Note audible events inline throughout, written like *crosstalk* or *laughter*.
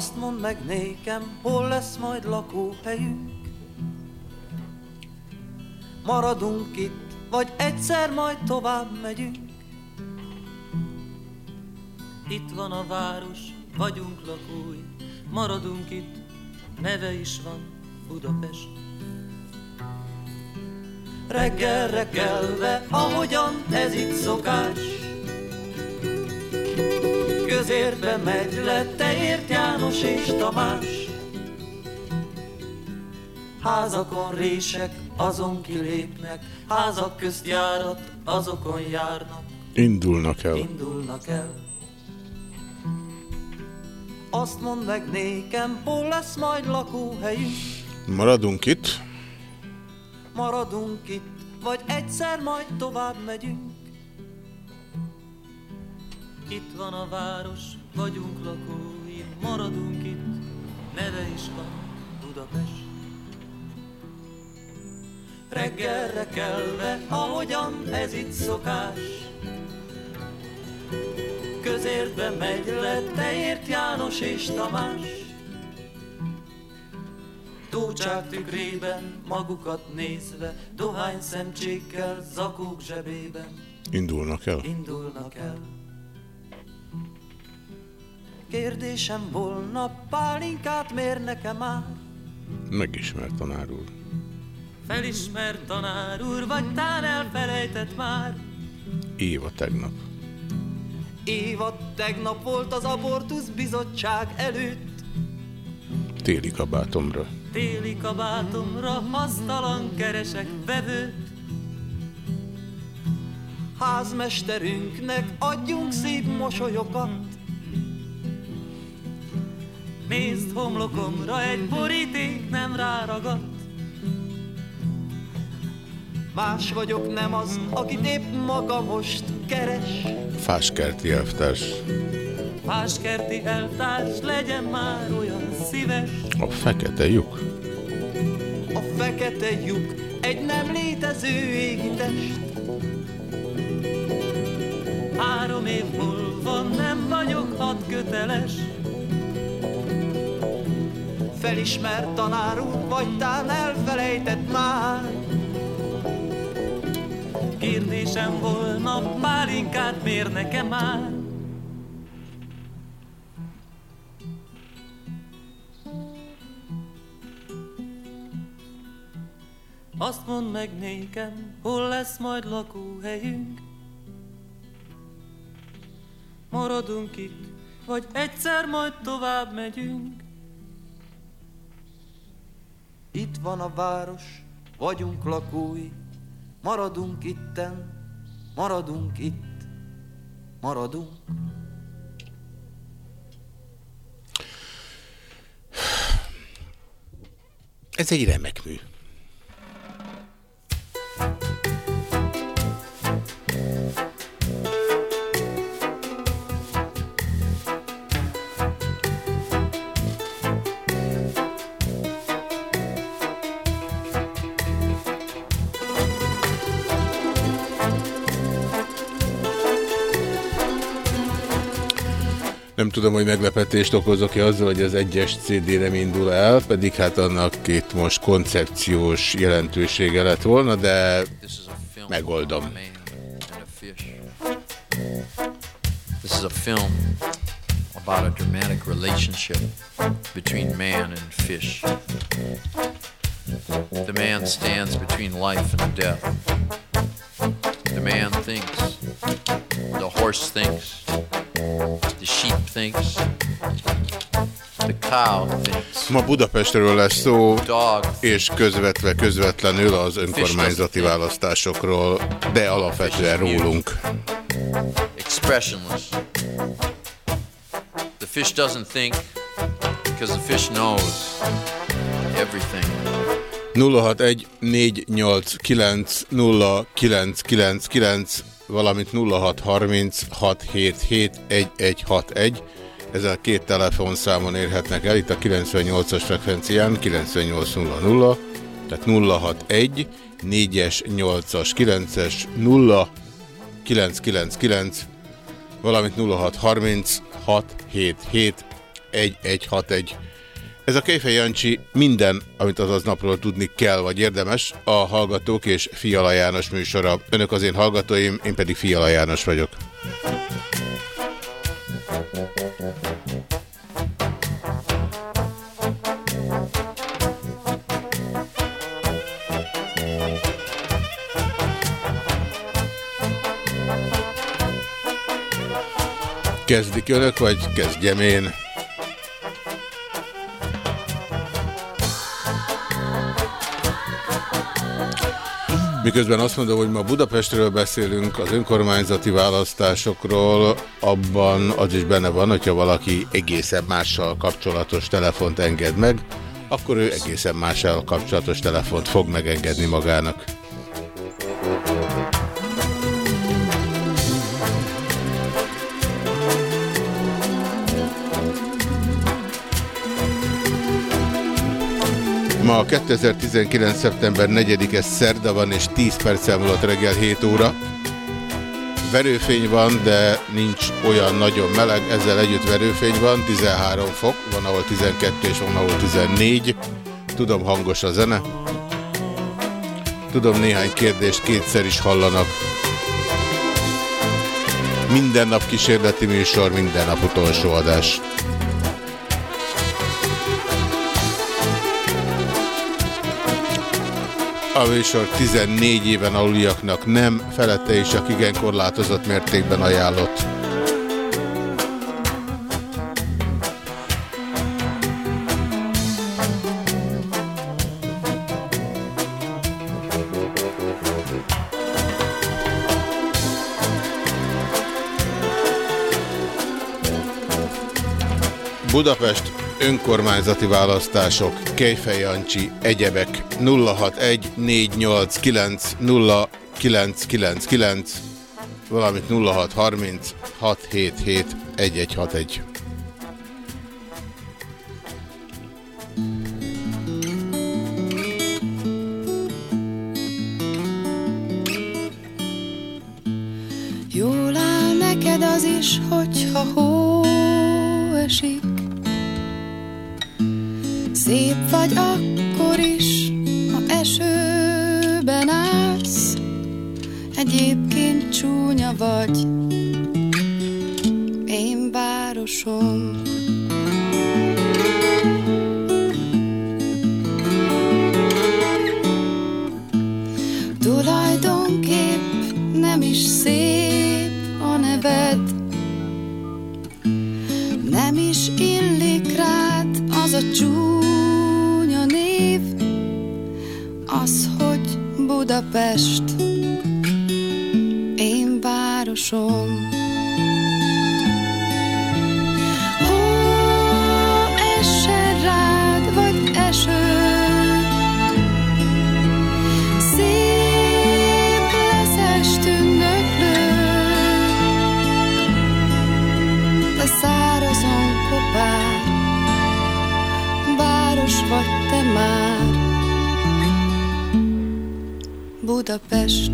Azt mondd meg nékem, hol lesz majd lakóhelyünk. Maradunk itt, vagy egyszer majd tovább megyünk. Itt van a város, vagyunk lakói, maradunk itt, neve is van Budapest. Reggelre kelve, ahogyan ez itt szokás, Közérbe megy le, te ért János és Tamás. Házakon rések, azon kilépnek, házak közt járat, azokon járnak, Indulnak el. indulnak el. Azt mondd meg nékem, hol lesz majd lakóhelyünk, Maradunk itt. maradunk itt, vagy egyszer majd tovább megyünk. Itt van a város, vagyunk lakói, maradunk itt, neve is van Budapest. Reggelre kelve, ahogyan ez itt szokás, Közértbe megy le, te ért János és Tamás. Tócsák tükrében, magukat nézve, dohány szemcsékkel, zakók zsebében, Indulnak el. indulnak el. Kérdésem volna, pálinkát mér nekem már? Megismert tanár úr. Felismert tanár úr, vagy tán elfelejtett már? Éva tegnap. Évad tegnap volt az abortusz bizottság előtt. Téli kabátomra. Téli kabátomra hasztalan keresek vevőt. Házmesterünknek adjunk szép mosolyokat. Nézd homlokomra, egy boríték nem ráragadt. Más vagyok, nem az, akit épp maga most keres. Fáskerti elvtárs. Fáskerti eltárs, legyen már olyan szíves. A fekete lyuk. A fekete lyuk egy nem létező égi test. Három év múlva nem vagyok hat köteles. Felismert tanár úr, vagy tán elfelejtett már. Kérdésem volna, pálinkát mér nekem már. Azt mondd meg nékem, hol lesz majd lakóhelyünk. Maradunk itt, vagy egyszer majd tovább megyünk. Itt van a város, vagyunk lakói, maradunk itten, maradunk itt, maradunk. Ez egy remek mű. Nem tudom, hogy meglepetést okozok-e azzal, hogy az egyes CD nem indul el, pedig hát annak itt most koncepciós jelentősége lett volna, de megoldom. This is a film about a dramatic relationship between man and fish. The man stands between life and death. The man thinks, the horse thinks, the sheep thinks, the cow thinks, Ma Budapestről lesz szó, és közvetve közvetlenül az önkormányzati választásokról, de alapvetően rólunk. expressionless. The fish doesn't think because the fish knows everything. 061 489 0999 valamint 0630 677 1161 ezzel két telefonszámon érhetnek el, itt a 98-as frekvencián 9800, tehát 061 4-es, 8-as, 9-es, 0 999, valamint 0630 677 1161. Ez a Kejfej Jancsi minden, amit azaz napról tudni kell, vagy érdemes, a Hallgatók és Fiala János műsora. Önök az én hallgatóim, én pedig Fiala János vagyok. Kezdik önök, vagy kezdjem én? Miközben azt mondom, hogy ma Budapestről beszélünk, az önkormányzati választásokról, abban az is benne van, hogyha valaki egészen mással kapcsolatos telefont enged meg, akkor ő egészen mással kapcsolatos telefont fog megengedni magának. Ma 2019. szeptember 4-e szerda van, és 10 perccel múlott reggel 7 óra. Verőfény van, de nincs olyan nagyon meleg, ezzel együtt verőfény van, 13 fok, van ahol 12 és van ahol 14. Tudom, hangos a zene. Tudom, néhány kérdést kétszer is hallanak. Minden nap kísérleti műsor, minden nap utolsó adás. A műsor 14 éven aluliaknak nem, felette is csak igen korlátozott mértékben ajánlott. Budapest önkormányzati választások, Kejfej Jancsi, egyebek 061 489 0999, valamint 0630 677 1161. Jól áll neked az is, hogyha hó esik. Szép vagy akkor is, ha esőben állsz. Egyébként csúnya vagy, én városom. Budapest, én városom. Budapest.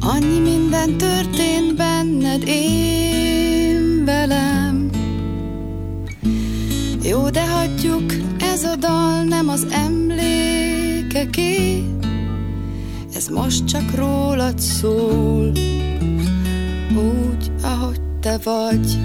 Annyi minden történt benned, én velem. Jó, de hagyjuk, ez a dal nem az emlékeké, ez most csak rólad szól, úgy, ahogy te vagy.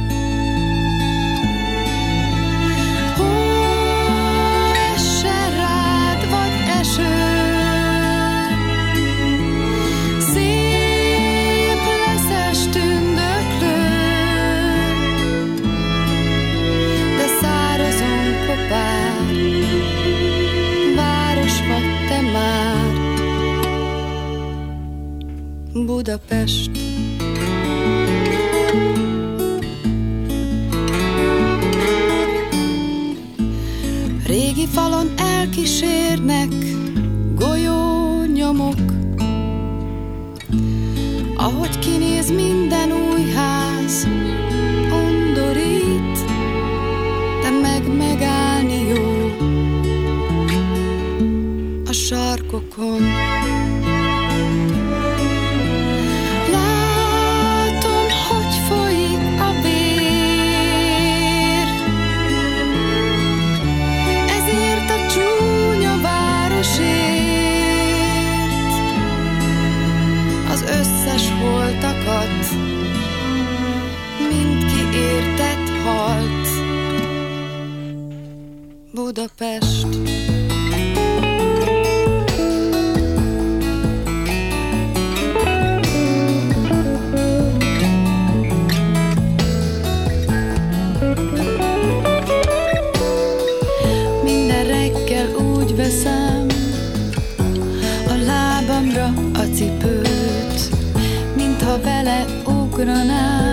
Budapest. Régi falon elkísérnek golyónyomok, ahogy kinéz minden új ház, undorít, de meg megállni jó a sarkokon. Budapest. Minden reggel úgy veszem a lábamra a cipőt, mintha vele ugranám,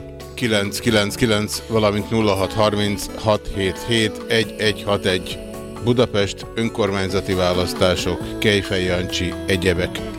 jól áll neked. Szárazon semmit se érsz, városom Budapest. A mindennapok szemet 061 489 0999, valamint 0630 677 1161. Budapest önkormányzati választások, Kejfej Jancsi, egyebek.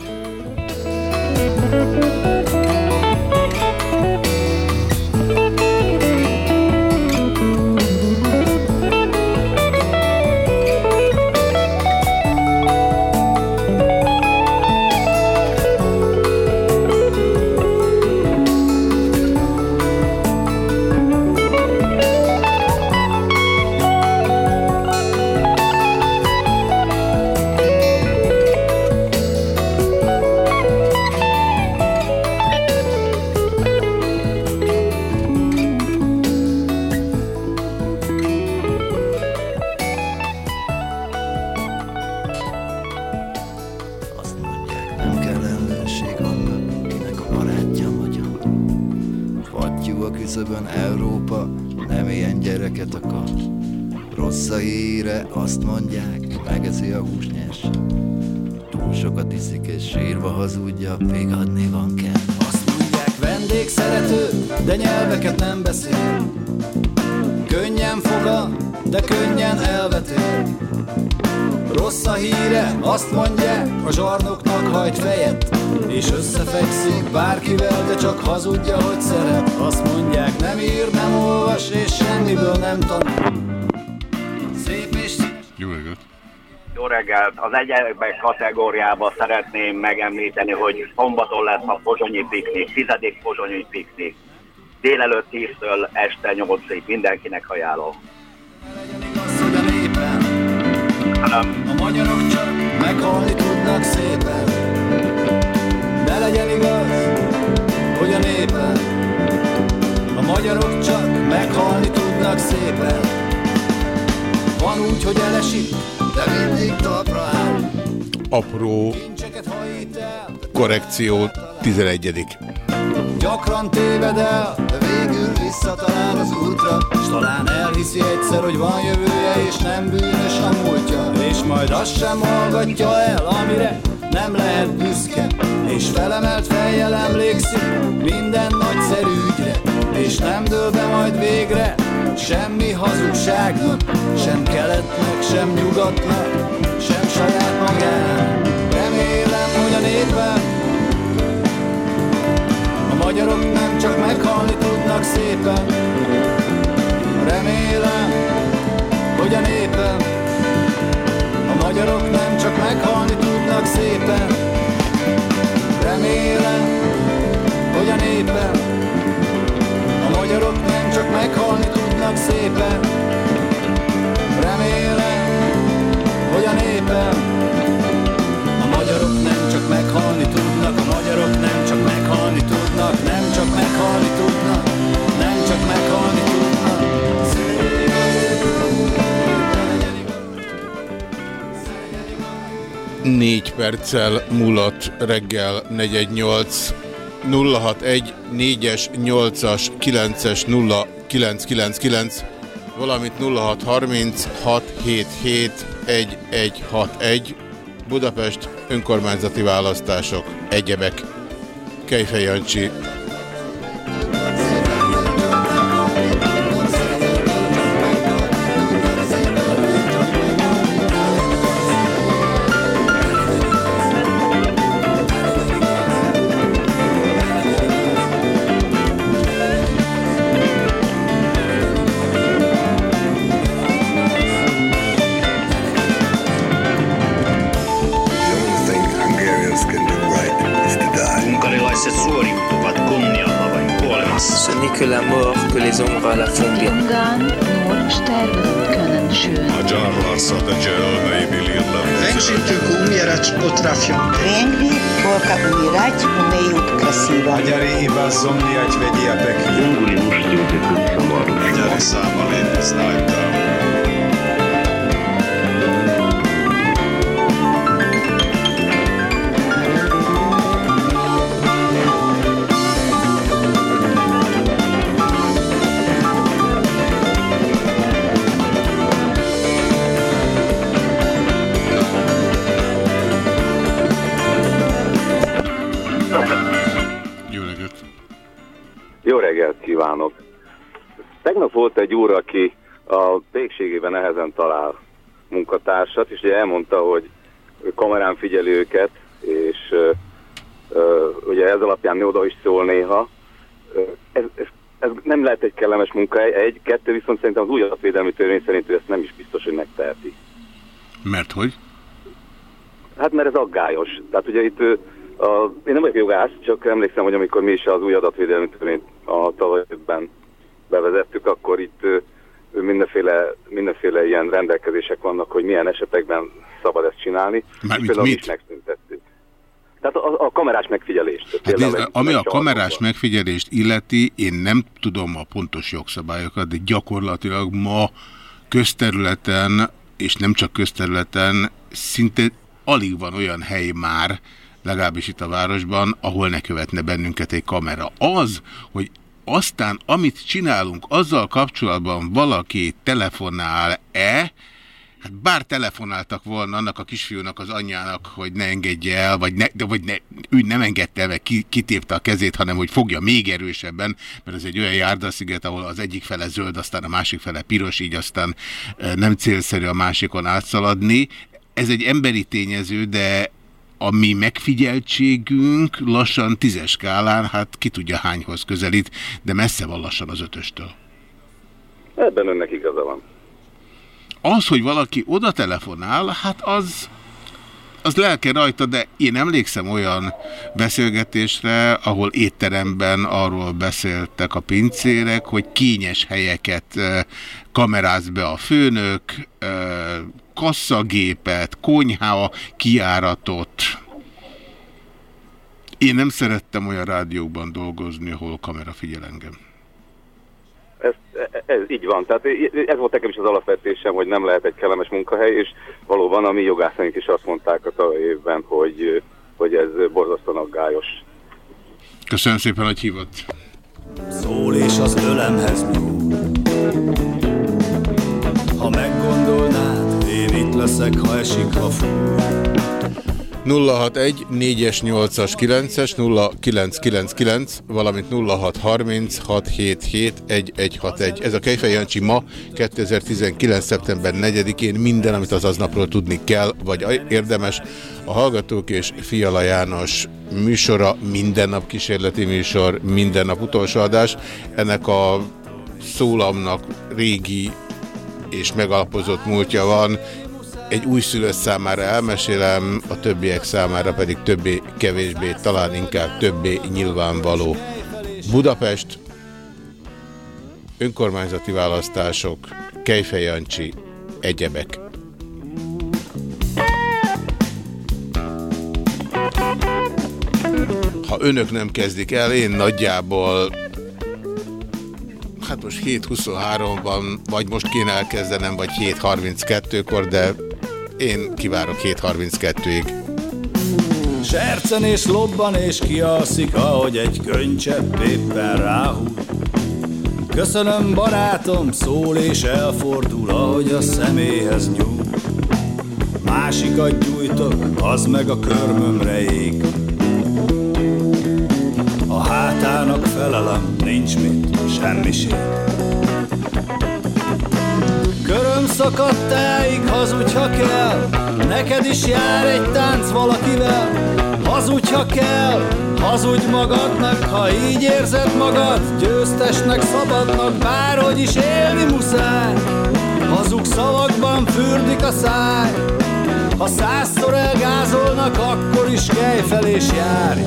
Szeretném megemlíteni, hogy szombaton lesz a pozsonyi piknik, tizedik pozsonyi piknik. Délelőtt 10-től este 8-ig mindenkinek ajánlom. Köszönöm. A magyarok csak meghalni tudnak szépen Ne legyen igaz, hogy a népen A magyarok csak meghalni tudnak szépen Van úgy, hogy elesik, de mindig talpra áll Apró korrekció 11. Gyakran téved el, de végül visszatalál az útra. S talán elhiszi egyszer, hogy van jövője és nem bűnös a múltja. És majd azt sem hallgatja el, amire nem lehet büszke. És felemelt fejjel emlékszik minden nagyszerű ügyre. És nem dől be majd végre semmi hazugságnak. Sem keletnek, sem nyugatnak, sem saját magának lépve A magyarok nem csak meghalni tudnak szépen. Remélem, hogy a népem A magyarok nem csak meghalni tudnak szépen. Remélem, hogy a népem A magyarok nem csak meghalni tudnak szépen. Remélem, hogy a népem meghalni tudnak, a magyarok nem csak meghalni tudnak, nem csak meghalni tudnak, nem csak meghalni tudnak. Négy perccel múlott reggel 418 061 4-es, 8-as, 9-es, 0999, valamint 0636771161. Budapest önkormányzati választások, egyebek. Kejfej Jancsi egy úr, aki a végségében nehezen talál munkatársat, és ugye elmondta, hogy kamerán figyeli őket, és ö, ö, ugye ez alapján oda is szól néha. Ez, ez, ez nem lehet egy kellemes munka, egy, kettő, viszont szerintem az új adatvédelmi törvény szerint ő ezt nem is biztos, hogy megteheti. Mert hogy? Hát mert ez aggályos. Tehát ugye itt a, én nem vagyok jogász, csak emlékszem, hogy amikor mi is az új adatvédelmi törvényt a tavalyban bevezettük, akkor itt mindenféle, mindenféle ilyen rendelkezések vannak, hogy milyen esetekben szabad ezt csinálni. Mármint például mit? is megszüntettük. Tehát a, a kamerás megfigyelést. Hát nézd, egy- ami a kamerás megfigyelést illeti, én nem tudom a pontos jogszabályokat, de gyakorlatilag ma közterületen, és nem csak közterületen, szinte alig van olyan hely már, legalábbis itt a városban, ahol ne követne bennünket egy kamera. Az, hogy aztán amit csinálunk, azzal kapcsolatban valaki telefonál-e, Hát bár telefonáltak volna annak a kisfiúnak az anyjának, hogy ne engedje el, vagy, ne, de, vagy ne, ő nem engedte el, ki, kitépte a kezét, hanem hogy fogja még erősebben, mert ez egy olyan járdasziget, ahol az egyik fele zöld, aztán a másik fele piros, így aztán nem célszerű a másikon átszaladni. Ez egy emberi tényező, de a mi megfigyeltségünk lassan tízes skálán, hát ki tudja hányhoz közelít, de messze van lassan az ötöstől. Ebben önnek igaza van. Az, hogy valaki oda telefonál, hát az, az lelke rajta, de én emlékszem olyan beszélgetésre, ahol étteremben arról beszéltek a pincérek, hogy kényes helyeket eh, kameráz be a főnök, eh, kasszagépet, konyha, kiáratot. Én nem szerettem olyan rádiókban dolgozni, ahol kamera figyel engem. Ez, ez így van. Tehát ez volt nekem is az alapvetésem, hogy nem lehet egy kellemes munkahely, és valóban a mi jogászaink is azt mondták a tavaly évben, hogy, hogy ez borzasztóan aggályos. Köszönöm szépen, hogy hívott. Szól és az ölemhez nyúl Ha meggondolnád, itt leszek, ha esik, ha fúj 061 4-es 8-as 9-es 0999, valamint 0630 677 1161. Ez a Kejfej Jancsi ma 2019. szeptember 4-én minden, amit az aznapról tudni kell, vagy érdemes. A Hallgatók és Fiala János műsora minden nap kísérleti műsor, minden nap utolsó adás. Ennek a szólamnak régi és megalapozott múltja van, egy újszülött számára elmesélem, a többiek számára pedig többé-kevésbé, talán inkább többé nyilvánvaló. Budapest, önkormányzati választások, Kejfej Jancsi, egyebek. Ha önök nem kezdik el, én nagyjából hát most 7.23-ban, vagy most kéne elkezdenem, vagy 7.32-kor, de én kivárok 7.32-ig. Sercen és lobban és kialszik, ahogy egy könycsepp éppen ráhúz. Köszönöm barátom, szól és elfordul, ahogy a személyhez nyúl. Másikat gyújtok, az meg a körmömre ég. A hátának felelem, nincs mit, semmiség. Köröm szakadt táig, hazudj, ha kell. Neked is jár egy tánc valakivel. Hazudj, ha kell Hazudj magadnak, ha így érzed magad Győztesnek, szabadnak, bárhogy is élni muszáj. Hazug szavakban fürdik a száj. Ha százszor elgázolnak, akkor is kelj fel és járj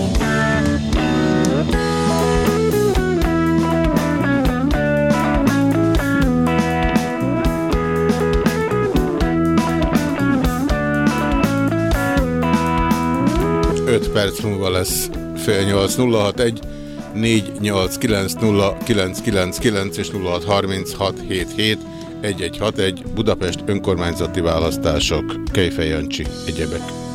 5 perc múlva lesz fél 8 061 489 és 063677 1161 Budapest önkormányzati választások Kejfej Jancsi egyebek.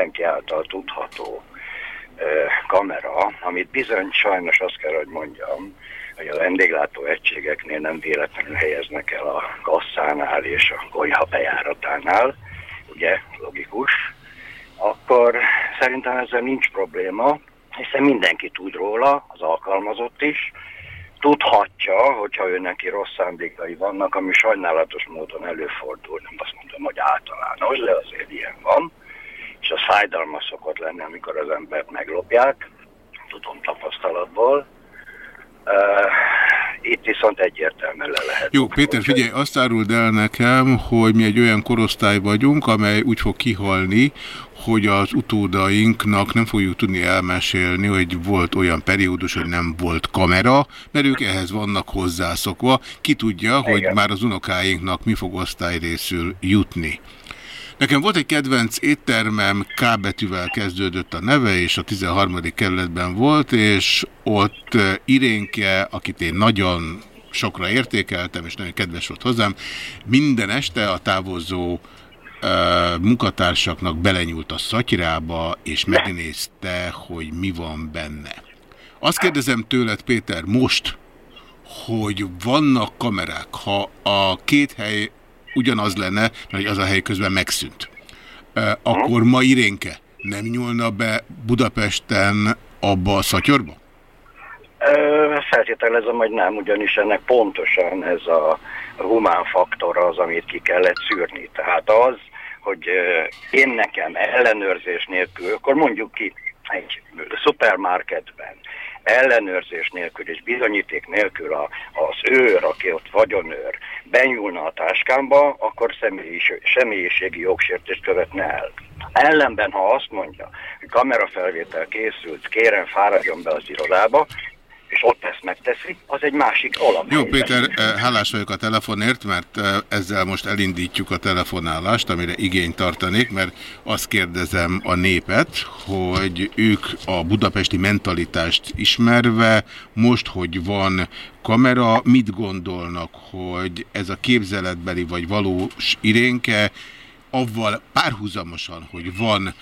Mindenki által tudható kamera, amit bizony sajnos azt kell, hogy mondjam, hogy a vendéglátó egységeknél nem véletlenül helyeznek el a kasszánál és a konyha bejáratánál, ugye, logikus, akkor szerintem ezzel nincs probléma, hiszen mindenki tud róla, az alkalmazott is, tudhatja, hogyha ő neki rossz szándékai vannak, ami sajnálatos módon előfordul, nem azt mondom, hogy általános, de azért ilyen van, és a fájdalmas szokott lenni, amikor az embert meglopják, tudom tapasztalatból. Uh, itt viszont egyértelműen le lehet. Jó, Péter, figyelj, azt áruld el nekem, hogy mi egy olyan korosztály vagyunk, amely úgy fog kihalni, hogy az utódainknak nem fogjuk tudni elmesélni, hogy volt olyan periódus, hogy nem volt kamera, mert ők ehhez vannak hozzászokva. Ki tudja, hogy Igen. már az unokáinknak mi fog osztályrészül jutni. Nekem volt egy kedvenc éttermem, K betűvel kezdődött a neve, és a 13. kerületben volt, és ott eh, Irénke, akit én nagyon sokra értékeltem, és nagyon kedves volt hozzám, minden este a távozó eh, munkatársaknak belenyúlt a szatyrába, és megnézte, hogy mi van benne. Azt kérdezem tőled, Péter, most, hogy vannak kamerák, ha a két hely ugyanaz lenne, mert az a hely közben megszűnt, akkor ma Irénke nem nyúlna be Budapesten abba a szatyorba? Feltételezem, hogy nem, ugyanis ennek pontosan ez a humán faktor az, amit ki kellett szűrni. Tehát az, hogy én nekem ellenőrzés nélkül, akkor mondjuk ki egy szupermarketben ellenőrzés nélkül és bizonyíték nélkül a, az őr, aki ott vagyonőr, benyúlna a táskámba, akkor személyis, személyiségi jogsértést követne el. Ellenben, ha azt mondja, hogy kamerafelvétel készült, kérem fáradjon be az irodába, és ott ezt megteszi, az egy másik alap. Jó, Péter, eh, hálás vagyok a telefonért, mert eh, ezzel most elindítjuk a telefonálást, amire igényt tartanék, mert azt kérdezem a népet, hogy ők a budapesti mentalitást ismerve, most, hogy van kamera, mit gondolnak, hogy ez a képzeletbeli vagy valós irénke, avval párhuzamosan, hogy van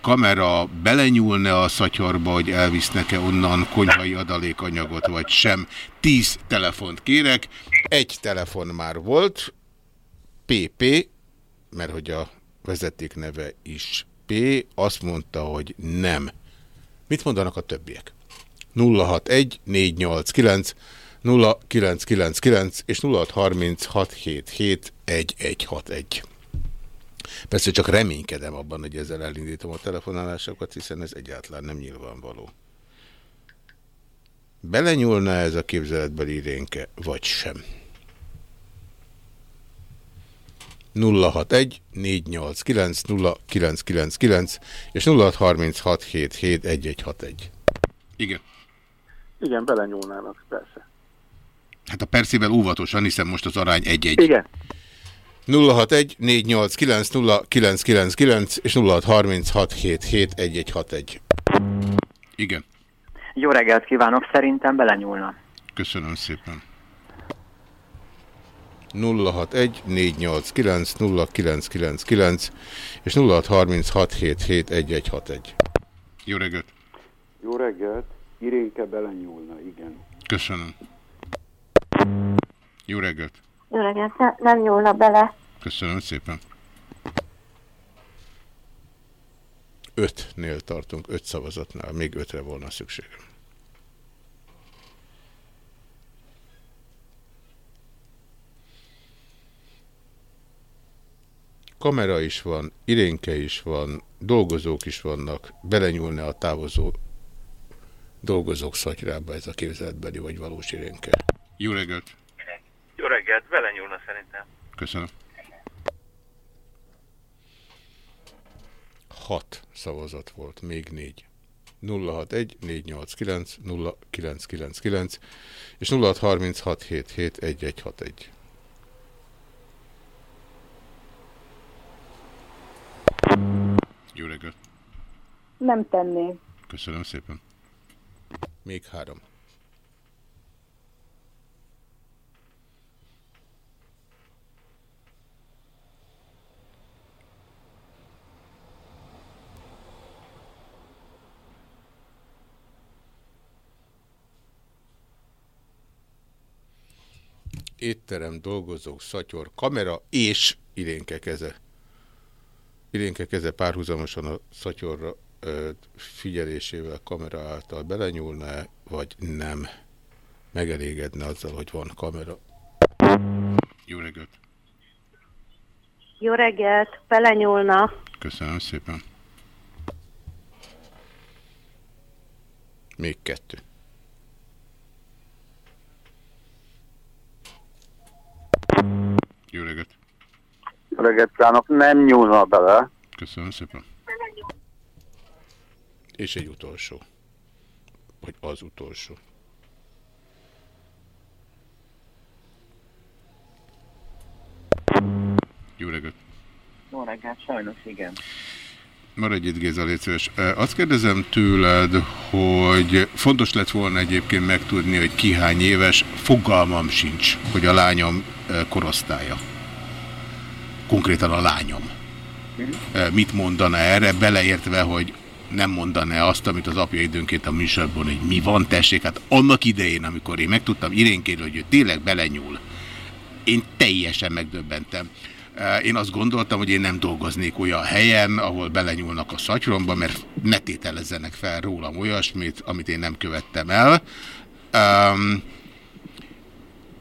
kamera belenyúlna a szatyorba, hogy elvisznek-e onnan konyhai adalékanyagot, vagy sem. Tíz telefont kérek, egy telefon már volt, PP, mert hogy a vezeték neve is P, azt mondta, hogy nem. Mit mondanak a többiek? 061 489 0999 és 0636771161. Persze csak reménykedem abban, hogy ezzel elindítom a telefonálásokat, hiszen ez egyáltalán nem nyilvánvaló. Belenyúlna ez a képzeletbeli rénke, vagy sem? 061 489 0999 és 0636771161. Igen. Igen, belenyúlnának, persze. Hát a percével óvatosan, hiszen most az arány 1-1. Igen. 061 489 0999 és 0636771161. Igen. Jó reggelt kívánok, szerintem belenyúlna. Köszönöm szépen. 061 489 0999 és 0636771161. Jó reggelt! Jó reggelt! Irénke belenyúlna, igen. Köszönöm. Jó reggelt! Jó reggelt, ne, nem nyúlna bele. Köszönöm szépen. Ötnél tartunk, öt szavazatnál, még ötre volna szükségem. Kamera is van, irénke is van, dolgozók is vannak, belenyúlna a távozó dolgozók szatyrába ez a képzeletbeli vagy valós irénke. Jó reggelt! Jó reggelt, belenyúlna szerintem. Köszönöm. Hat szavazat volt, még négy. 061 489 0999 és 0636771161. Jó reggelt! Nem tenné. Köszönöm szépen. Még három. Étterem, dolgozók, szatyor, kamera és irénke keze. Irénke keze párhuzamosan a szatyorra ö, figyelésével kamera által belenyúlna, vagy nem megelégedne azzal, hogy van kamera. Jó reggelt! Jó reggelt, belenyúlna. Köszönöm szépen. Még kettő. Jó reggelt! Jó reggelt kívánok, nem nyúlna bele. Köszönöm szépen. És egy utolsó. Vagy az utolsó. Jó reggelt! Jó reggelt, sajnos igen. Maradj itt, Géza, légy szíves. Azt kérdezem tőled, hogy fontos lett volna egyébként megtudni, hogy ki hány éves, fogalmam sincs, hogy a lányom korosztálya. Konkrétan a lányom. Mit mondana erre, beleértve, hogy nem mondaná azt, amit az apja időnként a műsorban, hogy mi van, tessék. Hát annak idején, amikor én megtudtam irénkéről, hogy ő tényleg belenyúl, én teljesen megdöbbentem. Én azt gondoltam, hogy én nem dolgoznék olyan helyen, ahol belenyúlnak a szatyromba, mert ne tételezzenek fel rólam olyasmit, amit én nem követtem el.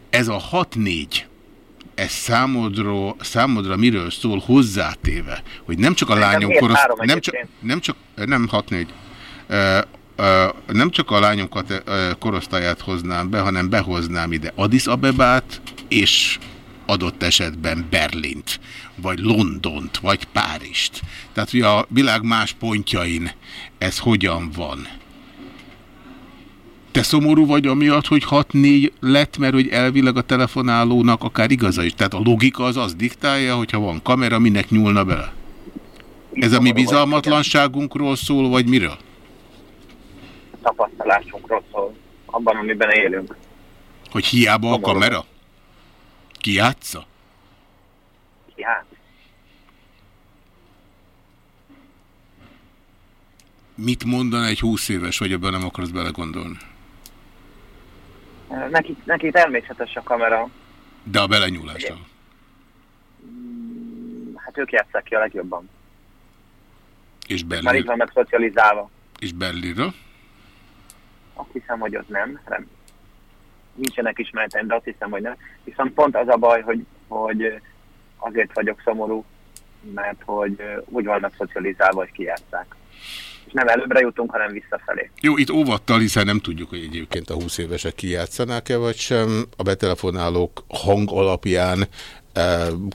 Ez a 6-4, ez számodra, számodra miről szól hozzátéve, hogy nem csak a lányom korosz... Nem csak, nem csak, nem 6-4, nem csak a lányom korosztályát hoznám be, hanem behoznám ide Addis Abebát, és adott esetben Berlint, vagy Londont, vagy Párizst. Tehát, hogy a világ más pontjain ez hogyan van. Te szomorú vagy amiatt, hogy 6-4 lett, mert hogy elvileg a telefonálónak akár igaza is. Tehát a logika az az diktálja, hogyha van kamera, minek nyúlna bele? Ez a mi bizalmatlanságunkról szól, vagy miről? Tapasztalásunkról szól, abban, amiben élünk. Hogy hiába a kamera? Ki játsza? Ki játsz? Mit mondan egy 20 éves, vagy ebben nem akarsz belegondolni? Neki, neki természetes a kamera. De a belenyúlással? Hát ők játsszák ki a legjobban. És Már itt Berlin, vannak szocializálva. és Berlinra? Azt hiszem, hogy ott nem. nem. Nincsenek ismereteim, de azt hiszem, hogy nem. Viszont pont az a baj, hogy, hogy azért vagyok szomorú, mert hogy úgy vannak szocializálva, hogy kijátszák. És nem előbbre jutunk, hanem visszafelé. Jó, itt óvattal, hiszen nem tudjuk, hogy egyébként a 20 évesek kijátszanák-e vagy sem. A betelefonálók hang alapján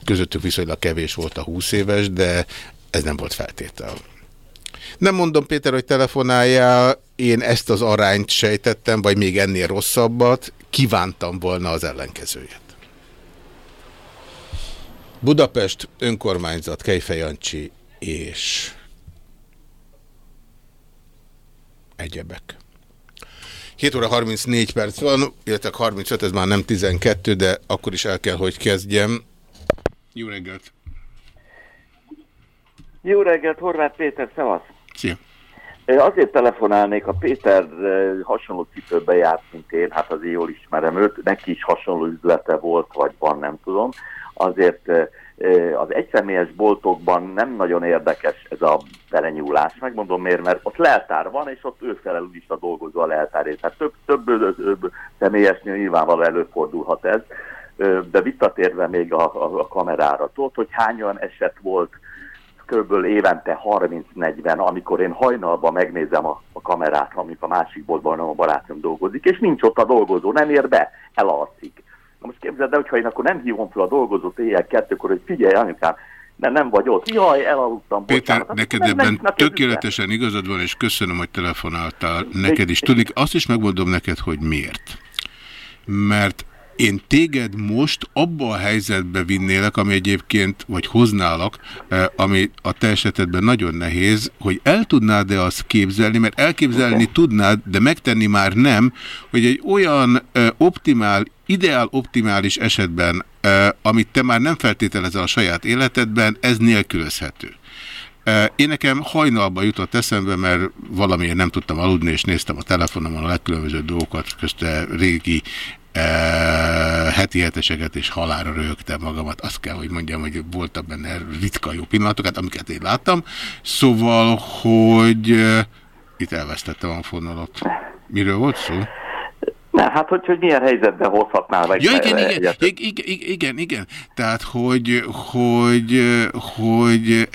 közöttük viszonylag kevés volt a 20 éves, de ez nem volt feltétel. Nem mondom, Péter, hogy telefonáljál, én ezt az arányt sejtettem, vagy még ennél rosszabbat, kívántam volna az ellenkezőjét. Budapest önkormányzat, Kejfej Jancsi és egyebek. 7 óra 34 perc van, illetve 35, ez már nem 12, de akkor is el kell, hogy kezdjem. Jó reggelt! Jó reggelt, Horváth Péter, szevasz! Szia! Azért telefonálnék, a Péter eh, hasonló cipőbe járt, mint én, hát azért jól ismerem őt, neki is hasonló üzlete volt, vagy van, nem tudom. Azért eh, eh, az egyszemélyes boltokban nem nagyon érdekes ez a belenyúlás. Megmondom miért, mert ott leltár van, és ott ő felel úgyis a dolgozó a leltárért. Tehát több, több, ö, ö, személyesnél nyilvánvalóan előfordulhat ez. De visszatérve még a, a, a kamerára, tudod, hogy hány olyan eset volt, kb. évente 30-40, amikor én hajnalban megnézem a, a kamerát, amik a másik boltban a barátom dolgozik, és nincs ott a dolgozó, nem ér be, elalszik. Na most képzeld el, hogyha én akkor nem hívom fel a dolgozót éjjel kettőkor, hogy figyelj, anyukám, nem, nem vagy ott. Jaj, elaludtam, Péter, bocsánat. neked Nem- nem ebben közükbe. tökéletesen igazad van, és köszönöm, hogy telefonáltál neked is. Tudjuk, azt is megmondom neked, hogy miért. Mert én téged most abba a helyzetbe vinnélek, ami egyébként, vagy hoználak, eh, ami a te esetedben nagyon nehéz, hogy el tudnád-e azt képzelni, mert elképzelni tudnád, de megtenni már nem, hogy egy olyan eh, optimál, ideál optimális esetben, eh, amit te már nem feltételezel a saját életedben, ez nélkülözhető. Én nekem hajnalba jutott eszembe, mert valamiért nem tudtam aludni, és néztem a telefonomon a legkülönbözőbb dolgokat, közte régi heti heteseket, és halára rögtem magamat. Azt kell, hogy mondjam, hogy voltak benne ritka jó pillanatokat, amiket én láttam. Szóval, hogy itt elvesztettem a fonalat. Miről volt szó? Ne, hát hogy, hogy milyen helyzetben hozhatnál meg. Ja, igen, igen, igen, igen, igen, igen. Tehát, hogy, hogy, hogy,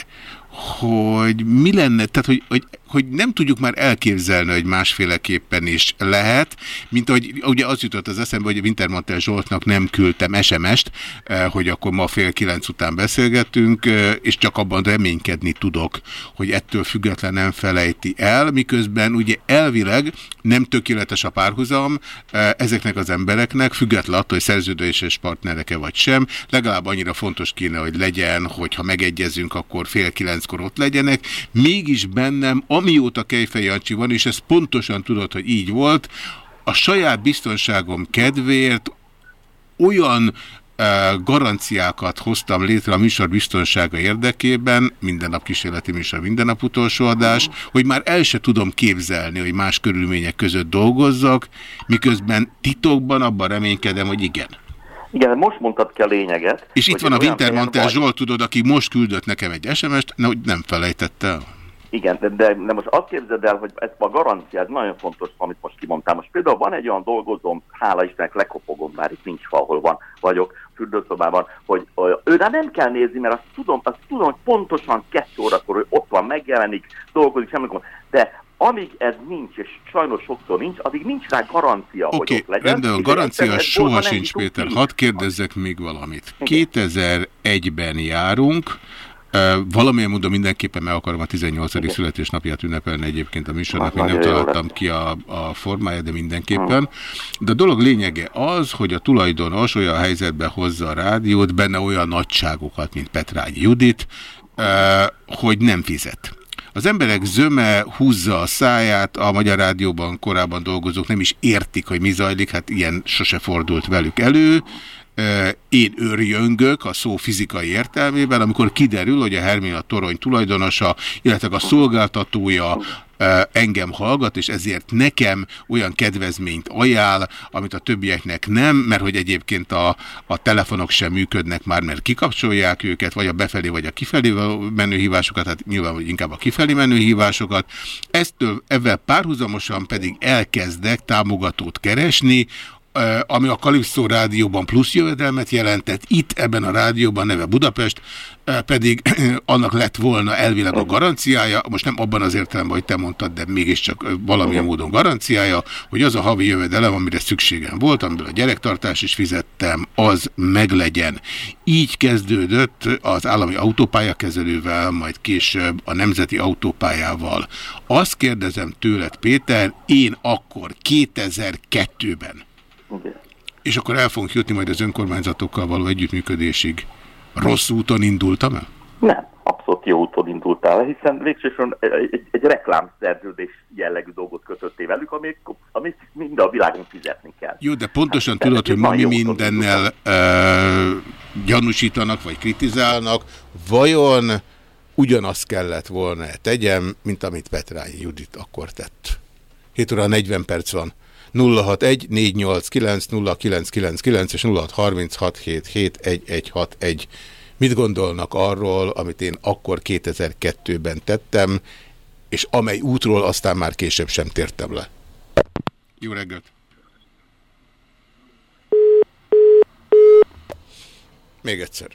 hogy mi lenne, tehát, hogy, hogy, hogy nem tudjuk már elképzelni, hogy másféleképpen is lehet, mint ahogy ugye az jutott az eszembe, hogy Wintermantel Zsoltnak nem küldtem SMS-t, eh, hogy akkor ma fél kilenc után beszélgetünk, eh, és csak abban reménykedni tudok, hogy ettől független nem felejti el, miközben ugye elvileg nem tökéletes a párhuzam eh, ezeknek az embereknek, független attól, hogy szerződéses partnereke vagy sem, legalább annyira fontos kéne, hogy legyen, hogyha megegyezünk, akkor fél kilenckor ott legyenek. Mégis bennem, amióta Kejfej Jancsi van, és ezt pontosan tudod, hogy így volt, a saját biztonságom kedvéért olyan eh, garanciákat hoztam létre a műsor biztonsága érdekében, minden nap kísérleti műsor, minden nap utolsó adás, hogy már el se tudom képzelni, hogy más körülmények között dolgozzak, miközben titokban abban reménykedem, hogy igen. Igen, most mondtad ki a lényeget. És itt van a Wintermantel Zsolt, tudod, aki most küldött nekem egy SMS-t, na, hogy nem felejtette el. Igen, de, de, de most azt képzeld el, hogy ez a garancia, ez nagyon fontos, amit most kimondtam. Most például van egy olyan dolgozóm, hála Istennek lekopogom, bár itt nincs fa, ahol van, vagyok, fürdőszobában, hogy ö, őre nem kell nézni, mert azt tudom, azt tudom, hogy pontosan kettő órakor ő ott van, megjelenik, dolgozik, semmi gond. De amíg ez nincs, és sajnos sokszor nincs, addig nincs rá garancia, hogy Oké, ott legyen. rendben, garancia soha sincs, Péter. Hadd kérdezzek még valamit. 2001-ben járunk, Valamilyen módon mindenképpen meg akarom a 18. születésnapját ünnepelni egyébként a műsornak, még nem találtam ki a, a formáját, de mindenképpen. De a dolog lényege az, hogy a tulajdonos olyan helyzetbe hozza a rádiót, benne olyan nagyságokat, mint Petrányi Judit, hogy nem fizet. Az emberek zöme húzza a száját, a Magyar Rádióban korábban dolgozók nem is értik, hogy mi zajlik, hát ilyen sose fordult velük elő. Én őrjöngök a szó fizikai értelmében, amikor kiderül, hogy a Hermina torony tulajdonosa, illetve a szolgáltatója engem hallgat, és ezért nekem olyan kedvezményt ajánl, amit a többieknek nem, mert hogy egyébként a, a telefonok sem működnek már, mert kikapcsolják őket, vagy a befelé, vagy a kifelé menő hívásokat, hát nyilván vagy inkább a kifelé menő hívásokat. Eztől ezzel párhuzamosan pedig elkezdek támogatót keresni, ami a Kalipszó rádióban plusz jövedelmet jelentett, itt ebben a rádióban neve Budapest, pedig *clears throat* annak lett volna elvileg a garanciája, most nem abban az értelemben, hogy te mondtad, de mégiscsak valamilyen módon garanciája, hogy az a havi jövedelem, amire szükségem volt, amiből a gyerektartás is fizettem, az meglegyen. Így kezdődött az állami autópályakezelővel, majd később a nemzeti autópályával. Azt kérdezem tőled, Péter, én akkor 2002-ben Okay. És akkor el fogunk jutni majd az önkormányzatokkal való együttműködésig. Rossz úton indultam el? Nem, abszolút jó úton indultál, hiszen végsősorban egy, egy, egy reklámszerződés jellegű dolgot kötöttél velük, amit, amit mind a világon fizetni kell. Jó, de pontosan hát, tudod, hogy ma mi mindennel uh, gyanúsítanak, vagy kritizálnak. Vajon ugyanazt kellett volna tegyem, mint amit Petrányi Judit akkor tett? 7 óra 40 perc van. 061 489 0999 és 0636771161. Mit gondolnak arról, amit én akkor 2002-ben tettem, és amely útról aztán már később sem tértem le? Jó reggelt! Még egyszer.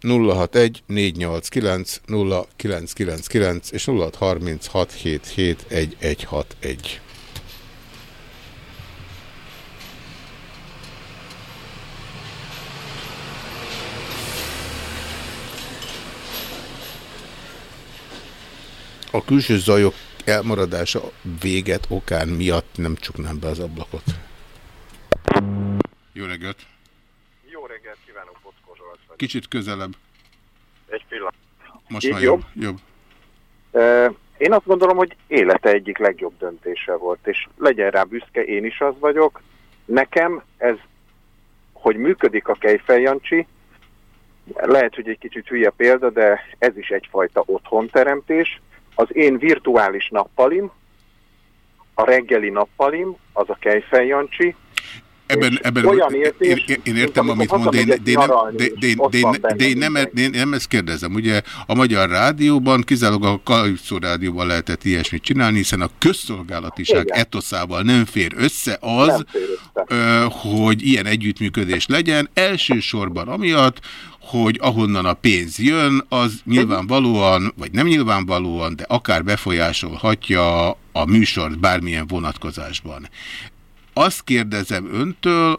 061 489 0999 és 0636771161. a külső zajok elmaradása véget okán miatt nem csuknám be az ablakot. Jó reggelt! Jó reggelt kívánok, Bockó Zsolt Kicsit közelebb. Egy pillanat. Most már jobb? jobb. Én azt gondolom, hogy élete egyik legjobb döntése volt, és legyen rá büszke, én is az vagyok. Nekem ez, hogy működik a Kejfel lehet, hogy egy kicsit hülye példa, de ez is egyfajta otthonteremtés, az én virtuális nappalim, a reggeli nappalim, az a Kejfel Jancsi, Ebben, ebben olyan érzés, én, én értem, amit mond, de, de, de, de, de, de én nem, én nem ezt kérdezem. Ugye a Magyar Rádióban, kizárólag a Kalipszó Rádióban lehetett ilyesmit csinálni, hiszen a közszolgálatiság Igen. etoszával nem fér össze az, fér össze. hogy ilyen együttműködés legyen. Elsősorban amiatt, hogy ahonnan a pénz jön, az nyilvánvalóan, vagy nem nyilvánvalóan, de akár befolyásolhatja a műsort bármilyen vonatkozásban. Azt kérdezem öntől,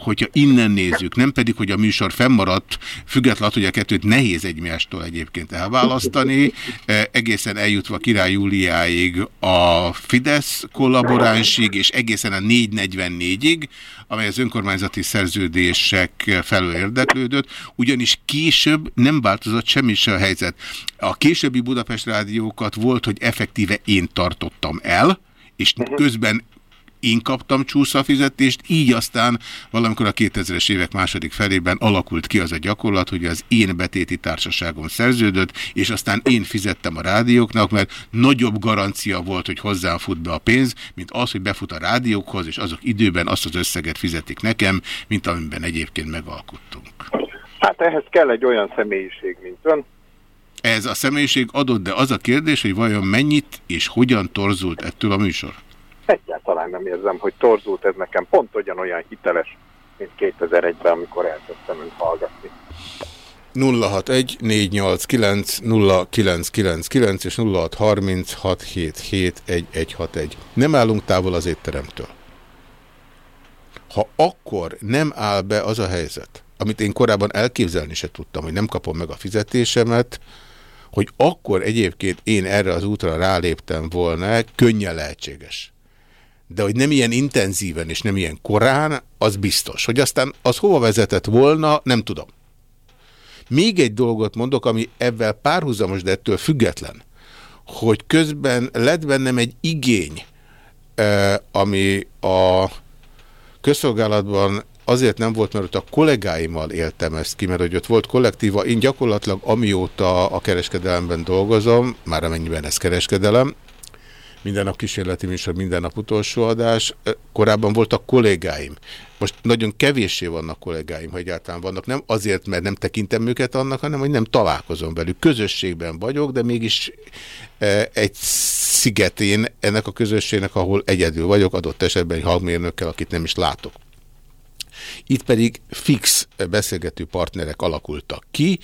hogyha innen nézzük, nem pedig, hogy a műsor fennmaradt, függetlenül, hogy a kettőt nehéz egymástól egyébként elválasztani, e, egészen eljutva Király Júliáig a Fidesz kollaboránsig, és egészen a 444-ig, amely az önkormányzati szerződések felől érdeklődött, ugyanis később nem változott semmi se a helyzet. A későbbi Budapest rádiókat volt, hogy effektíve én tartottam el, és közben én kaptam csúsza fizetést, így aztán valamikor a 2000-es évek második felében alakult ki az a gyakorlat, hogy az én betéti társaságom szerződött, és aztán én fizettem a rádióknak, mert nagyobb garancia volt, hogy hozzám fut be a pénz, mint az, hogy befut a rádiókhoz, és azok időben azt az összeget fizetik nekem, mint amiben egyébként megalkottunk. Hát ehhez kell egy olyan személyiség, mint ön. Ez a személyiség adott, de az a kérdés, hogy vajon mennyit és hogyan torzult ettől a műsor? Egyáltalán nem érzem, hogy torzult ez nekem. Pont ugyanolyan hiteles, mint 2001-ben, amikor elkezdtem önt hallgatni. 061 489 0999 és 0636771161. Nem állunk távol az étteremtől. Ha akkor nem áll be az a helyzet, amit én korábban elképzelni se tudtam, hogy nem kapom meg a fizetésemet, hogy akkor egyébként én erre az útra ráléptem volna, könnyen lehetséges de hogy nem ilyen intenzíven és nem ilyen korán, az biztos. Hogy aztán az hova vezetett volna, nem tudom. Még egy dolgot mondok, ami ebben párhuzamos, de ettől független, hogy közben lett bennem egy igény, ami a közszolgálatban azért nem volt, mert a kollégáimmal éltem ezt ki, mert hogy ott volt kollektíva. Én gyakorlatilag amióta a kereskedelemben dolgozom, már amennyiben ez kereskedelem, minden nap kísérleti műsor, minden nap utolsó adás. Korábban voltak kollégáim. Most nagyon kevéssé vannak kollégáim, ha egyáltalán vannak. Nem azért, mert nem tekintem őket annak, hanem hogy nem találkozom velük. Közösségben vagyok, de mégis egy szigetén ennek a közösségnek, ahol egyedül vagyok, adott esetben egy hangmérnökkel, akit nem is látok. Itt pedig fix beszélgető partnerek alakultak ki,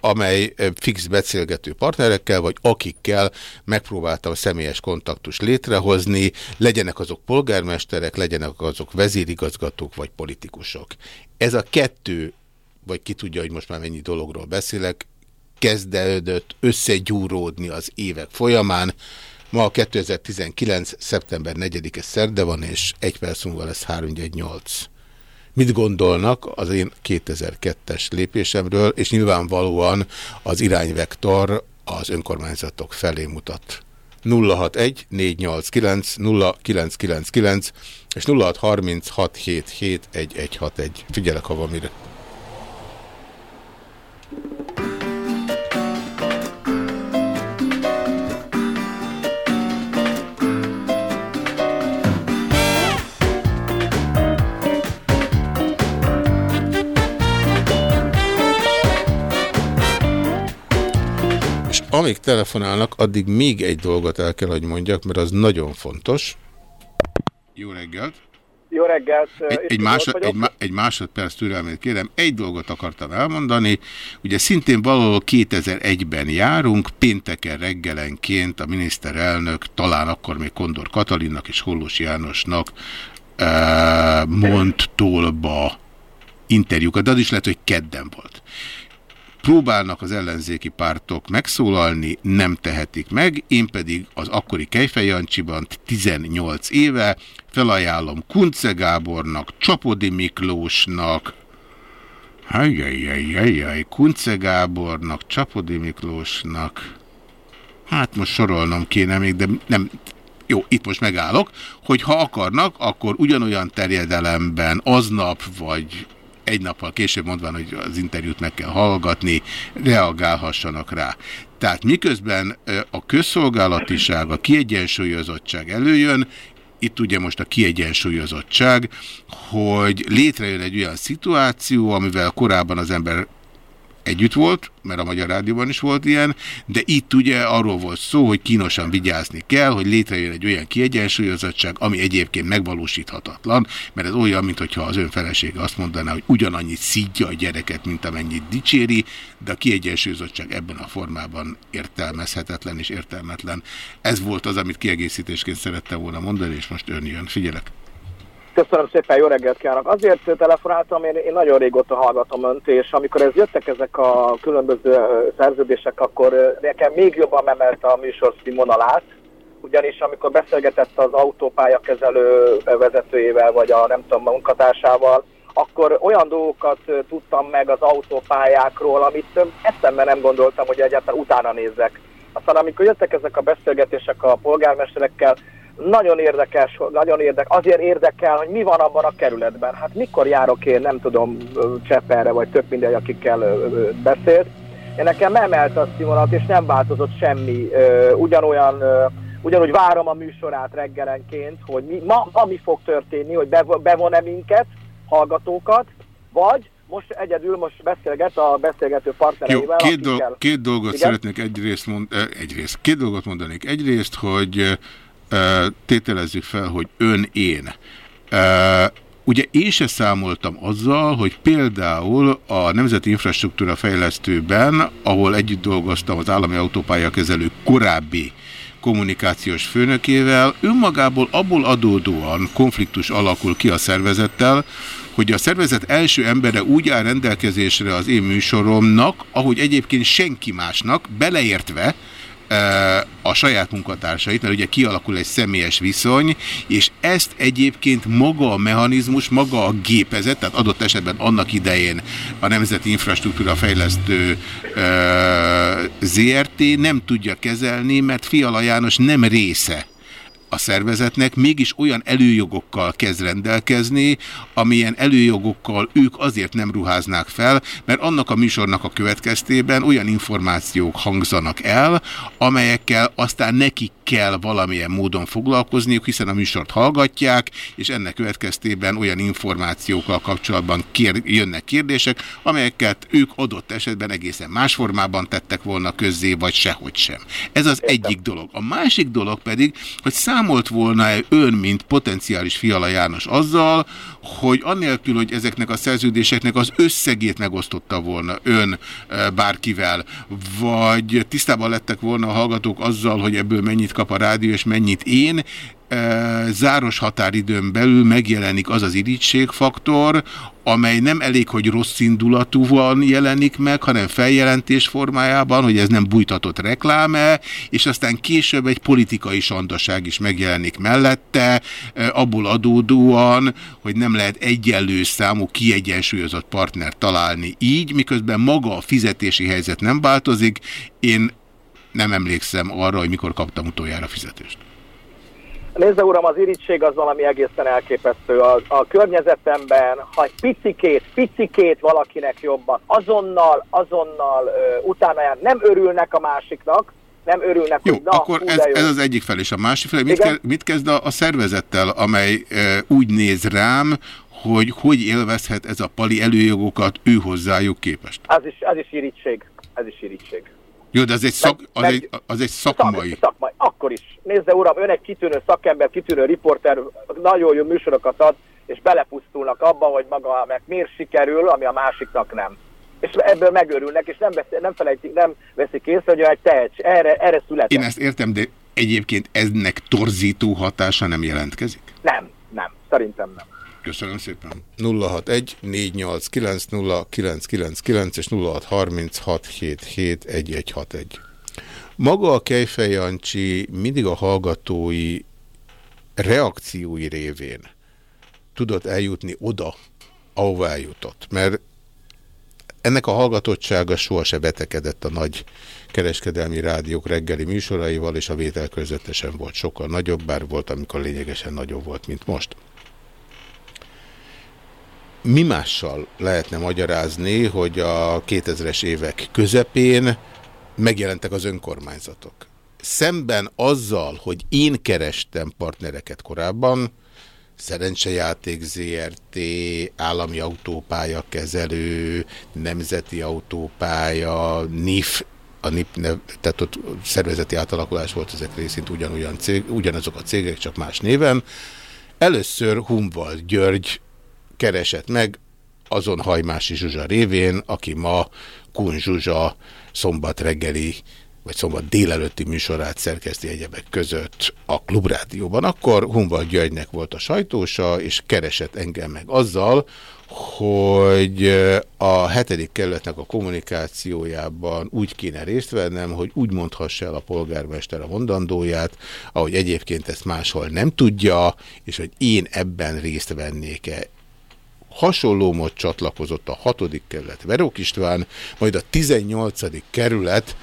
amely fix beszélgető partnerekkel, vagy akikkel megpróbáltam személyes kontaktus létrehozni, legyenek azok polgármesterek, legyenek azok vezérigazgatók, vagy politikusok. Ez a kettő, vagy ki tudja, hogy most már mennyi dologról beszélek, kezdődött összegyúródni az évek folyamán. Ma 2019. szeptember 4-e szerde van, és egy perc múlva lesz 318. Mit gondolnak az én 2002-es lépésemről, és nyilvánvalóan az irányvektor az önkormányzatok felé mutat. 061 489 0999 és 0636771161. Figyelek, ha van mire. Amíg telefonálnak, addig még egy dolgot el kell, hogy mondjak, mert az nagyon fontos. Jó reggelt! Jó reggelt! Egy, egy, másod, egy, egy másodperc türelmét kérem. Egy dolgot akartam elmondani. Ugye szintén valahol 2001-ben járunk, pénteken reggelenként a miniszterelnök, talán akkor még Kondor Katalinnak és Hollós Jánosnak uh, mond tolba interjúkat, de az is lehet, hogy kedden volt. Próbálnak az ellenzéki pártok megszólalni, nem tehetik meg, én pedig az akkori Kejfej Jancsiban 18 éve felajánlom Kunce Gábornak, Csapodi Miklósnak, Hajjajjajjajjaj, Kunce Gábornak, Csapodi Miklósnak, hát most sorolnom kéne még, de nem, jó, itt most megállok, hogy ha akarnak, akkor ugyanolyan terjedelemben aznap vagy egy nappal később mondván, hogy az interjút meg kell hallgatni, reagálhassanak rá. Tehát miközben a közszolgálatiság, a kiegyensúlyozottság előjön, itt ugye most a kiegyensúlyozottság, hogy létrejön egy olyan szituáció, amivel korábban az ember együtt volt, mert a Magyar Rádióban is volt ilyen, de itt ugye arról volt szó, hogy kínosan vigyázni kell, hogy létrejön egy olyan kiegyensúlyozottság, ami egyébként megvalósíthatatlan, mert ez olyan, mintha az ön felesége azt mondaná, hogy ugyanannyit szidja a gyereket, mint amennyit dicséri, de a kiegyensúlyozottság ebben a formában értelmezhetetlen és értelmetlen. Ez volt az, amit kiegészítésként szerettem volna mondani, és most ön jön. Figyelek! Köszönöm szépen, jó reggelt kívánok. Azért telefonáltam, én, én nagyon régóta hallgatom önt, és amikor ez jöttek ezek a különböző szerződések, akkor nekem még jobban emelte a műsor színvonalát, ugyanis amikor beszélgetett az autópályakezelő vezetőjével, vagy a nem tudom, munkatársával, akkor olyan dolgokat tudtam meg az autópályákról, amit eszemben nem gondoltam, hogy egyáltalán utána nézzek. Aztán amikor jöttek ezek a beszélgetések a polgármesterekkel, nagyon érdekes, nagyon érdek, azért érdekel, hogy mi van abban a kerületben. Hát mikor járok én, nem tudom, Csepperre, vagy több mindegy, akikkel beszélt. Én nekem emelt a színvonalat, és nem változott semmi. Ugyanolyan, ugyanúgy várom a műsorát reggelenként, hogy mi, ma, ma mi fog történni, hogy bevon-e minket, hallgatókat, vagy most egyedül most beszélget a beszélgető partnereivel. Jó, két, dolg, két dolgot Igen? szeretnék egyrészt, mond, egyrészt, két dolgot mondanék. Egyrészt, hogy tételezzük fel, hogy ön én. Ugye én se számoltam azzal, hogy például a Nemzeti Infrastruktúra Fejlesztőben, ahol együtt dolgoztam az állami autópályakezelő korábbi kommunikációs főnökével, önmagából abból adódóan konfliktus alakul ki a szervezettel, hogy a szervezet első embere úgy áll rendelkezésre az én műsoromnak, ahogy egyébként senki másnak, beleértve, a saját munkatársait, mert ugye kialakul egy személyes viszony, és ezt egyébként maga a mechanizmus, maga a gépezet, tehát adott esetben annak idején a Nemzeti Infrastruktúra Fejlesztő ZRT nem tudja kezelni, mert Fiala János nem része a szervezetnek mégis olyan előjogokkal kezd rendelkezni, amilyen előjogokkal ők azért nem ruháznák fel, mert annak a műsornak a következtében olyan információk hangzanak el, amelyekkel aztán nekik kell valamilyen módon foglalkozniuk, hiszen a műsort hallgatják, és ennek következtében olyan információkkal kapcsolatban kér, jönnek kérdések, amelyeket ők adott esetben egészen más formában tettek volna közzé, vagy sehogy sem. Ez az egyik dolog. A másik dolog pedig, hogy számolt volna-e ön, mint potenciális Fiala János azzal, hogy annélkül, hogy ezeknek a szerződéseknek az összegét megosztotta volna ön e, bárkivel, vagy tisztában lettek volna a hallgatók azzal, hogy ebből mennyit kap a rádió, és mennyit én, záros határidőn belül megjelenik az az irítségfaktor, amely nem elég, hogy rossz indulatúan jelenik meg, hanem feljelentés formájában, hogy ez nem bújtatott rekláme, és aztán később egy politikai sandaság is megjelenik mellette, abból adódóan, hogy nem lehet egyenlő számú kiegyensúlyozott partner találni így, miközben maga a fizetési helyzet nem változik. Én nem emlékszem arra, hogy mikor kaptam utoljára fizetést. Nézze uram, az irítség az valami egészen elképesztő. A, a környezetemben, ha egy picikét, picikét valakinek jobban, azonnal, azonnal ö, utána jár, nem örülnek a másiknak, nem örülnek, jó, hogy na, akkor ez, jó. ez az egyik fel, és a másik fel, mit, ke, mit kezd a, a szervezettel, amely e, úgy néz rám, hogy hogy élvezhet ez a pali előjogokat ő hozzájuk képest? Az is, az is irítség. Ez is irítség. Jó, de az egy, szak, az meg- egy, az egy szakmai. Szak, szakmai. Akkor is. Nézze uram, ön egy kitűnő szakember, kitűnő riporter, nagyon jó műsorokat ad, és belepusztulnak abba, hogy maga meg miért sikerül, ami a másiknak nem. És ebből megörülnek, és nem, veszi, nem felejtik, nem veszik észre, hogy egy tehetség, erre, erre született. Én ezt értem, de egyébként eznek torzító hatása nem jelentkezik? Nem, nem, szerintem nem. Köszönöm szépen. 061 489 0999 és 0636771161. Maga a Kejfej Jancsi mindig a hallgatói reakciói révén tudott eljutni oda, ahová eljutott. Mert ennek a hallgatottsága sohasem betekedett a nagy kereskedelmi rádiók reggeli műsoraival, és a vétel közöttesen volt sokkal nagyobb, bár volt, amikor lényegesen nagyobb volt, mint most. Mi mással lehetne magyarázni, hogy a 2000-es évek közepén megjelentek az önkormányzatok? Szemben azzal, hogy én kerestem partnereket korábban, Szerencsejáték ZRT, állami autópálya kezelő, nemzeti autópálya, NIF, a NIP, nev, tehát ott szervezeti átalakulás volt ezek részint ugyanolyan cég, ugyanazok a cégek, csak más néven. Először Humval György keresett meg azon Hajmási Zsuzsa révén, aki ma Kun Zsuzsa szombat reggeli vagy szombat délelőtti műsorát szerkeszti egyebek között a Klubrádióban. Akkor Humval Györgynek volt a sajtósa, és keresett engem meg azzal, hogy a hetedik kerületnek a kommunikációjában úgy kéne részt vennem, hogy úgy mondhassa el a polgármester a mondandóját, ahogy egyébként ezt máshol nem tudja, és hogy én ebben részt vennék-e hasonló mód csatlakozott a hatodik kerület Verok István, majd a 18. kerület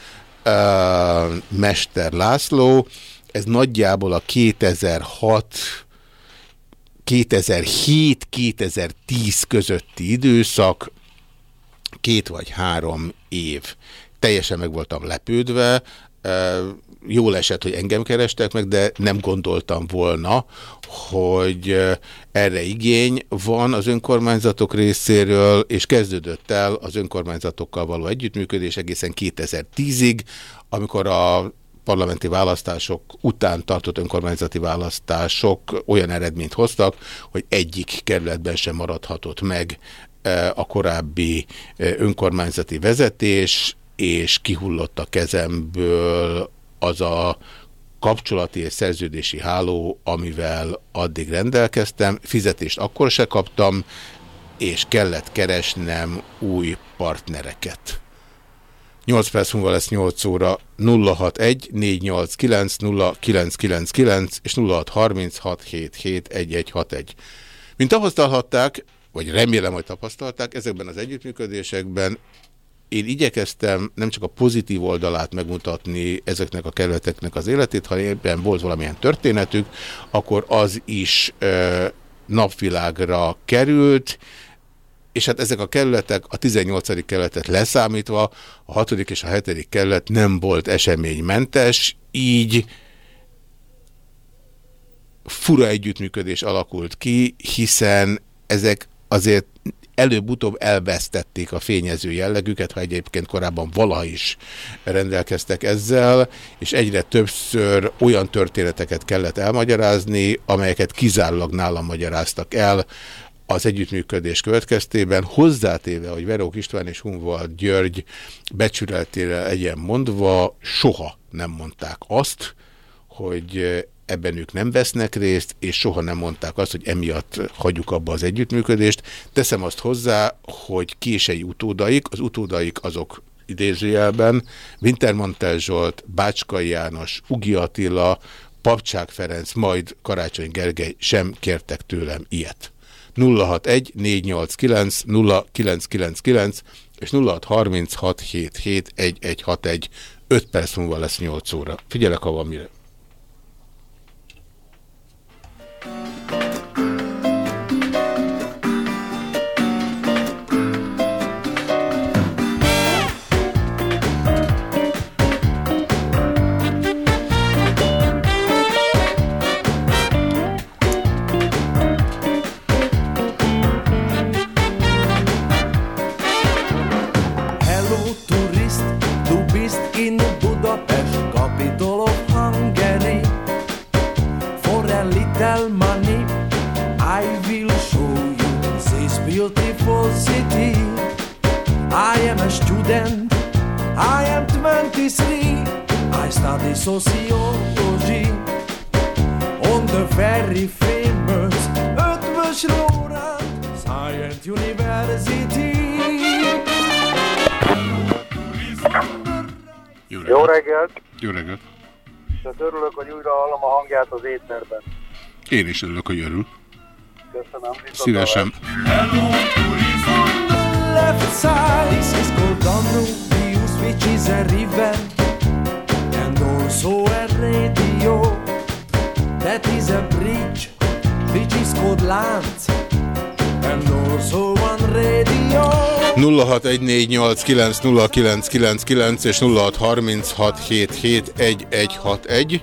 uh, Mester László, ez nagyjából a 2006 2007-2010 közötti időszak, két vagy három év. Teljesen meg voltam lepődve, jól esett, hogy engem kerestek meg, de nem gondoltam volna, hogy erre igény van az önkormányzatok részéről, és kezdődött el az önkormányzatokkal való együttműködés egészen 2010-ig, amikor a parlamenti választások után tartott önkormányzati választások olyan eredményt hoztak, hogy egyik kerületben sem maradhatott meg a korábbi önkormányzati vezetés, és kihullott a kezemből az a kapcsolati és szerződési háló, amivel addig rendelkeztem. Fizetést akkor se kaptam, és kellett keresnem új partnereket. 8 perc múlva lesz 8 óra 061 489 0999 és 0636771161. Mint tapasztalhatták, vagy remélem, hogy tapasztalták, ezekben az együttműködésekben én igyekeztem nem csak a pozitív oldalát megmutatni ezeknek a kerületeknek az életét, ha ebben volt valamilyen történetük, akkor az is ö, napvilágra került, és hát ezek a kerületek, a 18. kerületet leszámítva, a 6. és a 7. kerület nem volt eseménymentes, így fura együttműködés alakult ki, hiszen ezek azért előbb-utóbb elvesztették a fényező jellegüket, ha egyébként korábban valaha is rendelkeztek ezzel, és egyre többször olyan történeteket kellett elmagyarázni, amelyeket kizárólag nálam magyaráztak el, az együttműködés következtében, hozzátéve, hogy Verók István és Hunvald György becsületére legyen mondva, soha nem mondták azt, hogy ebben ők nem vesznek részt, és soha nem mondták azt, hogy emiatt hagyjuk abba az együttműködést. Teszem azt hozzá, hogy kései utódaik, az utódaik azok idézőjelben, Wintermantel Zsolt, Bácskai János, Ugi Attila, Papcsák Ferenc, majd Karácsony Gergely sem kértek tőlem ilyet. 061 489 0999 és 0636771161 5 perc múlva lesz 8 óra. Figyelek, ha van mire. 23. I study sociology on the very famous Ötvös Loránd Science University. Jó reggelt! Jó reggelt! Jó reggelt! Tehát örülök, hogy újra hallom a hangját az étterben. Én is örülök, hogy örül. Köszönöm. Szívesen. left which is a river, and also a radio. That is a bridge, which is called land, and also one radio. 0614890999 és 0636771161.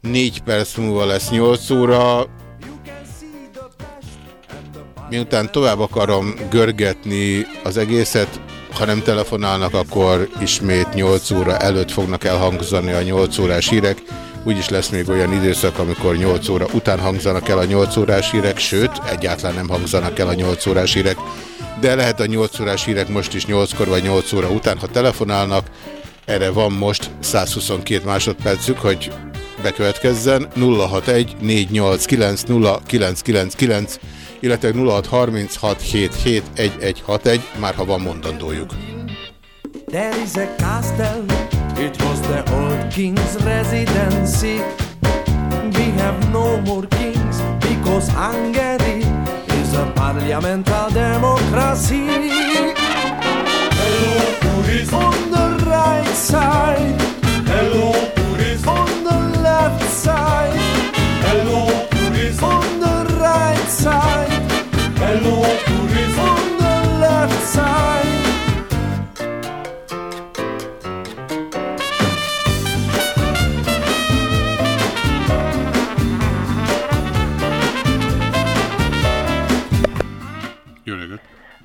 Négy perc múlva lesz 8 óra. Miután tovább akarom görgetni az egészet, ha nem telefonálnak, akkor ismét 8 óra előtt fognak elhangzani a 8 órás hírek. Úgyis lesz még olyan időszak, amikor 8 óra után hangzanak el a 8 órás hírek, sőt, egyáltalán nem hangzanak el a 8 órás hírek. De lehet a 8 órás hírek most is 8-kor vagy 8 óra után, ha telefonálnak. Erre van most 122 másodpercük, hogy bekövetkezzen 061 489 0999 illetve 0636771161, már ha van mondandójuk. There is a castle, it was the old king's residency. We have no more kings because Hungary is a parliamental democracy. Hello. On the right side.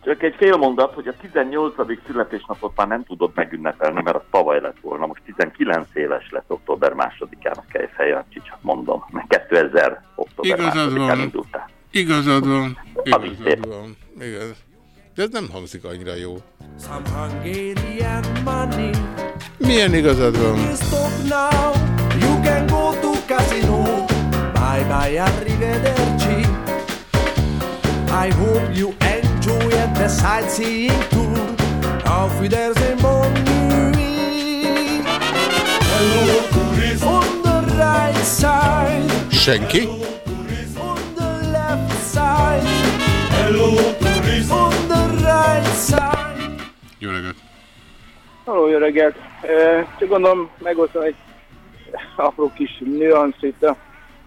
Csak egy fél mondat, hogy a 18. születésnapot már nem tudod megünnepelni, mert az tavaly lett volna. Most 19 éves lett október másodikán a Kejfej csak mondom. Mert 2000 október Igazad másodikán van. indultál. Igazad van. Igazad van. Igaz. De ez nem hangzik annyira jó. Milyen igazad van? Bye bye, arrivederci. I hope you enjoy the sightseeing tour. Auf Wiedersehen, bon nuit. Hello, tourist. On the right side. Senki? On the left side. Hello, tourist. On the right side. Jó reggelt! Halló, jó reggelt! Csak gondolom megosztom egy apró kis nüansz itt a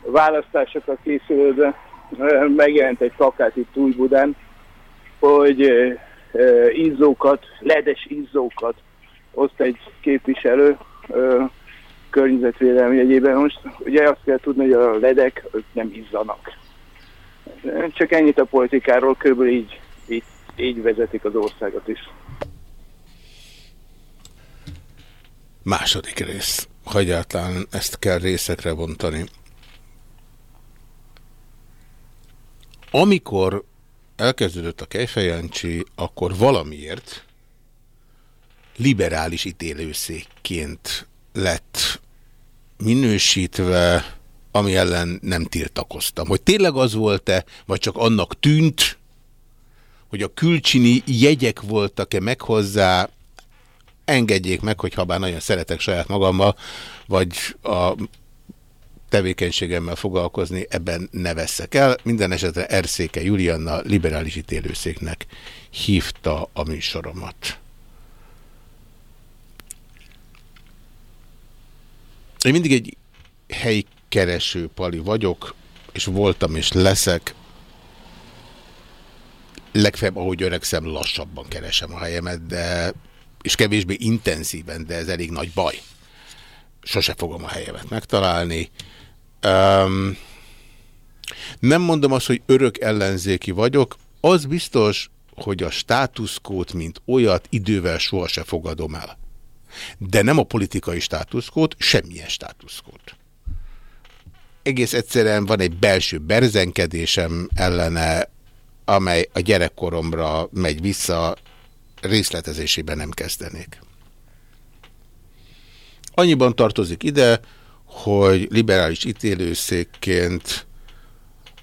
választásokra készülődve. Megjelent egy plakát itt Újbudán, hogy izzókat, ledes izzókat oszt egy képviselő környezetvédelmi jegyében. Most ugye azt kell tudni, hogy a ledek nem izzanak. Csak ennyit a politikáról, kb. így, így, így vezetik az országot is. Második rész. Ha egyáltalán ezt kell részekre bontani. Amikor elkezdődött a Kejfejancsi, akkor valamiért liberális ítélőszékként lett minősítve, ami ellen nem tiltakoztam. Hogy tényleg az volt-e, vagy csak annak tűnt, hogy a külcsini jegyek voltak-e meg hozzá, engedjék meg, hogy ha bár nagyon szeretek saját magammal, vagy a tevékenységemmel foglalkozni, ebben ne veszek el. Minden esetre Erszéke Julianna liberális ítélőszéknek hívta a műsoromat. Én mindig egy helykereső pali vagyok, és voltam és leszek. Legfeljebb, ahogy öregszem, lassabban keresem a helyemet, de és kevésbé intenzíven, de ez elég nagy baj. Sose fogom a helyemet megtalálni. Um, nem mondom azt, hogy örök ellenzéki vagyok, az biztos, hogy a státuszkót, mint olyat idővel sohasem fogadom el. De nem a politikai státuszkót, semmilyen státuszkót. Egész egyszerűen van egy belső berzenkedésem ellene, amely a gyerekkoromra megy vissza, részletezésében nem kezdenék. Annyiban tartozik ide, hogy liberális ítélőszékként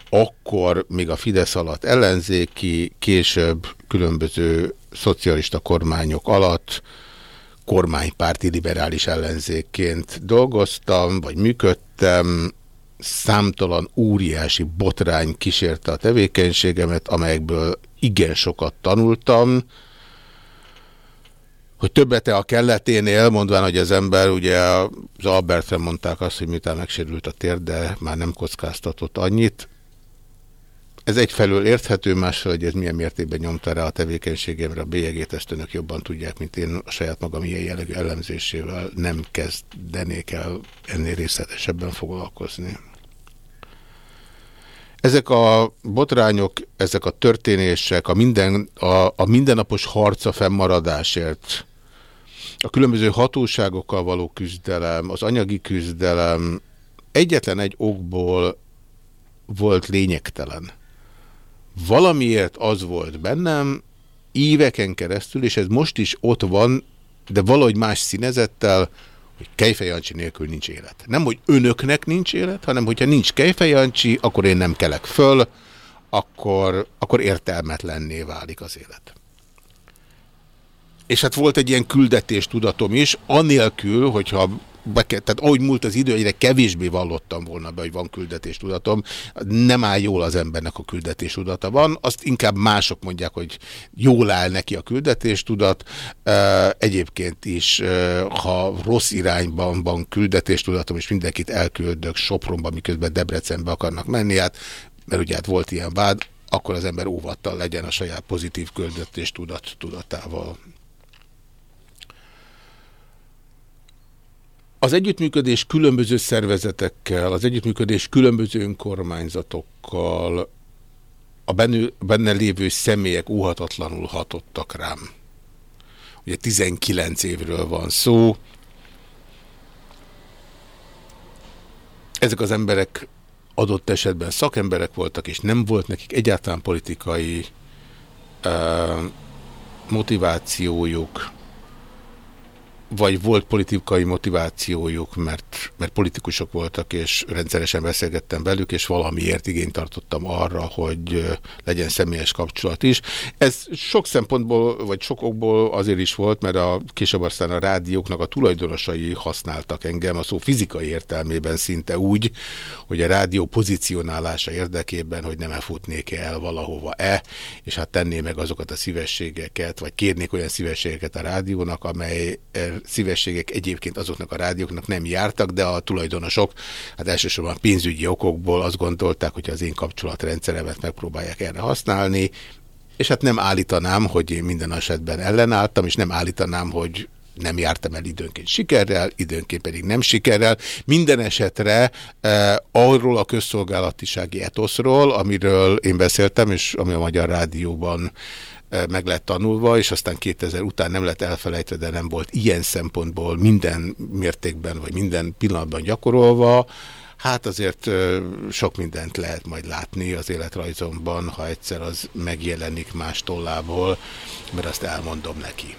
akkor még a Fidesz alatt ellenzéki, később különböző szocialista kormányok alatt kormánypárti liberális ellenzékként dolgoztam, vagy működtem, számtalan óriási botrány kísérte a tevékenységemet, amelyekből igen sokat tanultam, hogy többet-e a kelleténél, mondván, hogy az ember, ugye az Albertre mondták azt, hogy miután megsérült a tér, de már nem kockáztatott annyit. Ez egyfelől érthető, másfelől, hogy ez milyen mértékben nyomta rá a tevékenységemre a bélyegét, ezt önök jobban tudják, mint én a saját magam ilyen jellegű elemzésével nem kezdenék el ennél részletesebben foglalkozni. Ezek a botrányok, ezek a történések, a, minden, a, a mindennapos harca fennmaradásért, a különböző hatóságokkal való küzdelem, az anyagi küzdelem egyetlen egy okból volt lényegtelen. Valamiért az volt bennem éveken keresztül, és ez most is ott van, de valahogy más színezettel, hogy Kejfejancsi nélkül nincs élet. Nem, hogy önöknek nincs élet, hanem hogyha nincs Kejfejancsi, akkor én nem kelek föl, akkor, akkor értelmetlenné válik az élet és hát volt egy ilyen küldetés tudatom is, anélkül, hogyha beke, tehát ahogy múlt az idő, egyre kevésbé vallottam volna be, hogy van küldetéstudatom. Nem áll jól az embernek a küldetéstudata van, azt inkább mások mondják, hogy jól áll neki a küldetéstudat. Egyébként is, ha rossz irányban van küldetéstudatom, és mindenkit elküldök Sopronba, miközben Debrecenbe akarnak menni, hát, mert ugye hát volt ilyen vád, akkor az ember óvattal legyen a saját pozitív küldetéstudat tudatával. Az együttműködés különböző szervezetekkel, az együttműködés különböző önkormányzatokkal, a benne, lévő személyek óhatatlanul hatottak rám. Ugye 19 évről van szó. Ezek az emberek adott esetben szakemberek voltak, és nem volt nekik egyáltalán politikai uh, motivációjuk vagy volt politikai motivációjuk, mert, mert politikusok voltak, és rendszeresen beszélgettem velük, és valamiért igényt tartottam arra, hogy legyen személyes kapcsolat is. Ez sok szempontból, vagy sok okból azért is volt, mert a később aztán a rádióknak a tulajdonosai használtak engem a szó fizikai értelmében szinte úgy, hogy a rádió pozícionálása érdekében, hogy nem elfutnék el valahova-e, és hát tenné meg azokat a szívességeket, vagy kérnék olyan szívességeket a rádiónak, amely szívességek egyébként azoknak a rádióknak nem jártak, de a tulajdonosok, hát elsősorban pénzügyi okokból azt gondolták, hogy az én kapcsolatrendszeremet megpróbálják erre használni, és hát nem állítanám, hogy én minden esetben ellenálltam, és nem állítanám, hogy nem jártam el időnként sikerrel, időnként pedig nem sikerrel. Minden esetre eh, arról a közszolgálatisági etoszról, amiről én beszéltem, és ami a Magyar Rádióban meg lett tanulva, és aztán 2000 után nem lett elfelejtve, de nem volt ilyen szempontból minden mértékben, vagy minden pillanatban gyakorolva, Hát azért sok mindent lehet majd látni az életrajzomban, ha egyszer az megjelenik más tollából, mert azt elmondom neki.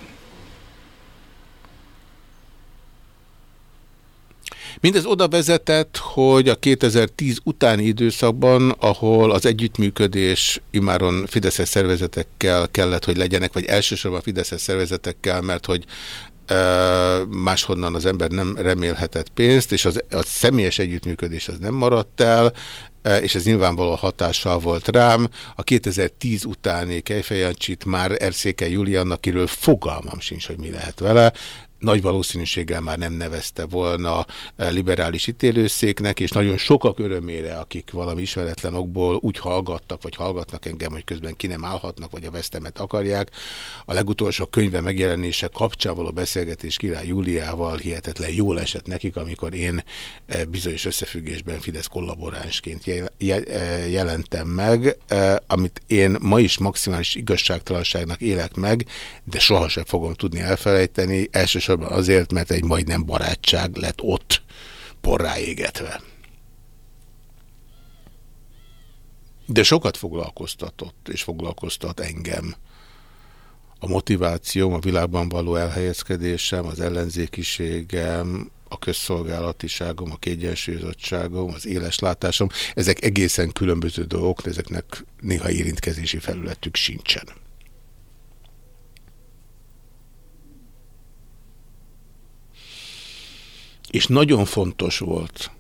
Mindez oda vezetett, hogy a 2010 utáni időszakban, ahol az együttműködés imáron Fideszes szervezetekkel kellett, hogy legyenek, vagy elsősorban Fideszes szervezetekkel, mert hogy máshonnan az ember nem remélhetett pénzt, és az, a személyes együttműködés az nem maradt el, és ez nyilvánvaló hatással volt rám. A 2010 utáni Kejfejancsit már Erszéke Juliannak, akiről fogalmam sincs, hogy mi lehet vele, nagy valószínűséggel már nem nevezte volna eh, liberális ítélőszéknek, és nagyon sokak örömére, akik valami ismeretlen okból úgy hallgattak, vagy hallgatnak engem, hogy közben ki nem állhatnak, vagy a vesztemet akarják. A legutolsó könyve megjelenése kapcsán való beszélgetés király Júliával hihetetlen jól esett nekik, amikor én eh, bizonyos összefüggésben Fidesz kollaboránsként eh, jelentem meg, amit én ma is maximális igazságtalanságnak élek meg, de sohasem fogom tudni elfelejteni, elsősorban elsősorban azért, mert egy majdnem barátság lett ott porrá égetve. De sokat foglalkoztatott, és foglalkoztat engem. A motivációm, a világban való elhelyezkedésem, az ellenzékiségem, a közszolgálatiságom, a kiegyensúlyozottságom, az éleslátásom, ezek egészen különböző dolgok, ezeknek néha érintkezési felületük sincsen. És nagyon fontos volt,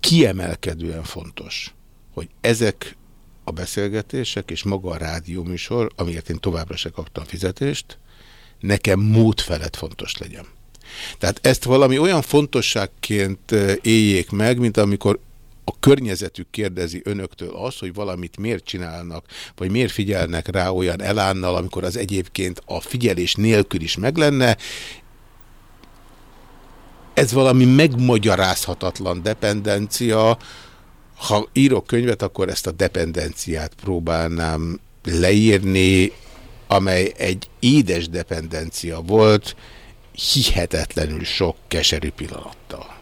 kiemelkedően fontos, hogy ezek a beszélgetések és maga a rádióműsor, amiért én továbbra se kaptam fizetést, nekem mód felett fontos legyen. Tehát ezt valami olyan fontosságként éljék meg, mint amikor a környezetük kérdezi önöktől azt, hogy valamit miért csinálnak, vagy miért figyelnek rá olyan elánnal, amikor az egyébként a figyelés nélkül is meg lenne, ez valami megmagyarázhatatlan dependencia. Ha írok könyvet, akkor ezt a dependenciát próbálnám leírni, amely egy édes dependencia volt, hihetetlenül sok keserű pillanattal.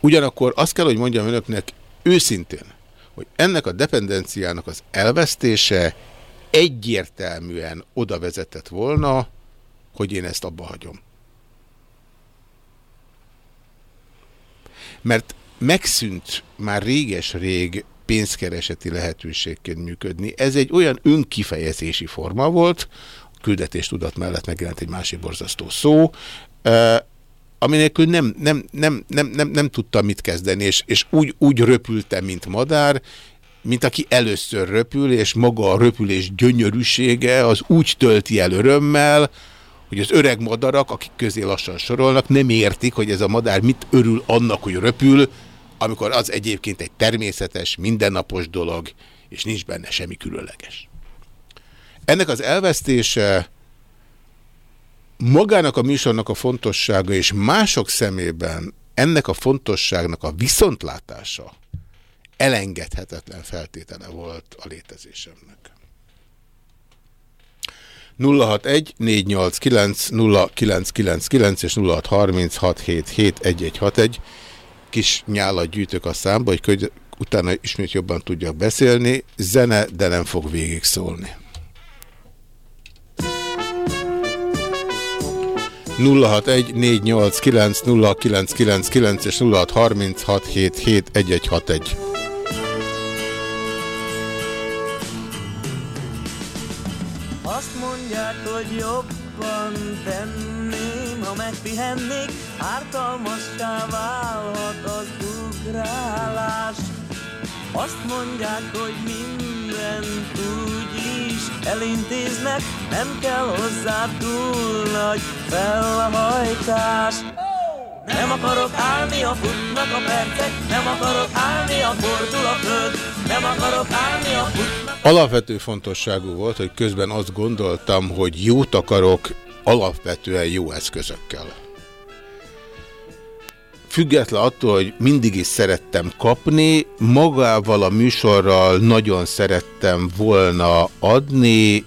Ugyanakkor azt kell, hogy mondjam önöknek őszintén, hogy ennek a dependenciának az elvesztése egyértelműen oda vezetett volna, hogy én ezt abba hagyom. Mert megszűnt már réges-rég pénzkereseti lehetőségként működni. Ez egy olyan önkifejezési forma volt, küldetés tudat mellett megjelent egy másik borzasztó szó, aminélkül nem, nem, nem, nem, nem, nem tudtam mit kezdeni, és, és úgy, úgy röpültem, mint madár, mint aki először röpül, és maga a röpülés gyönyörűsége az úgy tölti el örömmel, hogy az öreg madarak, akik közé lassan sorolnak, nem értik, hogy ez a madár mit örül annak, hogy röpül, amikor az egyébként egy természetes, mindennapos dolog, és nincs benne semmi különleges. Ennek az elvesztése magának a műsornak a fontossága, és mások szemében ennek a fontosságnak a viszontlátása elengedhetetlen feltétele volt a létezésemnek. 061 489 0999 és 0636771161. Kis nyálat gyűjtök a számba, hogy utána ismét jobban tudjak beszélni. Zene, de nem fog végig szólni. 0614890999 és 0636771161. Azt mondják, hogy jobban tenném, ha megpihennék, ártalmassá válhat az ugrálás. Azt mondják, hogy mindent úgy is elintéznek, nem kell hozzá túl nagy felhajtás. Nem akarok állni, a futnak a percek, nem akarok állni, a fordul a föld, nem akarok állni, a futnak Alapvető fontosságú volt, hogy közben azt gondoltam, hogy jót akarok alapvetően jó eszközökkel. Független attól, hogy mindig is szerettem kapni, magával a műsorral nagyon szerettem volna adni,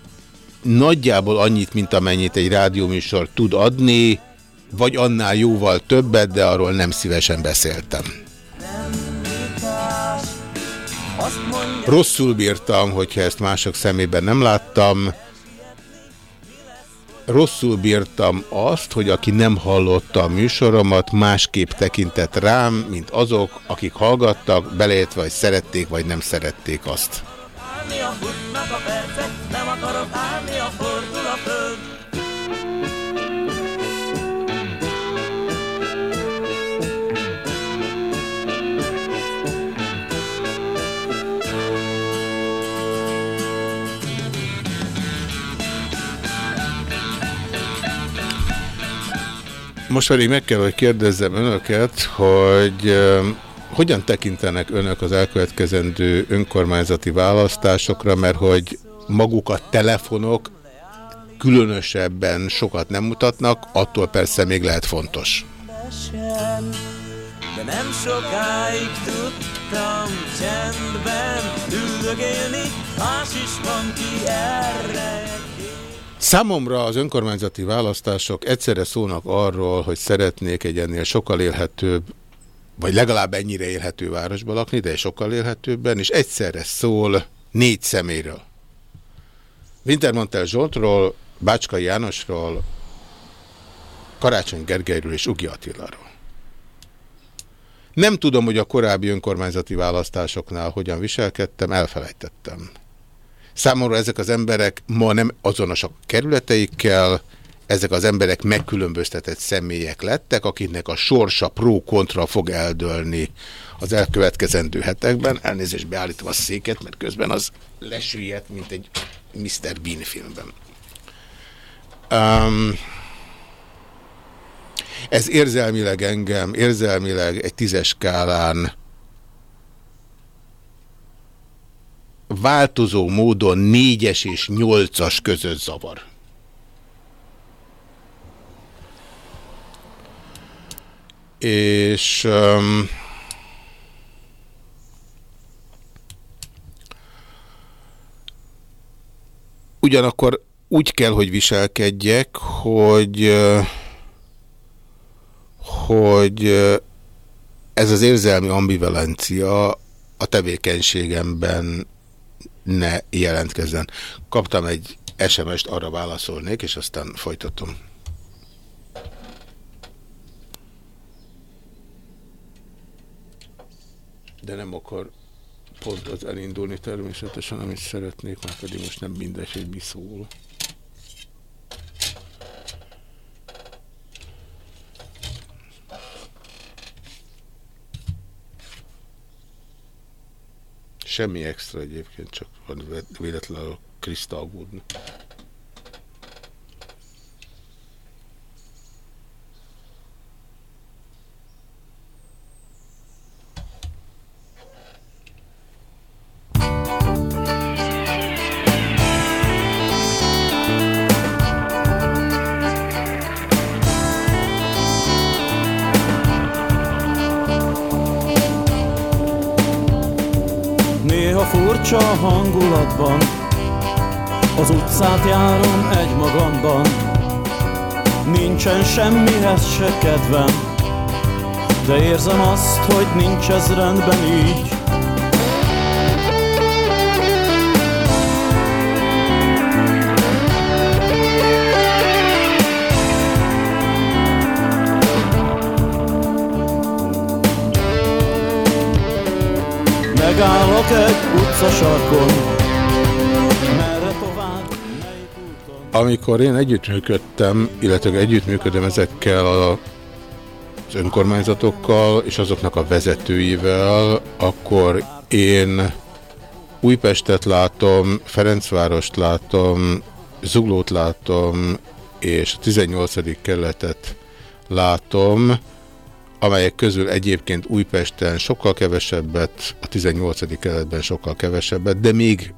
nagyjából annyit, mint amennyit egy rádióműsor tud adni, vagy annál jóval többet, de arról nem szívesen beszéltem. Rosszul bírtam, hogyha ezt mások szemében nem láttam. Rosszul bírtam azt, hogy aki nem hallotta a műsoromat, másképp tekintett rám, mint azok, akik hallgattak, beleértve, vagy szerették, vagy nem szerették azt. állni, a futnak a percek, nem akarok állni, Most pedig meg kell, hogy kérdezzem önöket, hogy hogyan tekintenek önök az elkövetkezendő önkormányzati választásokra, mert hogy maguk a telefonok különösebben sokat nem mutatnak, attól persze még lehet fontos. De nem sokáig tudtam csendben üldögélni, más is van ki erre. Számomra az önkormányzati választások egyszerre szólnak arról, hogy szeretnék egy ennél sokkal élhetőbb, vagy legalább ennyire élhető városba lakni, de sokkal élhetőbben, és egyszerre szól négy szeméről. Wintermantel Zsoltról, Bácskai Jánosról, Karácsony Gergelyről és Ugi Attiláról. Nem tudom, hogy a korábbi önkormányzati választásoknál hogyan viselkedtem, elfelejtettem. Számomra ezek az emberek ma nem azonosak a kerületeikkel, ezek az emberek megkülönböztetett személyek lettek, akiknek a sorsa pro-kontra fog eldőlni az elkövetkezendő hetekben. Elnézést beállítom a széket, mert közben az lesüllyedt, mint egy Mr. Bean filmben. Um, ez érzelmileg engem, érzelmileg egy tízes skálán változó módon négyes és nyolcas között zavar. És um, ugyanakkor úgy kell, hogy viselkedjek, hogy hogy ez az érzelmi ambivalencia a tevékenységemben ne jelentkezzen. Kaptam egy SMS-t, arra válaszolnék, és aztán folytatom. De nem akar pont az elindulni természetesen, amit szeretnék, már pedig most nem mindegy, hogy mi szól. Semmi extra egyébként, csak van véletlenül Krista aggódni. Furcsa hangulatban. Az utcát járom egy magamban Nincsen semmihez se kedvem De érzem azt, hogy nincs ez rendben így pünköd utcasarkon Merre? Amikor én együttműködtem, illetve együttműködöm ezekkel az önkormányzatokkal és azoknak a vezetőivel, akkor én Újpestet látom, Ferencvárost látom, Zuglót látom, és a 18. kerületet látom, amelyek közül egyébként Újpesten sokkal kevesebbet, a 18. kerületben sokkal kevesebbet, de még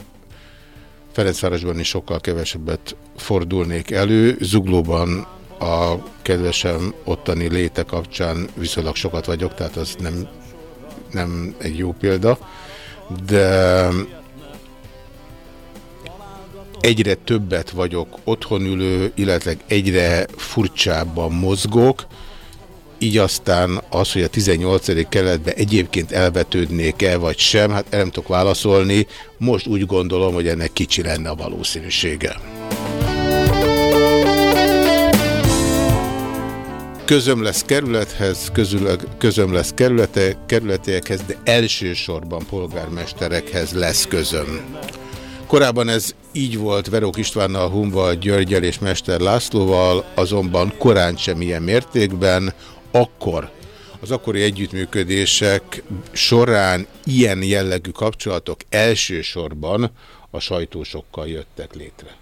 Ferencvárosban is sokkal kevesebbet fordulnék elő. Zuglóban a kedvesem ottani léte kapcsán viszonylag sokat vagyok, tehát az nem, nem egy jó példa, de egyre többet vagyok otthon ülő, illetve egyre furcsábban mozgok, így aztán az, hogy a 18. keletben egyébként elvetődnék-e vagy sem, hát el nem tudok válaszolni. Most úgy gondolom, hogy ennek kicsi lenne a valószínűsége. Közöm lesz kerülethez, közül, közöm lesz kerülete, kerületiekhez, de elsősorban polgármesterekhez lesz közöm. Korábban ez így volt Verok Istvánnal, Humval, Györgyel és Mester Lászlóval, azonban korán sem ilyen mértékben, akkor az akkori együttműködések során ilyen jellegű kapcsolatok elsősorban a sajtósokkal jöttek létre.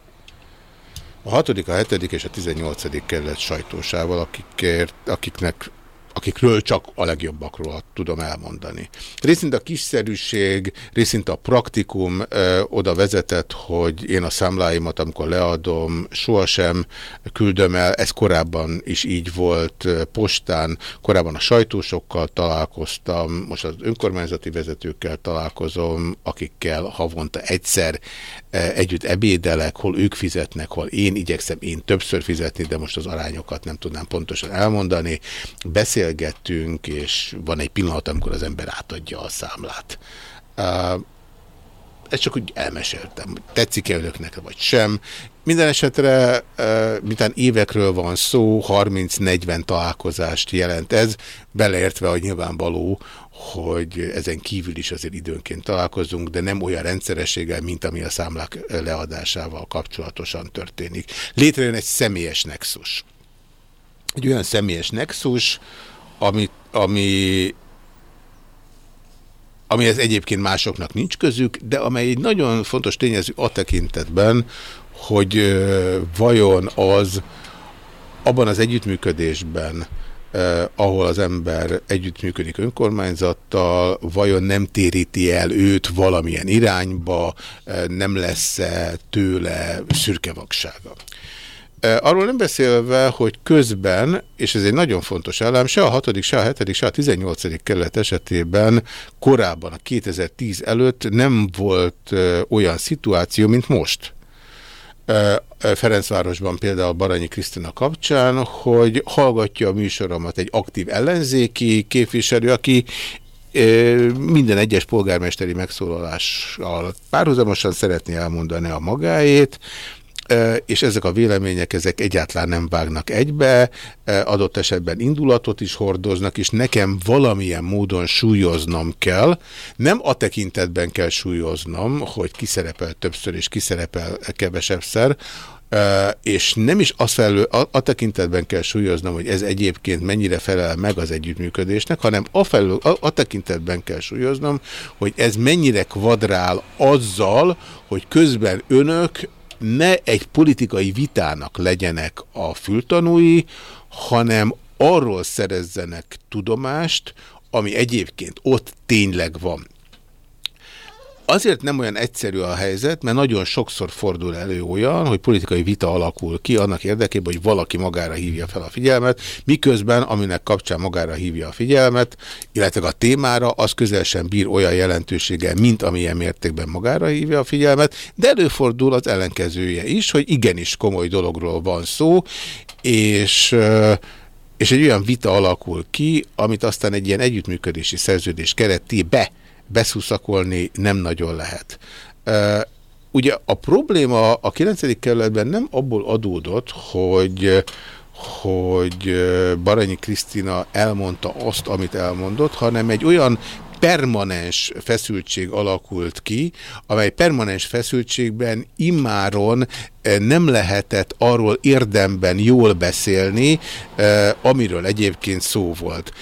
A 6., a 7. és a 18. kerület sajtósával, akikért, akiknek akikről csak a legjobbakról tudom elmondani. Részint a kiszerűség, részint a praktikum ö, oda vezetett, hogy én a számláimat, amikor leadom, sohasem küldöm el. Ez korábban is így volt postán, korábban a sajtósokkal találkoztam, most az önkormányzati vezetőkkel találkozom, akikkel havonta egyszer együtt ebédelek, hol ők fizetnek, hol én igyekszem én többször fizetni, de most az arányokat nem tudnám pontosan elmondani. Beszélgettünk, és van egy pillanat, amikor az ember átadja a számlát. Uh, ezt csak úgy elmeséltem. Tetszik-e önöknek, vagy sem. Minden esetre, miután évekről van szó, 30-40 találkozást jelent ez, beleértve a nyilvánvaló, hogy ezen kívül is azért időnként találkozunk, de nem olyan rendszerességgel, mint ami a számlák leadásával kapcsolatosan történik. Létrejön egy személyes nexus. Egy olyan személyes nexus, ami, ami amihez egyébként másoknak nincs közük, de amely egy nagyon fontos tényező a tekintetben, hogy vajon az abban az együttműködésben, eh, ahol az ember együttműködik önkormányzattal, vajon nem téríti el őt valamilyen irányba, eh, nem lesz-e tőle szürkevaksága. Arról nem beszélve, hogy közben, és ez egy nagyon fontos elem, se a 6., se a 7., se a 18. kerület esetében korábban, a 2010 előtt nem volt olyan szituáció, mint most. Ferencvárosban például Baranyi Krisztina kapcsán, hogy hallgatja a műsoromat egy aktív ellenzéki képviselő, aki minden egyes polgármesteri megszólalással párhuzamosan szeretné elmondani a magáét, és ezek a vélemények ezek egyáltalán nem vágnak egybe, adott esetben indulatot is hordoznak, és nekem valamilyen módon súlyoznom kell. Nem a tekintetben kell súlyoznom, hogy kiszerepel többször és kiszerepel kevesebbszer, Uh, és nem is azt felül, a, a tekintetben kell súlyoznom, hogy ez egyébként mennyire felel meg az együttműködésnek, hanem a, felül, a, a tekintetben kell súlyoznom, hogy ez mennyire kvadrál azzal, hogy közben önök ne egy politikai vitának legyenek a fültanúi, hanem arról szerezzenek tudomást, ami egyébként ott tényleg van. Azért nem olyan egyszerű a helyzet, mert nagyon sokszor fordul elő olyan, hogy politikai vita alakul ki annak érdekében, hogy valaki magára hívja fel a figyelmet, miközben, aminek kapcsán magára hívja a figyelmet, illetve a témára, az közel sem bír olyan jelentőséggel, mint amilyen mértékben magára hívja a figyelmet, de előfordul az ellenkezője is, hogy igenis komoly dologról van szó, és és egy olyan vita alakul ki, amit aztán egy ilyen együttműködési szerződés keretébe beszuszakolni nem nagyon lehet. Ugye a probléma a 9. kerületben nem abból adódott, hogy hogy Baranyi Krisztina elmondta azt, amit elmondott, hanem egy olyan permanens feszültség alakult ki, amely permanens feszültségben immáron nem lehetett arról érdemben jól beszélni, amiről egyébként szó volt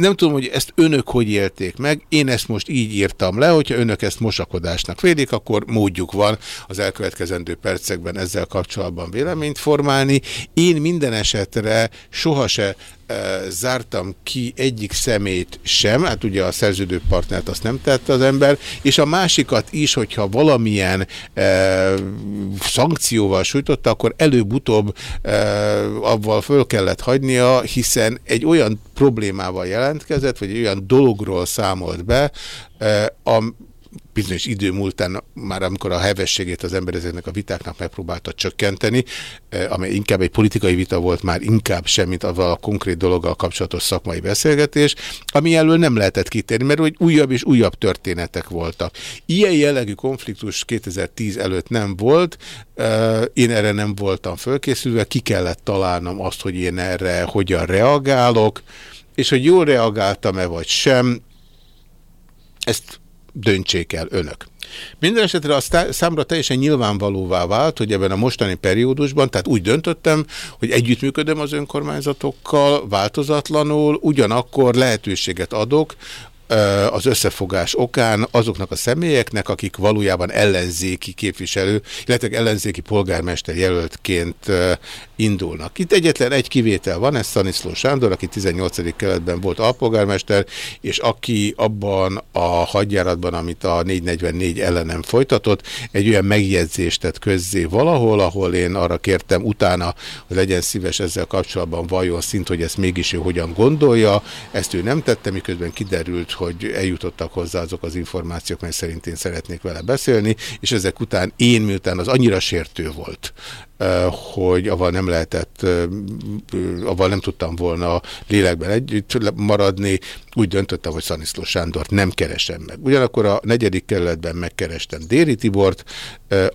nem tudom, hogy ezt önök hogy élték meg, én ezt most így írtam le, hogyha önök ezt mosakodásnak védik, akkor módjuk van az elkövetkezendő percekben ezzel kapcsolatban véleményt formálni. Én minden esetre sohasem zártam ki egyik szemét sem, hát ugye a szerződő partnert azt nem tette az ember, és a másikat is, hogyha valamilyen e, szankcióval sújtotta, akkor előbb-utóbb e, avval föl kellett hagynia, hiszen egy olyan problémával jelentkezett, vagy egy olyan dologról számolt be, e, a, bizonyos idő múltán, már amikor a hevességét az ember ezeknek a vitáknak megpróbálta csökkenteni, eh, amely inkább egy politikai vita volt, már inkább sem, mint avval a konkrét dologgal kapcsolatos szakmai beszélgetés, ami elől nem lehetett kitérni, mert hogy újabb és újabb történetek voltak. Ilyen jellegű konfliktus 2010 előtt nem volt, eh, én erre nem voltam fölkészülve, ki kellett találnom azt, hogy én erre hogyan reagálok, és hogy jól reagáltam-e vagy sem, ezt döntsék el önök. Minden esetre a számra teljesen nyilvánvalóvá vált, hogy ebben a mostani periódusban, tehát úgy döntöttem, hogy együttműködöm az önkormányzatokkal változatlanul, ugyanakkor lehetőséget adok az összefogás okán azoknak a személyeknek, akik valójában ellenzéki képviselő, illetve ellenzéki polgármester jelöltként indulnak. Itt egyetlen egy kivétel van, ez Szaniszló Sándor, aki 18. keletben volt alpolgármester, és aki abban a hadjáratban, amit a 444 ellenem folytatott, egy olyan megjegyzést tett közzé valahol, ahol én arra kértem utána, hogy legyen szíves ezzel kapcsolatban vajon szint, hogy ezt mégis ő hogyan gondolja. Ezt ő nem tette, miközben kiderült, hogy eljutottak hozzá azok az információk, mely szerint én szeretnék vele beszélni, és ezek után én, miután az annyira sértő volt, hogy avval nem lehetett, avval nem tudtam volna lélekben együtt maradni, úgy döntöttem, hogy Szaniszló Sándort nem keresem meg. Ugyanakkor a negyedik kerületben megkerestem Déri Tibort,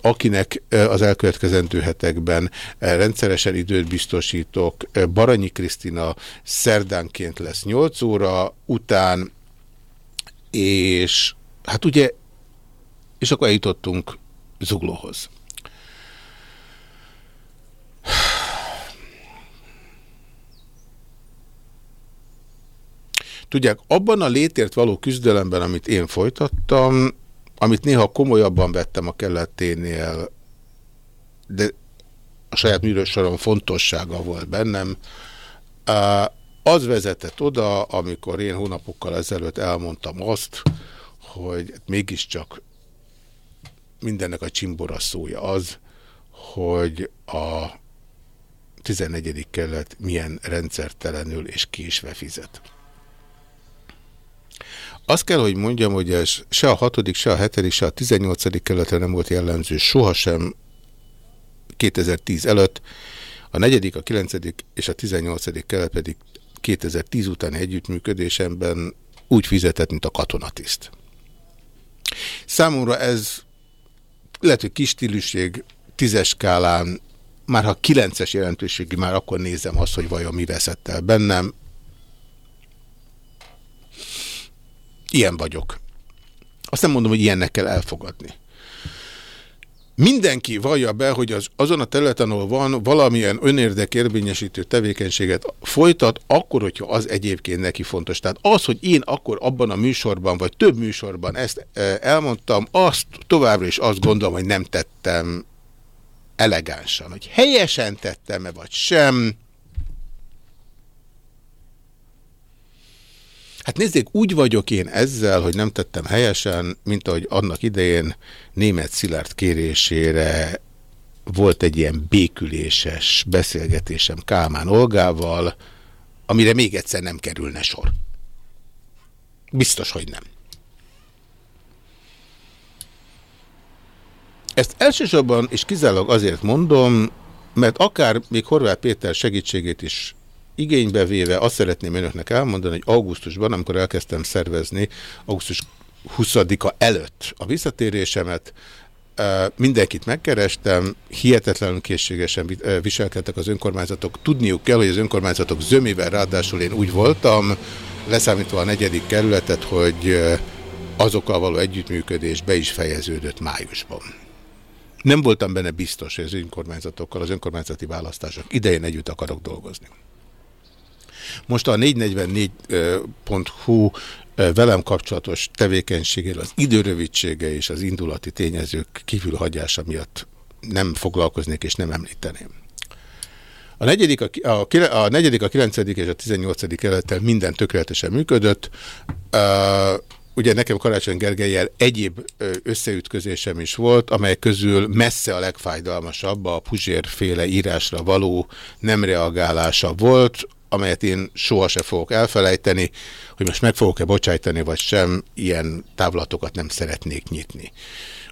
akinek az elkövetkezendő hetekben rendszeresen időt biztosítok. Baranyi Krisztina szerdánként lesz 8 óra, után és hát ugye, és akkor eljutottunk Zuglóhoz. Tudják, abban a létért való küzdelemben, amit én folytattam, amit néha komolyabban vettem a kelleténél, de a saját műrősoron fontossága volt bennem, az vezetett oda, amikor én hónapokkal ezelőtt elmondtam azt, hogy mégiscsak mindennek a csimbora szója az, hogy a 14. kelet milyen rendszertelenül és késve fizet. Azt kell, hogy mondjam, hogy ez se a 6., se a 7., se a 18. keletre nem volt jellemző, sohasem 2010 előtt, a 4., a 9. és a 18. kelet pedig 2010 utáni együttműködésemben úgy fizetett, mint a katonatiszt. Számomra ez lehet, hogy kis stíluség, tízes skálán, már ha kilences jelentőségi, már akkor nézem azt, hogy vajon mi veszett el bennem. Ilyen vagyok. Azt nem mondom, hogy ilyennek kell elfogadni mindenki vallja be, hogy az, azon a területen, ahol van valamilyen önérdekérvényesítő tevékenységet folytat, akkor, hogyha az egyébként neki fontos. Tehát az, hogy én akkor abban a műsorban, vagy több műsorban ezt e, elmondtam, azt továbbra is azt gondolom, hogy nem tettem elegánsan. Hogy helyesen tettem-e, vagy sem, Hát nézzék, úgy vagyok én ezzel, hogy nem tettem helyesen, mint ahogy annak idején német Szilárd kérésére volt egy ilyen béküléses beszélgetésem Kálmán Olgával, amire még egyszer nem kerülne sor. Biztos, hogy nem. Ezt elsősorban és kizárólag azért mondom, mert akár még Horváth Péter segítségét is igénybe véve azt szeretném önöknek elmondani, hogy augusztusban, amikor elkezdtem szervezni, augusztus 20-a előtt a visszatérésemet, mindenkit megkerestem, hihetetlenül készségesen viselkedtek az önkormányzatok. Tudniuk kell, hogy az önkormányzatok zömével ráadásul én úgy voltam, leszámítva a negyedik kerületet, hogy azokkal való együttműködés be is fejeződött májusban. Nem voltam benne biztos, hogy az önkormányzatokkal, az önkormányzati választások idején együtt akarok dolgozni. Most a 444.hu velem kapcsolatos tevékenységéről az időrövidsége és az indulati tényezők kívülhagyása miatt nem foglalkoznék és nem említeném. A negyedik, a, a, a negyedik, a kilencedik és a tizennyolcadik kelettel minden tökéletesen működött. Uh, ugye nekem Karácsony Gergelyel egyéb összeütközésem is volt, amely közül messze a legfájdalmasabb a Puzsér féle írásra való nem reagálása volt, amelyet én sohasem fogok elfelejteni, hogy most meg fogok-e bocsájtani, vagy sem, ilyen távlatokat nem szeretnék nyitni.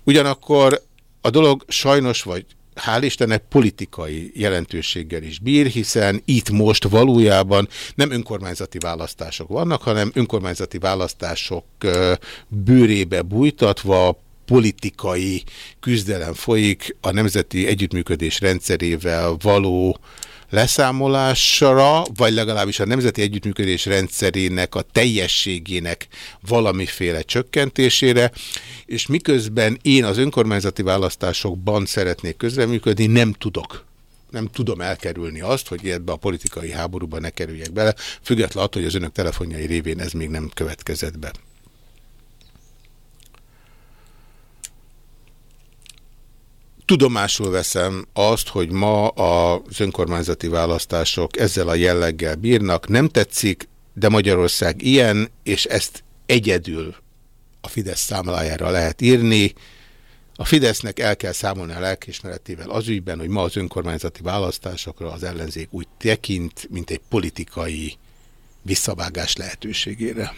Ugyanakkor a dolog sajnos, vagy hál' Istennek politikai jelentőséggel is bír, hiszen itt most valójában nem önkormányzati választások vannak, hanem önkormányzati választások bőrébe bújtatva politikai küzdelem folyik a Nemzeti Együttműködés rendszerével való leszámolásra, vagy legalábbis a nemzeti együttműködés rendszerének a teljességének valamiféle csökkentésére, és miközben én az önkormányzati választásokban szeretnék közreműködni, nem tudok nem tudom elkerülni azt, hogy ebbe a politikai háborúba ne kerüljek bele, függetlenül attól, hogy az önök telefonjai révén ez még nem következett be. Tudomásul veszem azt, hogy ma az önkormányzati választások ezzel a jelleggel bírnak. Nem tetszik, de Magyarország ilyen, és ezt egyedül a Fidesz számlájára lehet írni. A Fidesznek el kell számolni a lelkismeretével az ügyben, hogy ma az önkormányzati választásokra az ellenzék úgy tekint, mint egy politikai visszavágás lehetőségére.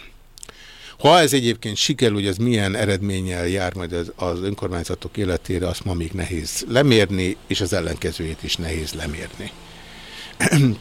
Ha ez egyébként sikerül, hogy ez milyen eredménnyel jár majd az, az önkormányzatok életére, azt ma még nehéz lemérni, és az ellenkezőjét is nehéz lemérni. *clears throat*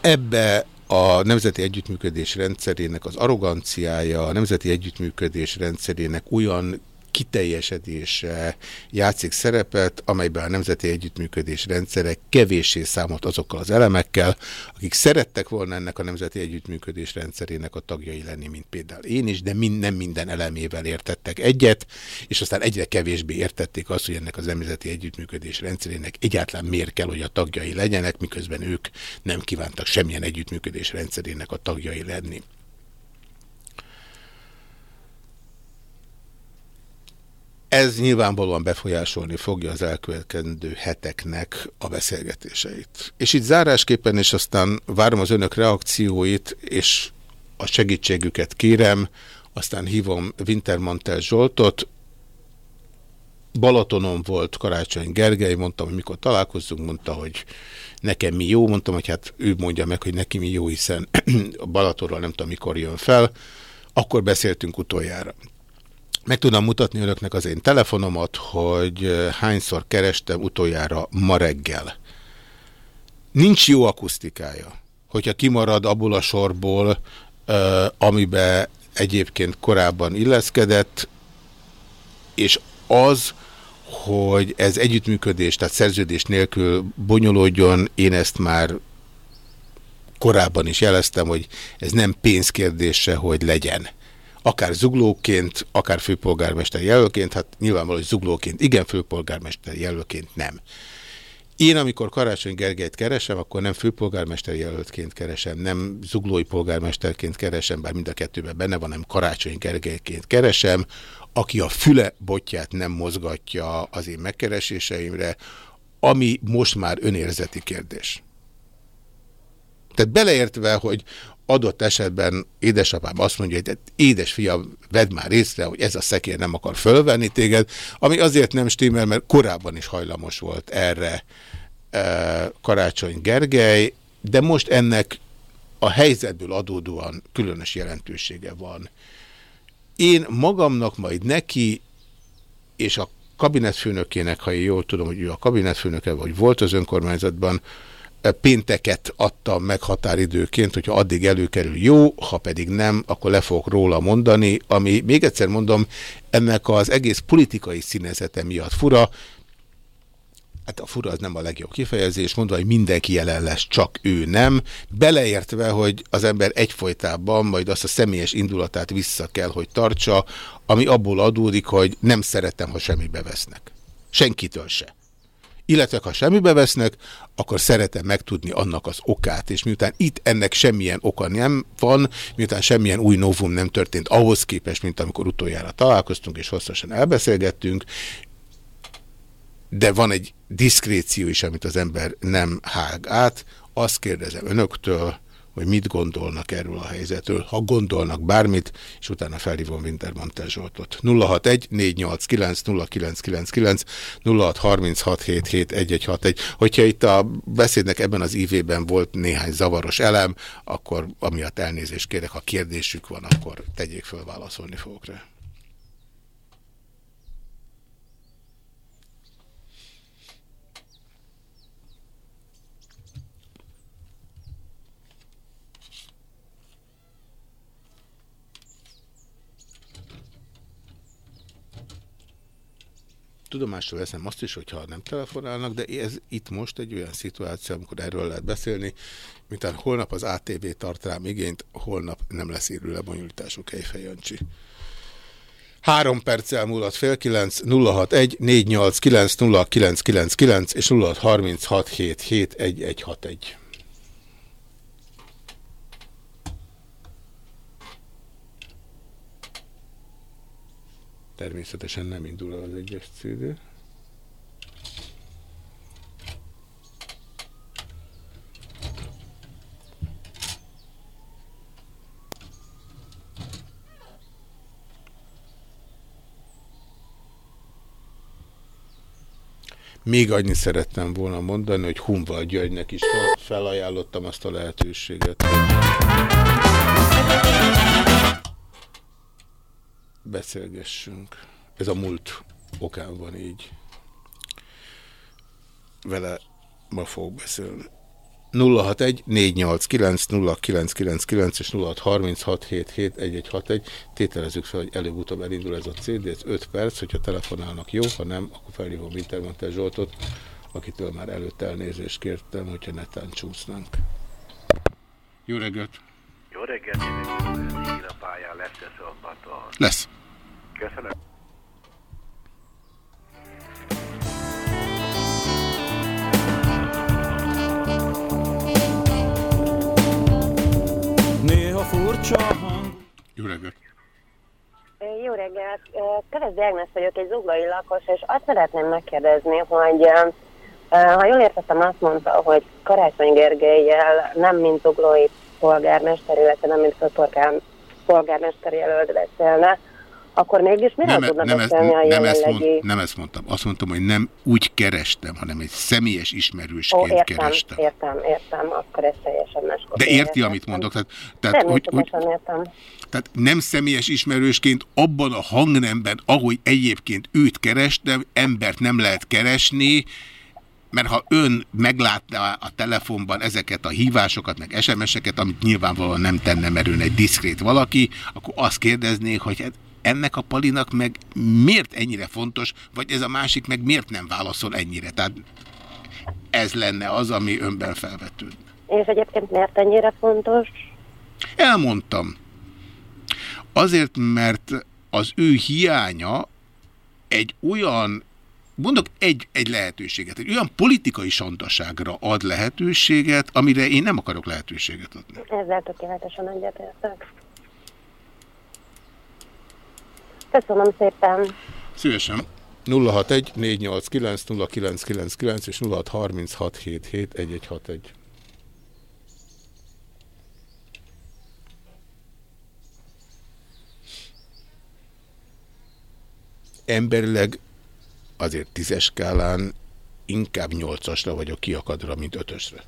Ebbe a Nemzeti Együttműködés rendszerének az arroganciája, a Nemzeti Együttműködés rendszerének olyan kiteljesedése játszik szerepet, amelyben a nemzeti együttműködés rendszere kevéssé számolt azokkal az elemekkel, akik szerettek volna ennek a nemzeti együttműködés rendszerének a tagjai lenni, mint például én is, de mind, nem minden elemével értettek egyet, és aztán egyre kevésbé értették azt, hogy ennek az nemzeti együttműködés rendszerének egyáltalán miért kell, hogy a tagjai legyenek, miközben ők nem kívántak semmilyen együttműködés rendszerének a tagjai lenni. Ez nyilvánvalóan befolyásolni fogja az elkövetkezendő heteknek a beszélgetéseit. És itt zárásképpen, és aztán várom az önök reakcióit, és a segítségüket kérem, aztán hívom Wintermantel Zsoltot. Balatonon volt Karácsony Gergely, mondtam, hogy mikor találkozzunk, mondta, hogy nekem mi jó, mondtam, hogy hát ő mondja meg, hogy neki mi jó, hiszen *clears throat* a Balatonról nem tudom, mikor jön fel. Akkor beszéltünk utoljára. Meg tudom mutatni önöknek az én telefonomat, hogy hányszor kerestem utoljára ma reggel. Nincs jó akusztikája. Hogyha kimarad abból a sorból, amibe egyébként korábban illeszkedett, és az, hogy ez együttműködés, tehát szerződés nélkül bonyolódjon, én ezt már korábban is jeleztem, hogy ez nem pénzkérdése, hogy legyen akár zuglóként, akár főpolgármester jelölként, hát nyilvánvaló, hogy zuglóként igen, főpolgármester jelölként nem. Én, amikor Karácsony Gergelyt keresem, akkor nem főpolgármester jelöltként keresem, nem zuglói polgármesterként keresem, bár mind a kettőben benne van, nem Karácsony Gergelyként keresem, aki a füle botját nem mozgatja az én megkereséseimre, ami most már önérzeti kérdés. Tehát beleértve, hogy adott esetben édesapám azt mondja, hogy édes fiam, vedd már észre, hogy ez a szekér nem akar fölvenni téged, ami azért nem stimmel, mert korábban is hajlamos volt erre e, Karácsony Gergely, de most ennek a helyzetből adódóan különös jelentősége van. Én magamnak majd neki, és a kabinetfőnökének, ha én jól tudom, hogy ő a kabinetfőnöke, vagy volt az önkormányzatban, pénteket adtam meg határidőként, hogyha addig előkerül jó, ha pedig nem, akkor le fogok róla mondani, ami még egyszer mondom, ennek az egész politikai színezete miatt fura. hát a fura az nem a legjobb kifejezés, mondva, hogy mindenki jelen lesz, csak ő nem, beleértve, hogy az ember egyfolytában majd azt a személyes indulatát vissza kell, hogy tartsa, ami abból adódik, hogy nem szeretem, ha semmibe vesznek. Senkitől se. Illetve, ha semmibe vesznek, akkor szeretem megtudni annak az okát, és miután itt ennek semmilyen oka nem van, miután semmilyen új novum nem történt ahhoz képest, mint amikor utoljára találkoztunk, és hosszasan elbeszélgettünk, de van egy diszkréció is, amit az ember nem hág át. Azt kérdezem önöktől, hogy mit gondolnak erről a helyzetről, ha gondolnak bármit, és utána felhívom Wintermantel Zsoltot. 061 489 0999 0636771161. Hogyha itt a beszédnek ebben az ívében volt néhány zavaros elem, akkor amiatt elnézést kérek, ha kérdésük van, akkor tegyék föl, válaszolni fogok rá. Tudomásra veszem azt is, hogyha nem telefonálnak, de ez itt most egy olyan szituáció, amikor erről lehet beszélni, mintán holnap az ATV tart rám igényt, holnap nem lesz írő lebonyolítású Kejfej Jancsi. Három perccel múlott fél kilenc, 061 489 0999 és 0636771161. Természetesen nem indul el az egyes CD. Még annyit szerettem volna mondani, hogy Humval Györgynek is felajánlottam azt a lehetőséget beszélgessünk. Ez a múlt okán van így. Vele ma fogok beszélni. 061 489 0999 és 0636771161. Tételezzük fel, hogy előbb-utóbb elindul ez a CD, ez 5 perc, hogyha telefonálnak jó, ha nem, akkor felhívom Wintermantel Zsoltot, akitől már előtt elnézést kértem, hogyha netán csúsznánk. Jó reggelt! Jó reggelt! pályán lesz-e szombaton? Lesz. Köszönöm. Néha furcsa hang. Jó reggelt. Jó reggelt. Kereszti Ágnes vagyok, egy zuglói lakos, és azt szeretném megkérdezni, hogy ha jól értettem, azt mondta, hogy Karácsony Gergelyel nem mint zuglói polgármester, illetve nem mint polgármester jelölt beszélne, akkor mégis mire nem, tudna nem beszélni ezt, a nem ezt, mond, nem ezt mondtam. Azt mondtam, hogy nem úgy kerestem, hanem egy személyes ismerősként Ó, értem, kerestem. értem, értem, akkor ez teljesen más. De érti, amit mondok? Tehát, tehát, hogy, hogy, értem. tehát nem személyes ismerősként abban a hangnemben, ahogy egyébként őt kerestem, embert nem lehet keresni, mert ha ön meglátná a telefonban ezeket a hívásokat, meg SMS-eket, amit nyilvánvalóan nem tenne, mert ön egy diszkrét valaki, akkor azt kérdezné, hogy hát ennek a palinak meg miért ennyire fontos, vagy ez a másik meg miért nem válaszol ennyire? Tehát ez lenne az, ami önben felvetődne. És egyébként miért ennyire fontos? Elmondtam. Azért, mert az ő hiánya egy olyan mondok egy, egy lehetőséget, egy olyan politikai santaságra ad lehetőséget, amire én nem akarok lehetőséget adni. Ezzel tökéletesen egyetértek. Köszönöm szépen. Szívesen. 061 489 0999 és 0636771161. Emberileg azért tízes skálán inkább nyolcasra vagyok kiakadra, mint ötösre.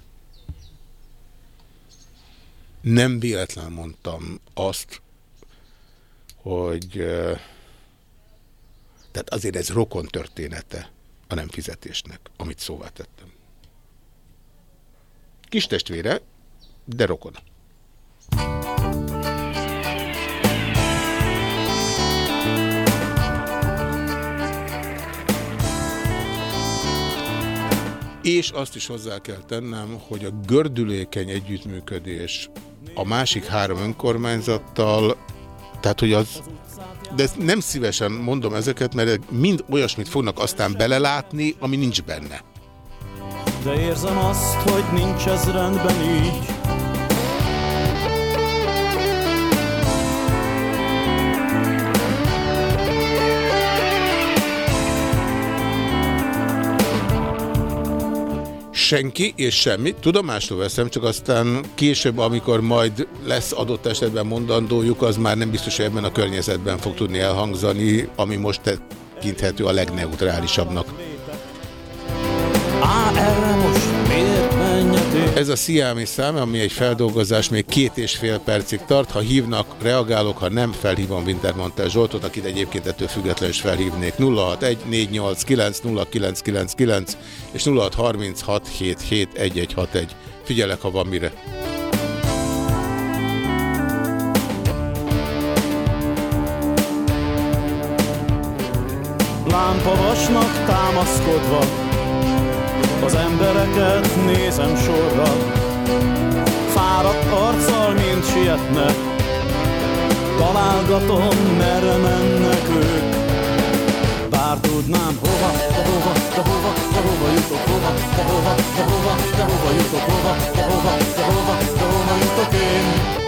Nem véletlen mondtam azt, hogy tehát azért ez rokon története a nem fizetésnek, amit szóvá tettem. Kis testvére, de rokon. és azt is hozzá kell tennem, hogy a gördülékeny együttműködés a másik három önkormányzattal, tehát hogy az de nem szívesen mondom ezeket, mert mind olyasmit fognak aztán belelátni, ami nincs benne. De érzem azt, hogy nincs ez rendben így senki és semmi. Tudomásul veszem, csak aztán később, amikor majd lesz adott esetben mondandójuk, az már nem biztos, hogy ebben a környezetben fog tudni elhangzani, ami most tekinthető a legneutrálisabbnak. Á, erre most Ez a Sziámi szám, ami egy feldolgozás még két és fél percig tart. Ha hívnak, reagálok, ha nem, felhívom Wintermantel Zsoltot, akit egyébként ettől függetlenül is felhívnék. 0614890999 és 0636771161. Figyelek, ha van mire. Lámpavasnak támaszkodva az embereket nézem sorra. Fáradt arccal mind sietnek Találgatom, merre mennek ők. Bár tudnám hova, de hova, de hova, de hova jutok, hova, de hova, de hova, de hova jutok, hova, de hova, de hova, de hova jutok én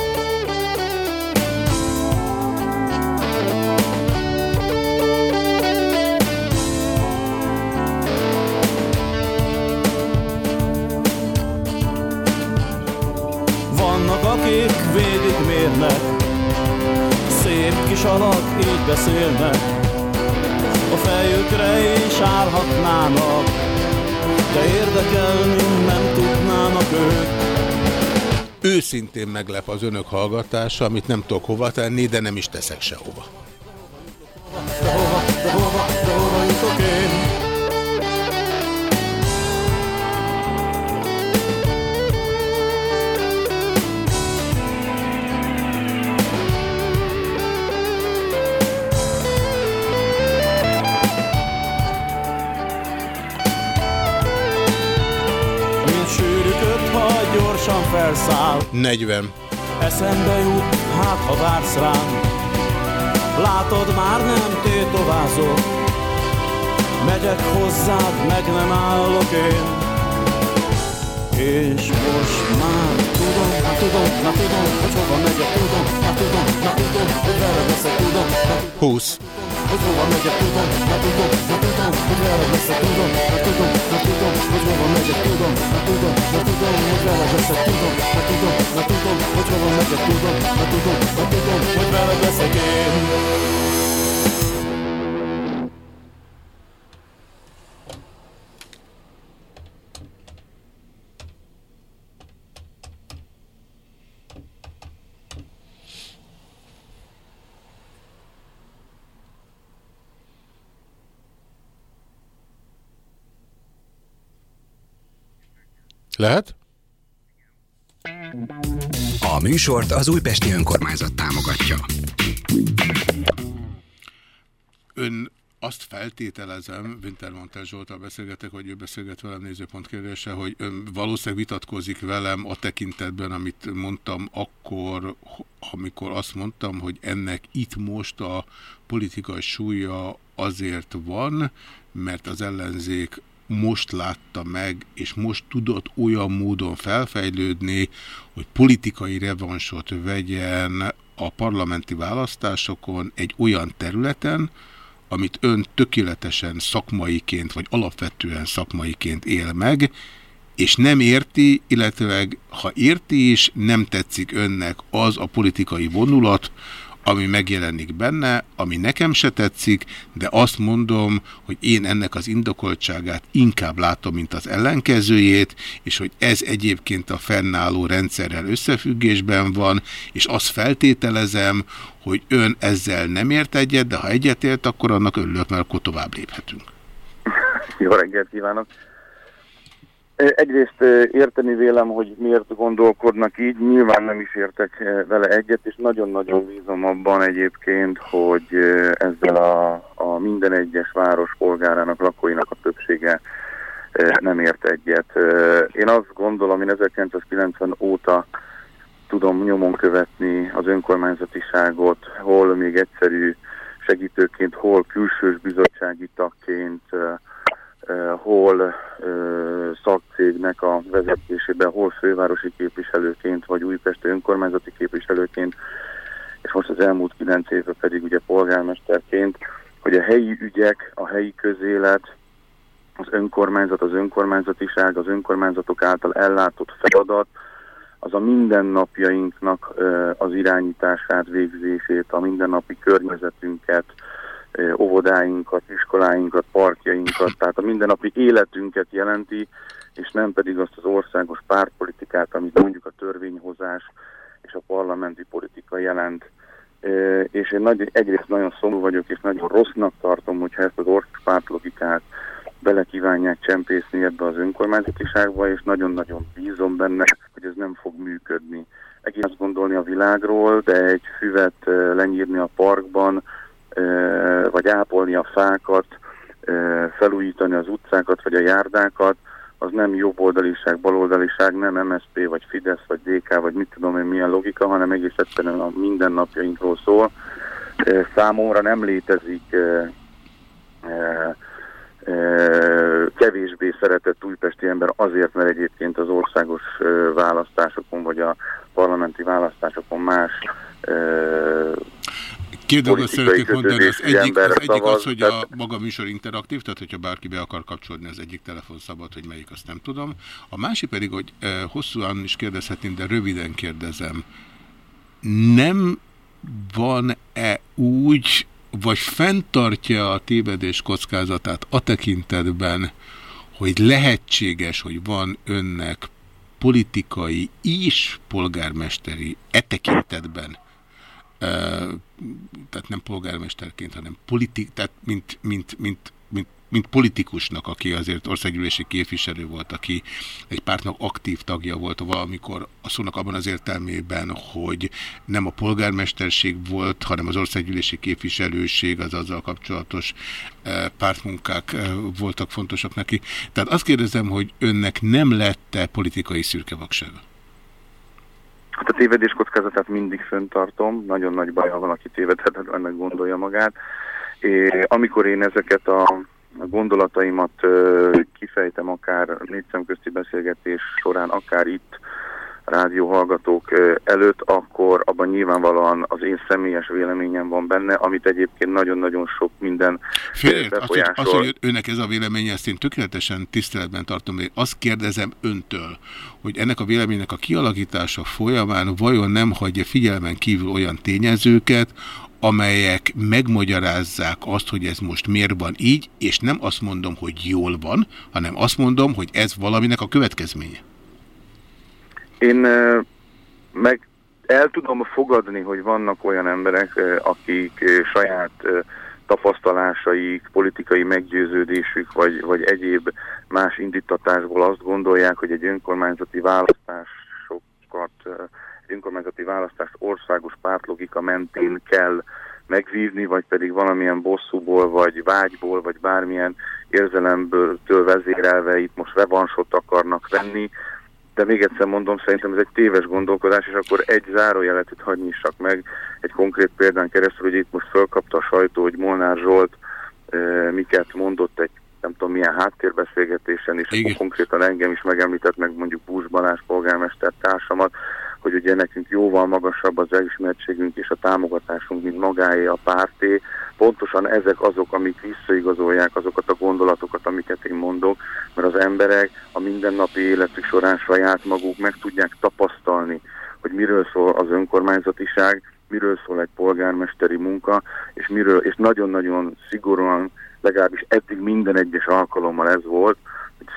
akik végigmérnek, szép kis alak így beszélnek, a fejükre is állhatnának, de érdekelni nem tudnának ők. Őszintén meglep az önök hallgatása, amit nem tudok hova tenni, de nem is teszek sehova. De hova, de hova, de hova jutok én? Gyorsan felszáll. 40 Eszembe jut, hát ha vársz rám. Látod, már nem tétovázok Megyek hozzád, meg nem állok én. És most már tudom, na tudom, na tudom, hogy hova megyek, tudom, na tudom, na tudom, hogy vele leszek, tudom, na tudom. 20 hogy hova megyek, tudom, na tudom, na tudom, hogy vele leszek, tudom, na tudom, na tudom, hogy hova megyek, tudom, na tudom, na tudom, hogy vele leszek, tudom, na tudom, na tudom, hogy hova megyek, tudom, na tudom, na tudom, hogy vele leszek Lehet? A műsort az Újpesti Önkormányzat támogatja. Ön azt feltételezem, Wintermantel Zsoltal beszélgetek, hogy ő beszélget velem nézőpont kérdése, hogy ön valószínűleg vitatkozik velem a tekintetben, amit mondtam akkor, amikor azt mondtam, hogy ennek itt most a politikai súlya azért van, mert az ellenzék most látta meg, és most tudott olyan módon felfejlődni, hogy politikai revansot vegyen a parlamenti választásokon egy olyan területen, amit ön tökéletesen szakmaiként, vagy alapvetően szakmaiként él meg, és nem érti, illetőleg ha érti is, nem tetszik önnek az a politikai vonulat, ami megjelenik benne, ami nekem se tetszik, de azt mondom, hogy én ennek az indokoltságát inkább látom, mint az ellenkezőjét, és hogy ez egyébként a fennálló rendszerrel összefüggésben van, és azt feltételezem, hogy ön ezzel nem ért egyet, de ha egyetért, akkor annak örülök, mert akkor tovább léphetünk. Jó reggelt kívánok! Egyrészt érteni vélem, hogy miért gondolkodnak így, nyilván nem is értek vele egyet, és nagyon-nagyon bízom abban egyébként, hogy ezzel a, a minden egyes város polgárának, lakóinak a többsége nem ért egyet. Én azt gondolom, én 1990 óta tudom nyomon követni az önkormányzatiságot, hol még egyszerű segítőként, hol külsős bizottsági tagként, hol szakcégnek a vezetésében, hol fővárosi képviselőként, vagy újpesti önkormányzati képviselőként, és most az elmúlt kilenc évben pedig ugye polgármesterként, hogy a helyi ügyek, a helyi közélet, az önkormányzat, az önkormányzatiság, az önkormányzatok által ellátott feladat, az a mindennapjainknak az irányítását, végzését, a mindennapi környezetünket, óvodáinkat, iskoláinkat, parkjainkat, tehát a mindennapi életünket jelenti, és nem pedig azt az országos pártpolitikát, amit mondjuk a törvényhozás és a parlamenti politika jelent. És én nagy, egyrészt nagyon szomorú vagyok, és nagyon rossznak tartom, hogyha ezt az ország pártlogikát bele kívánják csempészni ebbe az önkormányzatiságba, és nagyon-nagyon bízom benne, hogy ez nem fog működni. Egész gondolni a világról, de egy füvet lenyírni a parkban, vagy ápolni a fákat, felújítani az utcákat, vagy a járdákat, az nem jobboldaliság, baloldaliság, nem MSP, vagy Fidesz, vagy DK, vagy mit tudom én milyen logika, hanem egész egyszerűen a mindennapjainkról szól. Számomra nem létezik kevésbé szeretett újpesti ember azért, mert egyébként az országos választásokon, vagy a parlamenti választásokon más Két dolgot szeretnék mondani, az egyik, az egyik az, hogy a maga műsor interaktív, tehát hogyha bárki be akar kapcsolni, az egyik telefon szabad, hogy melyik, azt nem tudom. A másik pedig, hogy hosszúan is kérdezhetném, de röviden kérdezem, nem van-e úgy, vagy fenntartja a tévedés kockázatát a tekintetben, hogy lehetséges, hogy van önnek politikai és polgármesteri e tekintetben tehát nem polgármesterként, hanem politik, tehát mint, mint, mint, mint, mint politikusnak, aki azért országgyűlési képviselő volt, aki egy pártnak aktív tagja volt valamikor a szónak abban az értelmében, hogy nem a polgármesterség volt, hanem az országgyűlési képviselőség, az azzal kapcsolatos pártmunkák voltak fontosak neki. Tehát azt kérdezem, hogy önnek nem lette politikai szürkevaksága? Hát a tévedés kockázatát mindig föntartom, nagyon nagy baj, ha van, aki tévedhet, ennek gondolja magát. É, amikor én ezeket a gondolataimat kifejtem akár négy szemközti beszélgetés során, akár itt rádióhallgatók előtt, akkor abban nyilvánvalóan az én személyes véleményem van benne, amit egyébként nagyon-nagyon sok minden Félért, azt, hogy, azt, hogy önnek ez a véleménye, ezt én tökéletesen tiszteletben tartom, de azt kérdezem öntől, hogy ennek a véleménynek a kialakítása folyamán vajon nem hagyja figyelmen kívül olyan tényezőket, amelyek megmagyarázzák azt, hogy ez most miért van így, és nem azt mondom, hogy jól van, hanem azt mondom, hogy ez valaminek a következménye. Én meg el tudom fogadni, hogy vannak olyan emberek, akik saját tapasztalásaik, politikai meggyőződésük, vagy, vagy egyéb más indítatásból azt gondolják, hogy egy önkormányzati választásokat, egy önkormányzati választást országos pártlogika mentén kell megvívni, vagy pedig valamilyen bosszúból, vagy vágyból, vagy bármilyen érzelemből vezérelve itt most revansot akarnak venni, de még egyszer mondom, szerintem ez egy téves gondolkodás, és akkor egy zárójelet itt hagyni nyissak meg. Egy konkrét példán keresztül, hogy itt most fölkapta a sajtó, hogy Molnár Zsolt e, miket mondott egy nem tudom milyen háttérbeszélgetésen, és akkor konkrétan engem is megemlített meg mondjuk Bús Balázs polgármester társamat, hogy ugye nekünk jóval magasabb az elismertségünk és a támogatásunk, mint magáé a párté. Pontosan ezek azok, amik visszaigazolják azokat a gondolatokat, amiket én mondok, mert az emberek a mindennapi életük során saját maguk meg tudják tapasztalni, hogy miről szól az önkormányzatiság, miről szól egy polgármesteri munka, és miről, és nagyon-nagyon szigorúan, legalábbis eddig minden egyes alkalommal ez volt,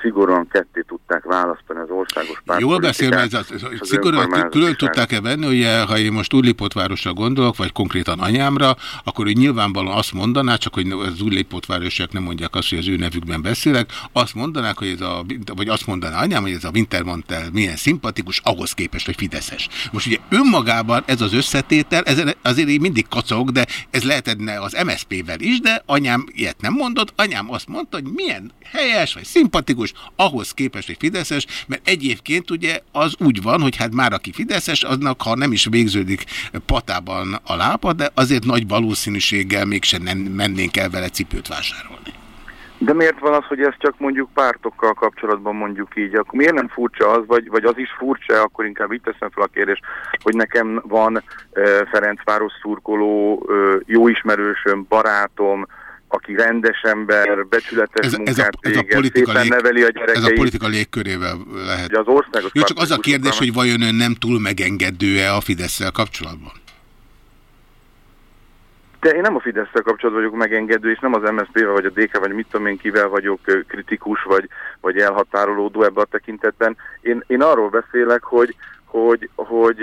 szigorúan ketté tudták választani az országos pártpolitikát. Jól beszél, mert ez az, az szigorúan külön tudták-e venni, hogy ha én most Újlipótvárosra gondolok, vagy konkrétan anyámra, akkor ő nyilvánvalóan azt mondaná, csak hogy az Újlipótvárosiak nem mondják azt, hogy az ő nevükben beszélek, azt mondanák, hogy ez a, vagy azt mondaná anyám, hogy ez a Wintermantel milyen szimpatikus, ahhoz képest, hogy Fideszes. Most ugye önmagában ez az összetétel, ez azért így mindig kacog, de ez lehetne az MSZP-vel is, de anyám ilyet nem mondott, anyám azt mondta, hogy milyen helyes, vagy szimpatikus, szimpatikus, ahhoz képest egy Fideszes, mert egyébként ugye az úgy van, hogy hát már aki Fideszes, aznak ha nem is végződik patában a lába, de azért nagy valószínűséggel mégsem nem mennénk el vele cipőt vásárolni. De miért van az, hogy ez csak mondjuk pártokkal kapcsolatban mondjuk így? Akkor miért nem furcsa az, vagy, vagy az is furcsa, akkor inkább így teszem fel a kérdést, hogy nekem van uh, Ferencváros szurkoló, uh, jó ismerősöm, barátom, aki rendes ember, becsületes ez, munkát ez a, ez a politika szépen lég, neveli a gyerekeit. Ez a politika légkörével lehet. Ugye az országos Jó, csak az a kérdés, hogy vajon ön nem túl megengedő-e a fidesz kapcsolatban? De én nem a fidesz kapcsolatban vagyok megengedő, és nem az MSZP-vel, vagy a DK, vagy mit tudom én kivel vagyok kritikus, vagy, vagy elhatárolódó ebbe a tekintetben. Én, én arról beszélek, hogy, hogy, hogy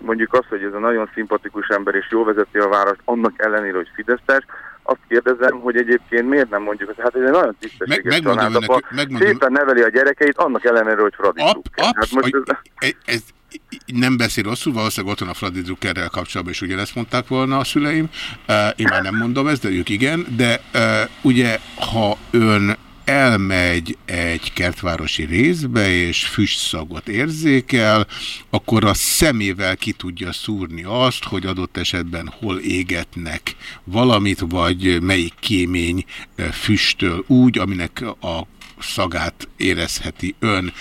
mondjuk azt, hogy ez a nagyon szimpatikus ember és jól vezeti a várost, annak ellenére, hogy fideszes, azt kérdezem, hogy egyébként miért nem mondjuk, azt, hát ez egy nagyon tisztességes Meg- önnek- megmondom- szépen neveli a gyerekeit, annak ellenére, hogy Fradi Drucker. Hát most ez, Ez, ez nem beszél rosszul, valószínűleg ott van a Fradi Druckerrel kapcsolatban, és ugyanezt mondták volna a szüleim. Uh, én már nem mondom ezt, de ők igen. De ugye, ha ön elmegy egy kertvárosi részbe, és füstszagot érzékel, akkor a szemével ki tudja szúrni azt, hogy adott esetben hol égetnek valamit, vagy melyik kémény füstöl úgy, aminek a szagát érezheti ön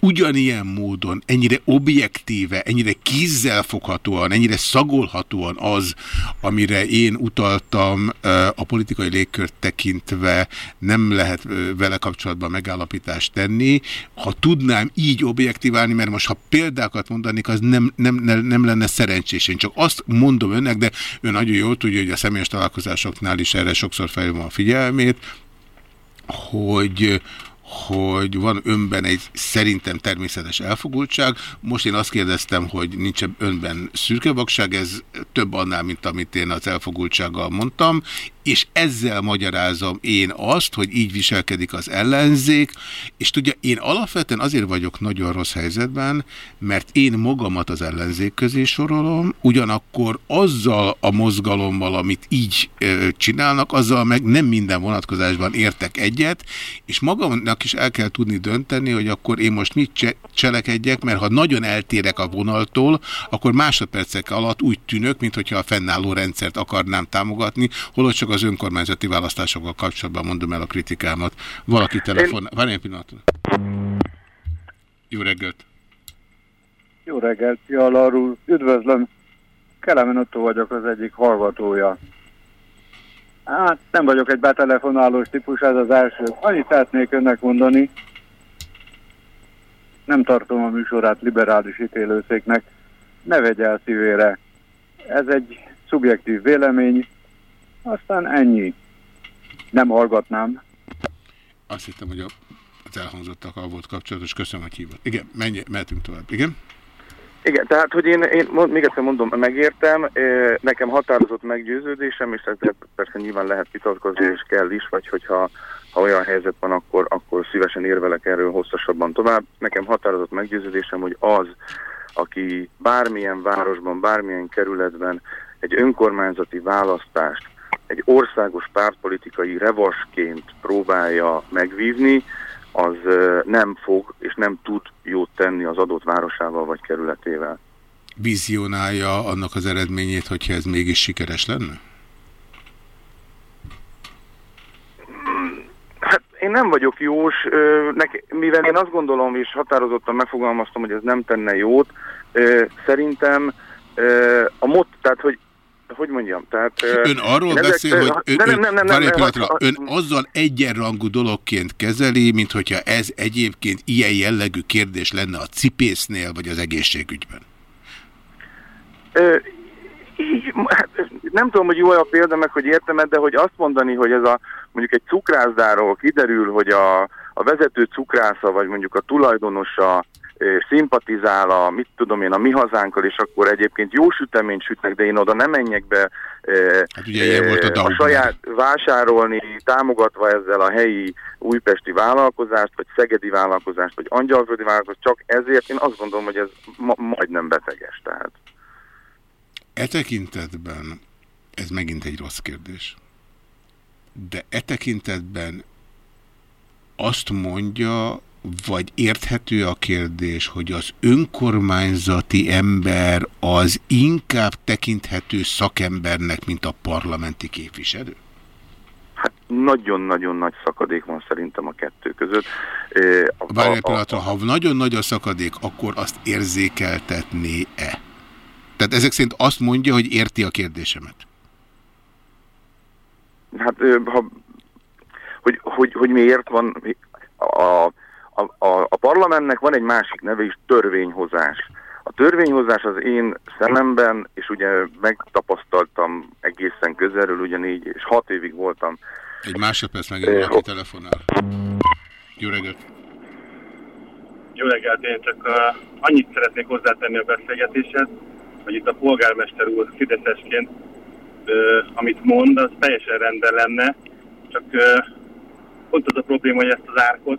ugyanilyen módon, ennyire objektíve, ennyire kézzelfoghatóan, ennyire szagolhatóan az, amire én utaltam a politikai légkört tekintve, nem lehet vele kapcsolatban megállapítást tenni. Ha tudnám így objektíválni, mert most ha példákat mondanék, az nem, nem, nem, nem lenne szerencsés. Én csak azt mondom önnek, de ön nagyon jól tudja, hogy a személyes találkozásoknál is erre sokszor felhívom a figyelmét, hogy hogy van önben egy szerintem természetes elfogultság. Most én azt kérdeztem, hogy nincs önben szürkevakság, ez több annál, mint amit én az elfogultsággal mondtam, és ezzel magyarázom én azt, hogy így viselkedik az ellenzék, és tudja, én alapvetően azért vagyok nagyon rossz helyzetben, mert én magamat az ellenzék közé sorolom, ugyanakkor azzal a mozgalommal, amit így ö, csinálnak, azzal meg nem minden vonatkozásban értek egyet, és magamnak is el kell tudni dönteni, hogy akkor én most mit cse cselekedjek, mert ha nagyon eltérek a vonaltól, akkor másodpercek alatt úgy tűnök, mintha a fennálló rendszert akarnám támogatni, holott csak az önkormányzati választásokkal kapcsolatban mondom el a kritikámat. Valaki telefon... Én... Várj egy pillanat. Jó reggelt! Jó reggelt, Fiala úr. Üdvözlöm. Kelemen Otto vagyok az egyik hallgatója. Hát nem vagyok egy betelefonálós típus, ez az első. Annyit szeretnék önnek mondani. Nem tartom a műsorát liberális ítélőszéknek. Ne vegye el szívére. Ez egy szubjektív vélemény, aztán ennyi. Nem hallgatnám. Azt hittem, hogy a, az elhangzottakkal volt kapcsolatos. Köszönöm, hogy hívott. Igen, menj, mehetünk tovább. Igen? Igen, tehát, hogy én, én mond, még egyszer mondom, megértem, nekem határozott meggyőződésem, és ezzel persze nyilván lehet vitatkozni, és kell is, vagy hogyha ha olyan helyzet van, akkor, akkor szívesen érvelek erről hosszasabban tovább. Nekem határozott meggyőződésem, hogy az, aki bármilyen városban, bármilyen kerületben egy önkormányzati választást egy országos pártpolitikai revasként próbálja megvívni, az nem fog és nem tud jót tenni az adott városával vagy kerületével. Vizionálja annak az eredményét, hogyha ez mégis sikeres lenne? Hát én nem vagyok jós, mivel én azt gondolom, és határozottan megfogalmaztam, hogy ez nem tenne jót, szerintem a mot, tehát hogy hogy mondjam, tehát... Ön arról ezek, beszél, hogy ön, nem, nem, nem, nem, nem, nem, ön azzal egyenrangú dologként kezeli, mint hogyha ez egyébként ilyen jellegű kérdés lenne a cipésznél, vagy az egészségügyben. Ö, így, hát, nem tudom, hogy jó a példa, meg hogy értem de hogy azt mondani, hogy ez a mondjuk egy cukrászdáról kiderül, hogy a, a vezető cukrásza, vagy mondjuk a tulajdonosa szimpatizál a, mit tudom én, a mi hazánkkal, és akkor egyébként jó süteményt sütnek, de én oda nem menjek be hát ugye volt a, a saját vásárolni, támogatva ezzel a helyi újpesti vállalkozást, vagy szegedi vállalkozást, vagy angyalföldi vállalkozást, csak ezért én azt gondolom, hogy ez ma majdnem beteges. Tehát. E tekintetben ez megint egy rossz kérdés. De e tekintetben azt mondja, vagy érthető a kérdés, hogy az önkormányzati ember az inkább tekinthető szakembernek, mint a parlamenti képviselő? Hát nagyon-nagyon nagy szakadék van szerintem a kettő között. Várj egy pillanatra, ha nagyon nagy a szakadék, akkor azt érzékeltetné-e? Tehát ezek szerint azt mondja, hogy érti a kérdésemet. Hát, ha, hogy, hogy, hogy miért van a, a, a, a parlamentnek van egy másik neve is, törvényhozás. A törvényhozás az én szememben, és ugye megtapasztaltam egészen közelről, ugye négy és hat évig voltam. Egy másodperc megint valaki telefonál. Jó reggelt! Jó reggelt, én csak uh, annyit szeretnék hozzátenni a beszélgetéshez, hogy itt a polgármester úr Fideszesként, uh, amit mond, az teljesen rendben lenne, csak uh, pont az a probléma, hogy ezt az árkot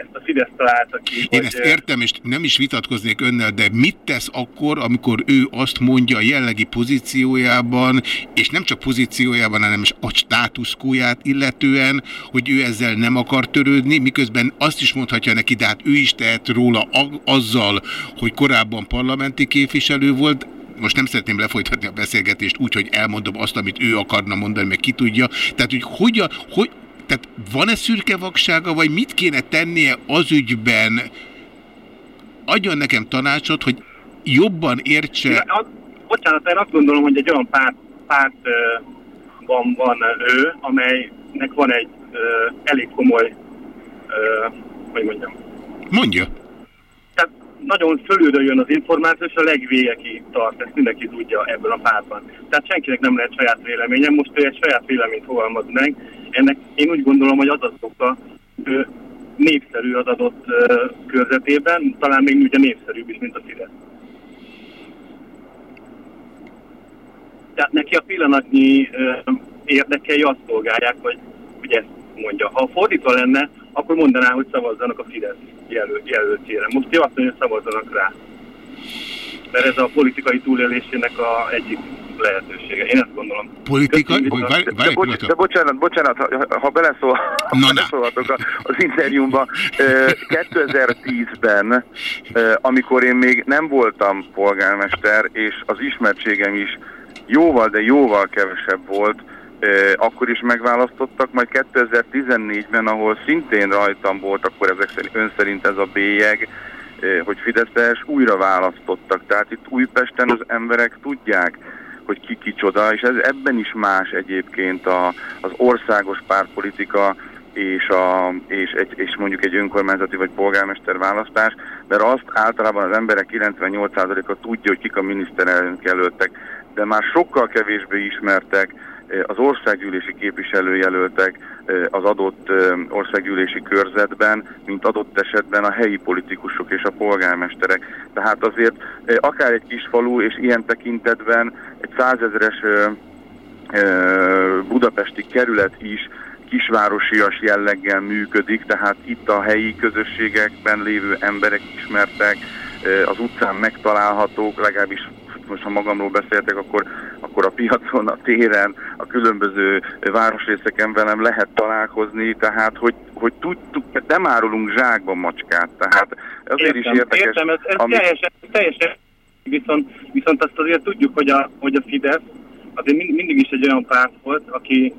ezt a Fidesz találta ki. Én hogy... ezt értem, és nem is vitatkoznék önnel, de mit tesz akkor, amikor ő azt mondja a jellegi pozíciójában, és nem csak pozíciójában, hanem a státuszkóját illetően, hogy ő ezzel nem akar törődni, miközben azt is mondhatja neki, de hát ő is tehet róla azzal, hogy korábban parlamenti képviselő volt, most nem szeretném lefolytatni a beszélgetést úgy, hogy elmondom azt, amit ő akarna mondani, meg ki tudja. Tehát, hogy hogyan, hogy, tehát van-e szürke vaksága, vagy mit kéne tennie az ügyben? Adjon nekem tanácsot, hogy jobban értse... Ja, bocsánat, én azt gondolom, hogy egy olyan párt, pártban van ő, amelynek van egy uh, elég komoly, uh, hogy mondjam... Mondja. Tehát nagyon fölülről jön az információ, és a legvégekig tart, ezt mindenki tudja ebben a pártban. Tehát senkinek nem lehet saját véleménye, most ő egy saját véleményt fogalmaz meg, ennek én úgy gondolom, hogy az az oka, népszerű az adott körzetében, talán még ugye népszerűbb is, mint a Fidesz. Tehát neki a pillanatnyi érdekei azt szolgálják, hogy, hogy ezt mondja. Ha fordítva lenne, akkor mondaná, hogy szavazzanak a Fidesz jelöl, jelöltjére. Most ő azt mondja, hogy szavazzanak rá. Mert ez a politikai túlélésének a egyik lehetősége. Én ezt gondolom. Politikai? Várj, de, de, bocs, de bocsánat, bocsánat, ha, ha beleszól, beleszólhatok az interjúmba. 2010-ben, amikor én még nem voltam polgármester, és az ismertségem is jóval, de jóval kevesebb volt, akkor is megválasztottak, majd 2014-ben, ahol szintén rajtam volt, akkor ezek szerint, ön szerint ez a bélyeg, hogy Fideszes újra választottak. Tehát itt Újpesten az emberek tudják, hogy ki kicsoda, és ez ebben is más egyébként a, az országos pártpolitika és, a, és, egy, és mondjuk egy önkormányzati vagy polgármester választás, mert azt általában az emberek 98%-a tudja, hogy kik a miniszterelnök jelöltek, de már sokkal kevésbé ismertek az országgyűlési képviselőjelöltek az adott országgyűlési körzetben, mint adott esetben a helyi politikusok és a polgármesterek. Tehát azért akár egy kis falu és ilyen tekintetben egy százezeres budapesti kerület is kisvárosias jelleggel működik, tehát itt a helyi közösségekben lévő emberek ismertek, az utcán megtalálhatók, legalábbis most ha magamról beszéltek, akkor, akkor a piacon, a téren, a különböző városrészeken velem lehet találkozni, tehát hogy, hogy tudtuk, nem árulunk zsákba macskát, tehát azért értem, is érdekes. Értem, ez, ez ami... teljesen, teljesen viszont, viszont azt azért tudjuk, hogy a, hogy a Fidesz azért mindig is egy olyan párt volt, aki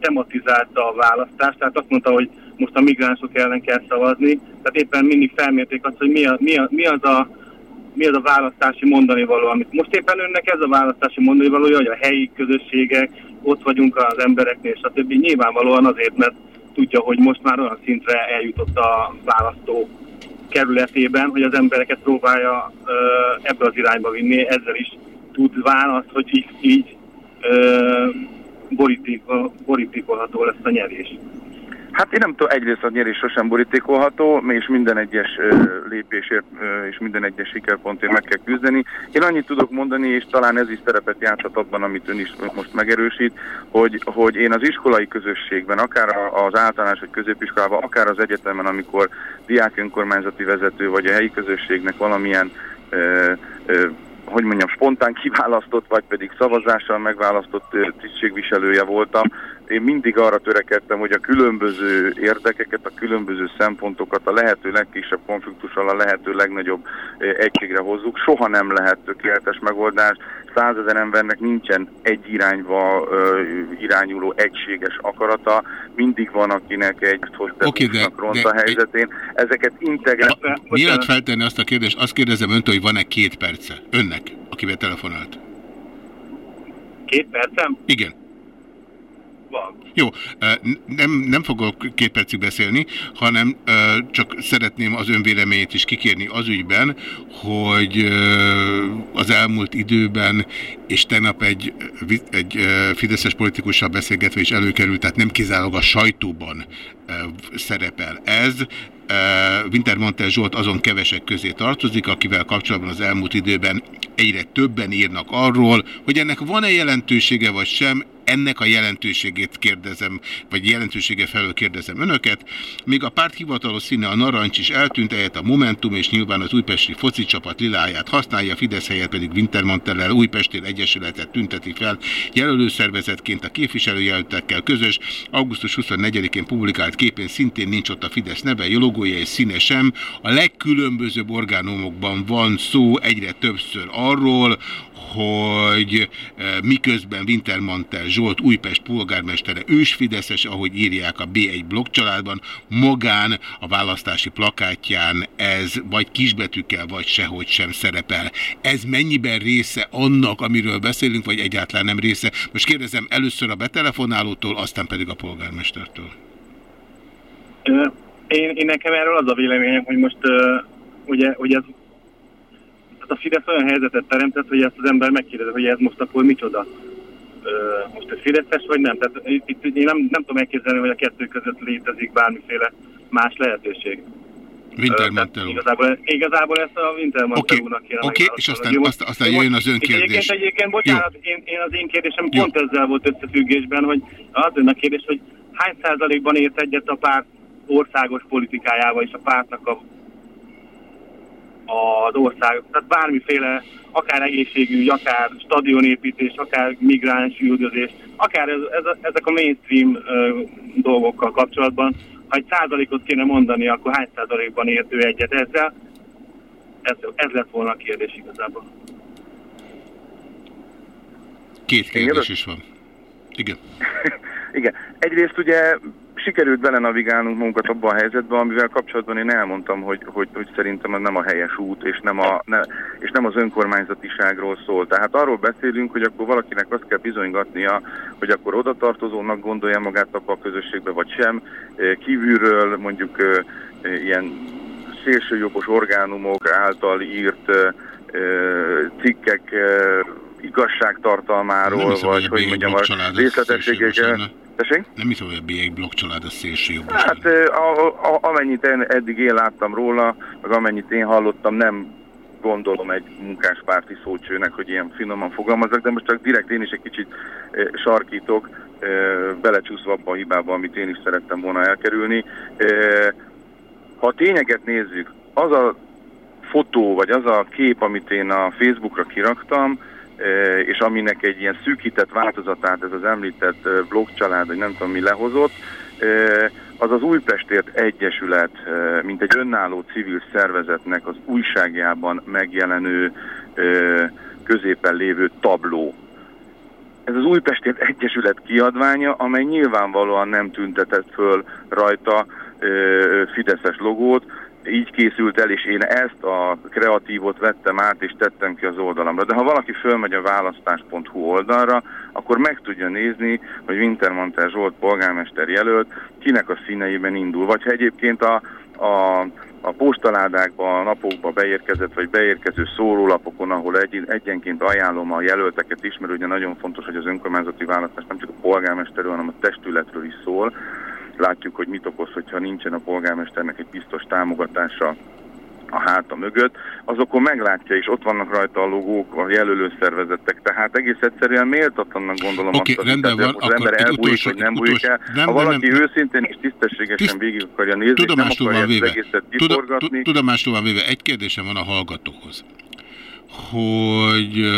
tematizálta a választást, tehát azt mondta, hogy most a migránsok ellen kell szavazni, tehát éppen mindig felmérték azt, hogy mi, a, mi, a, mi az a mi az a választási mondani való, amit most éppen önnek ez a választási mondani való, hogy a helyi közösségek, ott vagyunk az embereknél, stb. Nyilvánvalóan azért, mert tudja, hogy most már olyan szintre eljutott a választó kerületében, hogy az embereket próbálja ö, ebbe az irányba vinni, ezzel is tud választ, hogy így, így ö, borítékolható lesz a nyerés. Hát én nem tudom, egyrészt a nyerés sosem borítékolható, és minden egyes lépésért és minden egyes sikerpontért meg kell küzdeni. Én annyit tudok mondani, és talán ez is szerepet játszhat abban, amit ön is most megerősít, hogy, hogy én az iskolai közösségben, akár az általános vagy középiskolában, akár az egyetemen, amikor diák önkormányzati vezető vagy a helyi közösségnek valamilyen ö, ö, hogy mondjam, spontán kiválasztott, vagy pedig szavazással megválasztott tisztségviselője voltam, én mindig arra törekedtem, hogy a különböző érdekeket, a különböző szempontokat a lehető legkisebb konfliktussal, a lehető legnagyobb eh, egységre hozzuk. Soha nem lehet tökéletes megoldás. Százezer embernek nincsen egy irányba ö, irányuló egységes akarata. Mindig van, akinek egy Oké, de, ront a helyzetén. Ezeket integrálni. Mielőtt feltenni azt a kérdést, azt kérdezem öntől, hogy van-e két perce? Önnek, akivel telefonált. Két percem? Igen. Van. Jó, nem, nem fogok két percig beszélni, hanem csak szeretném az önvéleményét is kikérni az ügyben, hogy az elmúlt időben, és tegnap egy, egy fideszes politikussal beszélgetve is előkerült, tehát nem kizárólag a sajtóban szerepel ez, Wintermantel Zsolt azon kevesek közé tartozik, akivel kapcsolatban az elmúlt időben egyre többen írnak arról, hogy ennek van-e jelentősége vagy sem, ennek a jelentőségét kérdezem, vagy jelentősége felől kérdezem önöket. Még a párt hivatalos színe a narancs is eltűnt, ehhez a Momentum és nyilván az újpesti foci csapat liláját használja, Fidesz helyett pedig Wintermantellel Újpestér Egyesületet tünteti fel jelölőszervezetként a képviselőjelöltekkel közös. Augusztus 24-én publikált képén szintén nincs ott a Fidesz neve, logója és színe sem. A legkülönbözőbb orgánumokban van szó egyre többször arról, hogy miközben Wintermantel Zsolt Újpest polgármestere ősfideszes, ahogy írják a B1 blokk családban, magán a választási plakátján ez vagy kisbetűkkel, vagy sehogy sem szerepel. Ez mennyiben része annak, amiről beszélünk, vagy egyáltalán nem része? Most kérdezem először a betelefonálótól, aztán pedig a polgármestertől. Én, én nekem erről az a véleményem, hogy most ugye, ugye ez tehát a Fidesz olyan helyzetet teremtett, hogy ezt az ember megkérdezi, hogy ez most akkor micsoda. most ez Fideszes vagy nem? Tehát itt, én nem, nem tudom elképzelni, hogy a kettő között létezik bármiféle más lehetőség. Wintermantel Igazából, igazából ezt a Wintermantel úrnak kéne Oké, okay, és aztán, aztán, aztán jöjjön az ön kérdés. Egyébként, egyébként bocsánat, én, én, az én kérdésem Jó. pont ezzel volt összefüggésben, hogy az ön a kérdés, hogy hány százalékban ért egyet a párt országos politikájával és a pártnak a az ország, tehát bármiféle, akár egészségügy, akár stadionépítés, akár migráns üldözés, akár ez, ez, ezek a mainstream uh, dolgokkal kapcsolatban, ha egy százalékot kéne mondani, akkor hány százalékban értő egyet ezzel? Ez, ez lett volna a kérdés igazából. Két kérdés is van. Igen. *laughs* Igen. Egyrészt ugye sikerült belenavigálnunk magunkat abban a helyzetben, amivel kapcsolatban én elmondtam, hogy, hogy, hogy szerintem ez nem a helyes út, és nem, a, ne, és nem az önkormányzatiságról szól. Tehát arról beszélünk, hogy akkor valakinek azt kell bizonygatnia, hogy akkor oda tartozónak gondolja magát abba a közösségbe, vagy sem. Kívülről mondjuk ilyen szélsőjobbos orgánumok által írt cikkek igazságtartalmáról, vagy hogy mondjam, a részletességek. Tessék? Nem hiszem, hogy a B1 blokk család a szélső jobb. Hát a, a, amennyit én eddig én láttam róla, meg amennyit én hallottam, nem gondolom egy munkáspárti szócsőnek, hogy ilyen finoman fogalmazok, de most csak direkt én is egy kicsit sarkítok, belecsúszva abba a hibába, amit én is szerettem volna elkerülni. Ha a tényeket nézzük, az a fotó, vagy az a kép, amit én a Facebookra kiraktam, és aminek egy ilyen szűkített változatát ez az említett blogcsalád, vagy nem tudom mi lehozott, az az Újpestért Egyesület, mint egy önálló civil szervezetnek az újságjában megjelenő középen lévő tabló. Ez az Újpestért Egyesület kiadványa, amely nyilvánvalóan nem tüntetett föl rajta Fideszes logót, így készült el, és én ezt a kreatívot vettem át, és tettem ki az oldalamra. De ha valaki fölmegy a választás.hu oldalra, akkor meg tudja nézni, hogy Wintermantel Zsolt polgármester jelölt, kinek a színeiben indul. Vagy ha egyébként a, a, a postaládákba, a napokba beérkezett, vagy beérkező szórólapokon, ahol egy, egyenként ajánlom a jelölteket is, mert ugye nagyon fontos, hogy az önkormányzati választás nem csak a polgármesterről, hanem a testületről is szól, látjuk, hogy mit okoz, hogyha nincsen a polgármesternek egy biztos támogatása a háta mögött, azokon meglátja, és ott vannak rajta a logók, a jelölőszervezetek, tehát egész egyszerűen méltatlannak gondolom okay, azt, rendben van, az ember elbújik, utolsó, vagy nem bújik el. Nem, ha valaki nem, őszintén és tisztességesen tiszt, végig akarja nézni, és nem akarja véve. egészet kiforgatni. Tudomásul van véve, egy kérdésem van a hallgatóhoz, hogy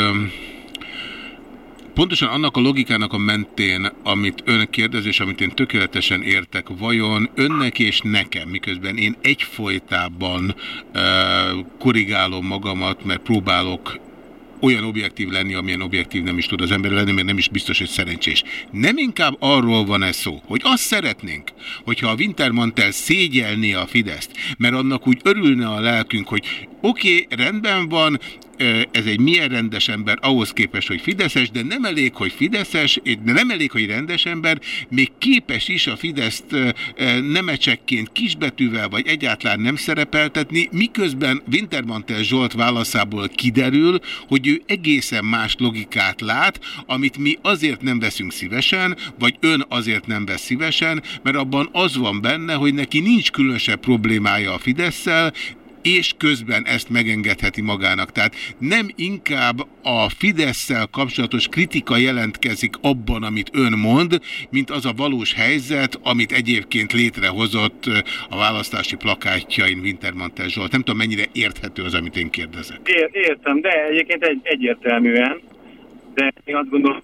pontosan annak a logikának a mentén, amit ön kérdez, és amit én tökéletesen értek, vajon önnek és nekem, miközben én egyfolytában uh, korrigálom magamat, mert próbálok olyan objektív lenni, amilyen objektív nem is tud az ember lenni, mert nem is biztos, hogy szerencsés. Nem inkább arról van ez szó, hogy azt szeretnénk, hogyha a Wintermantel szégyelné a Fideszt, mert annak úgy örülne a lelkünk, hogy oké, okay, rendben van, ez egy milyen rendes ember ahhoz képest, hogy Fideszes, de nem elég, hogy Fideszes, de nem elég, hogy rendes ember, még képes is a Fideszt nemecsekként kisbetűvel vagy egyáltalán nem szerepeltetni, miközben Wintermantel Zsolt válaszából kiderül, hogy ő egészen más logikát lát, amit mi azért nem veszünk szívesen, vagy ön azért nem vesz szívesen, mert abban az van benne, hogy neki nincs különösebb problémája a Fideszsel, és közben ezt megengedheti magának. Tehát nem inkább a fidesz kapcsolatos kritika jelentkezik abban, amit ön mond, mint az a valós helyzet, amit egyébként létrehozott a választási plakátjain Wintermantel Zsolt. Nem tudom, mennyire érthető az, amit én kérdezek. É értem, de egyébként egy, egyértelműen, de én azt gondolom,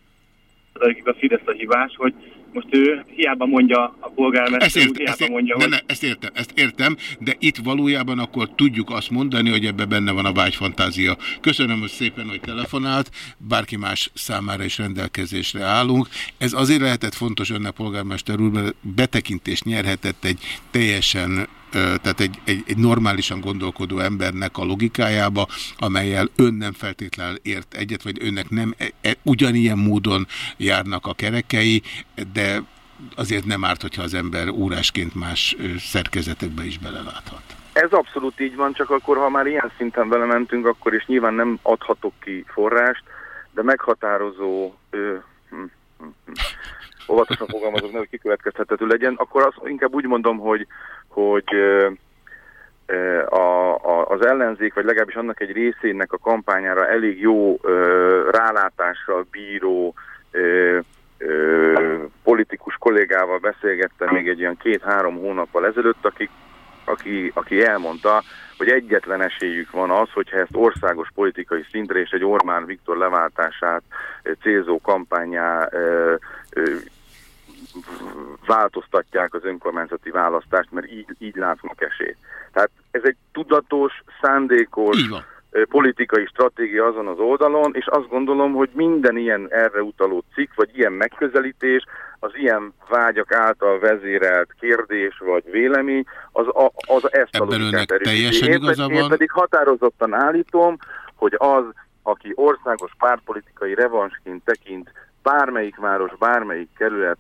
hogy a Fidesz a hibás, hogy most ő hiába mondja a polgármester, ezt, ért, hiába ezt, mondja, ne. Ne, ezt értem, ezt értem, de itt valójában akkor tudjuk azt mondani, hogy ebbe benne van a vágyfantázia. Köszönöm hogy szépen, hogy telefonált, bárki más számára is rendelkezésre állunk. Ez azért lehetett fontos önnek, polgármester úr, mert betekintést nyerhetett egy teljesen tehát egy, egy, egy normálisan gondolkodó embernek a logikájába, amelyel ön nem feltétlenül ért egyet, vagy önnek nem e, e, ugyanilyen módon járnak a kerekei, de azért nem árt, hogyha az ember órásként más szerkezetekbe is beleláthat. Ez abszolút így van, csak akkor, ha már ilyen szinten vele mentünk, akkor is nyilván nem adhatok ki forrást, de meghatározó ö, hm, hm, hm, óvatosan fogalmazok, hogy kikövetkezhetető legyen, akkor azt inkább úgy mondom, hogy, hogy a, a, az ellenzék, vagy legalábbis annak egy részének a kampányára elég jó ö, rálátással bíró ö, ö, politikus kollégával beszélgettem még egy olyan két-három hónappal ezelőtt, aki, aki, aki elmondta, hogy egyetlen esélyük van az, hogyha ezt országos politikai szintre és egy Ormán Viktor leváltását célzó kampányá változtatják az önkormányzati választást, mert így, így látnak esélyt. Tehát ez egy tudatos, szándékos politikai stratégia azon az oldalon, és azt gondolom, hogy minden ilyen erre utaló cikk, vagy ilyen megközelítés, az ilyen vágyak által vezérelt kérdés vagy vélemény, az, a, az ezt a logikát erősíti. Én, pedig, én pedig határozottan állítom, hogy az, aki országos pártpolitikai revansként tekint bármelyik város, bármelyik kerület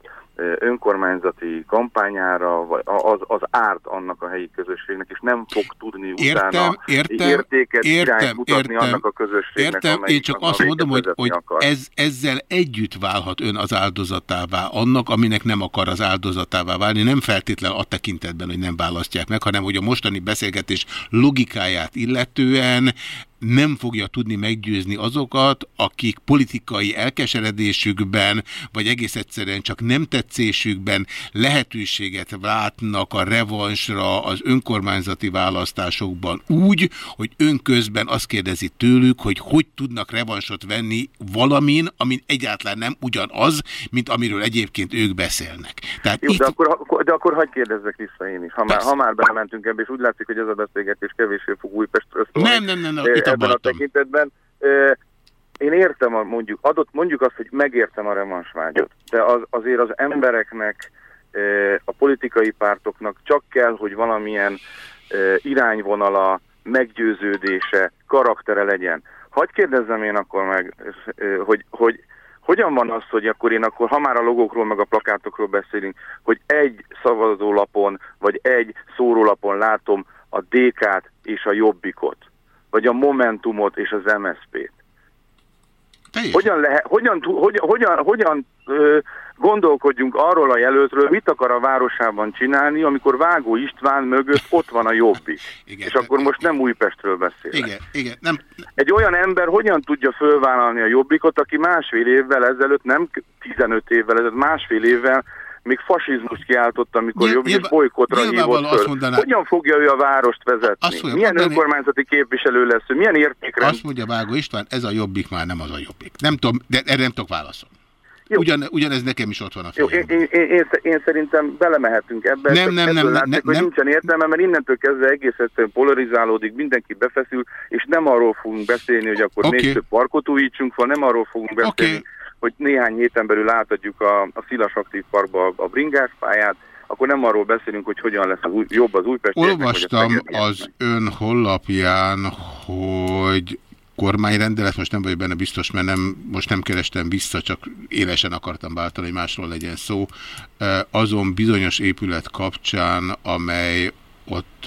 önkormányzati kampányára, vagy az, az árt annak a helyi közösségnek, és nem fog tudni értem, utána értem, értéket, értem, mutatni értem, annak a közösségnek, Értem, én csak azt mondom, hogy, hogy ez, ezzel együtt válhat ön az áldozatává annak, aminek nem akar az áldozatává válni, nem feltétlen a tekintetben, hogy nem választják meg, hanem hogy a mostani beszélgetés logikáját illetően nem fogja tudni meggyőzni azokat, akik politikai elkeseredésükben, vagy egész egyszerűen csak nem tetszésükben lehetőséget látnak a revansra az önkormányzati választásokban úgy, hogy önközben azt kérdezi tőlük, hogy hogy tudnak revansot venni valamin, amin egyáltalán nem ugyanaz, mint amiről egyébként ők beszélnek. Tehát Jó, itt... de, akkor, de akkor hagyj kérdezzek vissza én is. Ha már, ha már belementünk ebbe, és úgy látszik, hogy ez a beszélgetés kevésbé fog Újpestről szólni. Nem, nem, nem, nem itt ebben a tekintetben. Én értem, a, mondjuk, adott, mondjuk azt, hogy megértem a revansvágyot, de az, azért az embereknek, a politikai pártoknak csak kell, hogy valamilyen irányvonala, meggyőződése, karaktere legyen. Hagy kérdezzem én akkor meg, hogy, hogy hogyan van az, hogy akkor én akkor, ha már a logókról meg a plakátokról beszélünk, hogy egy szavazólapon, vagy egy szórólapon látom a DK-t és a Jobbikot vagy a Momentumot és az MSZP-t. Hogyan, lehet, hogyan, hogyan, hogyan, hogyan ö, gondolkodjunk arról a jelöltről, mit akar a városában csinálni, amikor Vágó István mögött ott van a Jobbik. Igen, és akkor most nem Újpestről beszélek. Igen, igen, nem. Egy olyan ember hogyan tudja fölvállalni a Jobbikot, aki másfél évvel ezelőtt, nem 15 évvel ezelőtt, másfél évvel még fasizmus kiáltott, amikor Nyilv- jobb nyilván- bolykotra hívott azt föl. mondaná- Hogyan fogja ő a várost Azt vezetni? fogja Milyen mondani- önkormányzati képviselő lesz ő? Milyen értékrend? Azt mondja Vágó István, ez a jobbik már nem az a jobbik. Nem tudom, de erre nem tudok válaszolni. Ugyan, ugyanez nekem is ott van a Jó, fejemben. én, én, én, én, én szerintem belemehetünk ebbe. Nem, nem, ebből nem, látszik, nem, hogy nem. nincsen értelme, mert innentől kezdve egész egyszerűen polarizálódik, mindenki befeszül, és nem arról fogunk beszélni, hogy akkor Oké. még több parkot újítsunk fel, nem arról fogunk beszélni, hogy néhány héten belül átadjuk a, a Szilas Aktív Parkba a, a bringáspályát, akkor nem arról beszélünk, hogy hogyan lesz az új, jobb az a Olvastam az ön honlapján, hogy kormányrendelet, most nem vagyok benne biztos, mert nem, most nem kerestem vissza, csak élesen akartam váltani, hogy másról legyen szó, azon bizonyos épület kapcsán, amely ott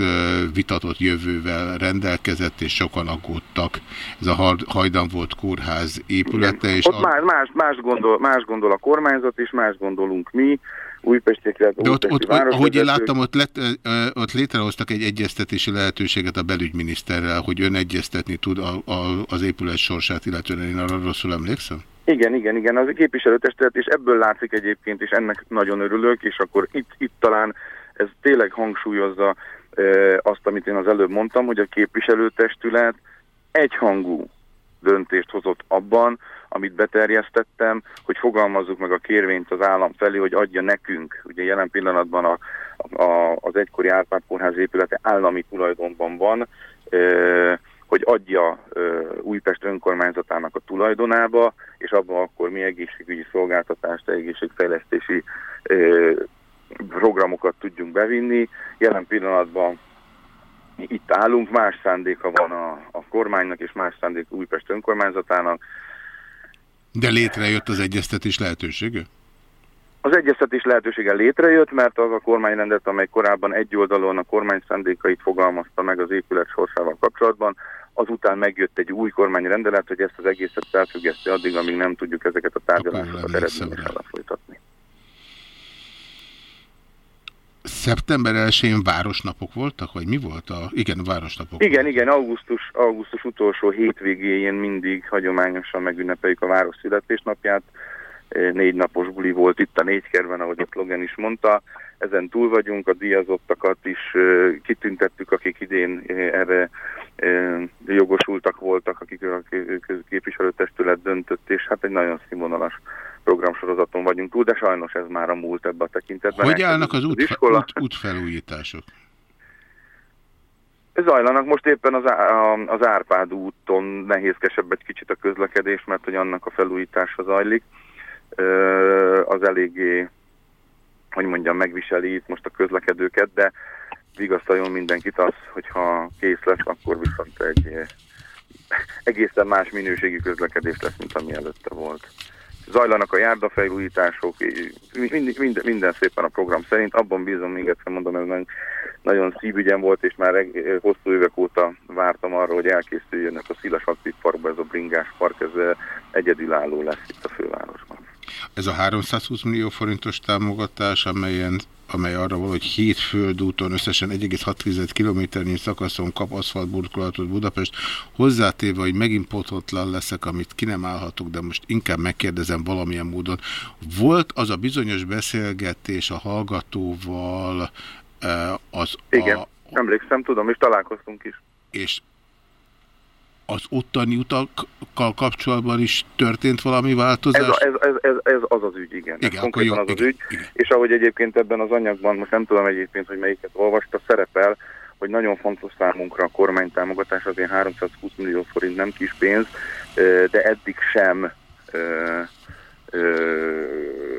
vitatott jövővel rendelkezett, és sokan aggódtak. Ez a hajdan volt kórház épülete, és Ott a- más, más, más, gondol, más gondol a kormányzat, és más gondolunk mi, újpestiekre, De ott, újpesti ott, ahogy én láttam, ott, lett, ott létrehoztak egy egyeztetési lehetőséget a belügyminiszterrel, hogy ön egyeztetni tud a, a, az épület sorsát, illetően én arra rosszul emlékszem? Igen, igen, igen, az képviselőtestület, és ebből látszik egyébként, és ennek nagyon örülök, és akkor itt, itt talán ez tényleg hangsúlyozza e, azt, amit én az előbb mondtam, hogy a képviselőtestület egyhangú döntést hozott abban, amit beterjesztettem, hogy fogalmazzuk meg a kérvényt az állam felé, hogy adja nekünk. Ugye jelen pillanatban a, a, az egykori Árpád kórház épülete állami tulajdonban van, e, hogy adja ö, Újpest önkormányzatának a tulajdonába, és abban akkor mi egészségügyi szolgáltatást, egészségfejlesztési ö, programokat tudjunk bevinni. Jelen pillanatban itt állunk, más szándéka van a, a kormánynak, és más szándék Újpest önkormányzatának. De létrejött az egyeztetés lehetősége? Az egyeztetés lehetősége létrejött, mert az a kormányrendet, amely korábban egy oldalon a kormány szándékait fogalmazta meg az épület sorsával kapcsolatban, azután megjött egy új kormányrendelet, hogy ezt az egészet felfüggeszti addig, amíg nem tudjuk ezeket a tárgyalásokat eredményesen lefolytatni. Szeptember 1-én városnapok voltak, vagy mi volt a... Igen, városnapok. Igen, igen, augusztus, augusztus utolsó hétvégéjén mindig hagyományosan megünnepeljük a város születésnapját. Négy napos buli volt itt a négykerben, ahogy a Logan is mondta. Ezen túl vagyunk, a díjazottakat is kitüntettük, akik idén erre jogosultak voltak, akik a képviselőtestület döntött, és hát egy nagyon színvonalas programsorozaton vagyunk túl, de sajnos ez már a múlt ebbe a tekintetben. Hogy állnak az, út, iskola? út, útfelújítások? Zajlanak most éppen az, az Árpád úton nehézkesebb egy kicsit a közlekedés, mert hogy annak a felújítása zajlik. Az eléggé, hogy mondjam, megviseli itt most a közlekedőket, de vigasztaljon mindenkit az, hogyha kész lesz, akkor viszont egy egészen más minőségi közlekedés lesz, mint ami előtte volt. Zajlanak a járdafejlújítások, minden, minden, minden szépen a program szerint. Abban bízom, még egyszer mondom, ez nagyon, nagyon szívügyem volt, és már reg- hosszú évek óta vártam arra, hogy elkészüljönnek a Szilas Aktív Parkba, ez a bringás park, ez eh, egyedülálló lesz itt a fővárosban. Ez a 320 millió forintos támogatás, amelyen, amely arra való, hogy 7 földúton összesen 1,6 kilométernyi szakaszon kap aszfaltburkolatot Budapest, hozzátéve, hogy megint pototlan leszek, amit ki nem állhatok, de most inkább megkérdezem valamilyen módon. Volt az a bizonyos beszélgetés a hallgatóval, eh, az Igen, a, emlékszem, tudom, és találkoztunk is. és az ottani utakkal kapcsolatban is történt valami változás? Ez, a, ez, ez, ez, az az ügy, igen. Igen, ez konkrétan jó, az az igen, ügy. És ahogy egyébként ebben az anyagban, most nem tudom egyébként, hogy melyiket olvasta, szerepel, hogy nagyon fontos számunkra a kormánytámogatás, azért 320 millió forint nem kis pénz, de eddig sem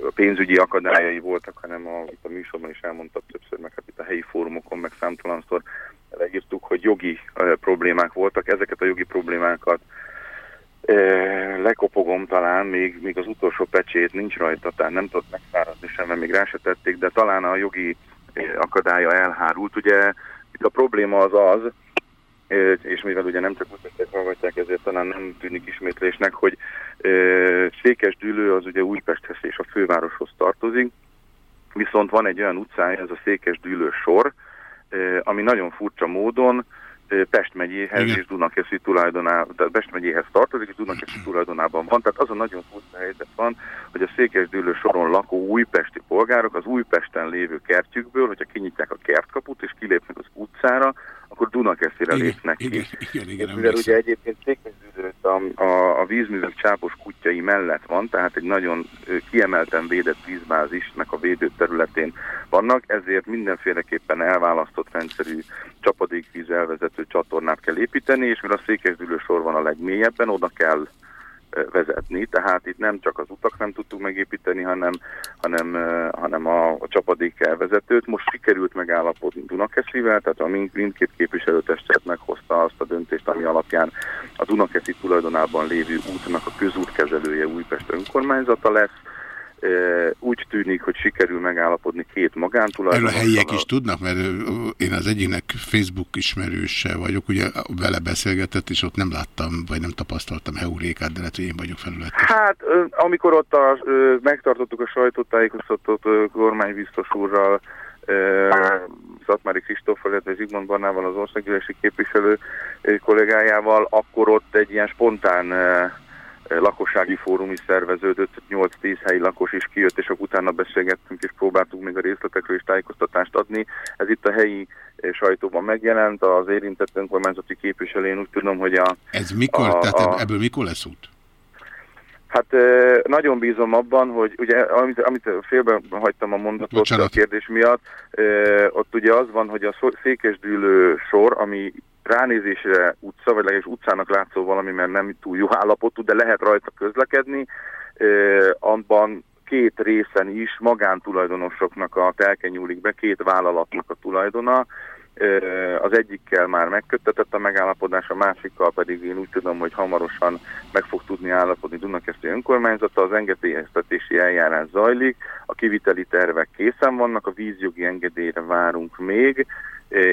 a pénzügyi akadályai voltak, hanem a, itt a műsorban is elmondtam többször, meg hát itt a helyi fórumokon, meg számtalanszor leírtuk, hogy jogi problémák voltak. Ezeket a jogi problémákat lekopogom talán, még, még az utolsó pecsét nincs rajta, tehát nem tudott megszáradni sem, mert még rá se tették, de talán a jogi akadálya elhárult. Ugye itt a probléma az az, és mivel ugye nem csak utasok hallgatják, ezért talán nem tűnik ismétlésnek, hogy ö, Székesdűlő az ugye Újpesthez és a fővároshoz tartozik, viszont van egy olyan utcája, ez a Székesdűlő sor, ami nagyon furcsa módon Pest megyéhez Igen. és Dunakeszi tulajdonában, Pest megyéhez tartozik, és Dunakeszi tulajdonában van. Tehát az a nagyon furcsa helyzet van, hogy a Székesdőlő soron lakó újpesti polgárok az Újpesten lévő kertjükből, hogyha kinyitják a kertkaput és kilépnek az utcára, akkor Dunakeszire lépnek ki. Igen, igen, igen, mivel ugye egyébként Székesdőlő a, a, a vízművek csápos kutyai mellett van, tehát egy nagyon kiemelten védett vízbázisnak a védő területén vannak, ezért mindenféleképpen elválasztott rendszerű csapadékvíz elvezető csatornát kell építeni, és mivel a Székesdőlő sor van a legmélyebben, oda kell vezetni, tehát itt nem csak az utak nem tudtuk megépíteni, hanem, hanem, hanem a, a csapadék elvezetőt. Most sikerült megállapodni Dunakeszivel, tehát a mind, mindkét képviselőtestet meghozta azt a döntést, ami alapján a Dunakeszi tulajdonában lévő útnak a közútkezelője Újpest önkormányzata lesz. Úgy tűnik, hogy sikerül megállapodni két Erről a magántulajdonossal. helyiek is tudnak, mert én az egyiknek Facebook ismerőse vagyok, ugye vele beszélgetett, és ott nem láttam, vagy nem tapasztaltam heurékát, de lehet, hogy én vagyok felületes. Hát, amikor ott a, megtartottuk a sajtótájékoztatót kormánybiztos úrral, Szatmári Kristóffal, illetve Zsigmond Barnával, az országgyűlési képviselő kollégájával, akkor ott egy ilyen spontán lakossági fórum is szerveződött, 8-10 helyi lakos is kijött, és akkor utána beszélgettünk, és próbáltuk még a részletekről is tájékoztatást adni. Ez itt a helyi ö, sajtóban megjelent, az érintett önkormányzati képviselő, én úgy tudom, hogy a... Ez mikor, a, tehát a, ebből mikor lesz út? Hát ö, nagyon bízom abban, hogy ugye amit, amit félbe hagytam a mondatot Bocsánat. a kérdés miatt, ö, ott ugye az van, hogy a székesdűlő sor, ami ránézésre utca, vagy legalábbis utcának látszó valami, mert nem túl jó állapotú, de lehet rajta közlekedni, abban két részen is magántulajdonosoknak a telke nyúlik be, két vállalatnak a tulajdona, az egyikkel már megköttetett a megállapodás, a másikkal pedig én úgy tudom, hogy hamarosan meg fog tudni állapodni Dunakeszti önkormányzata, az engedélyeztetési eljárás zajlik, a kiviteli tervek készen vannak, a vízjogi engedélyre várunk még,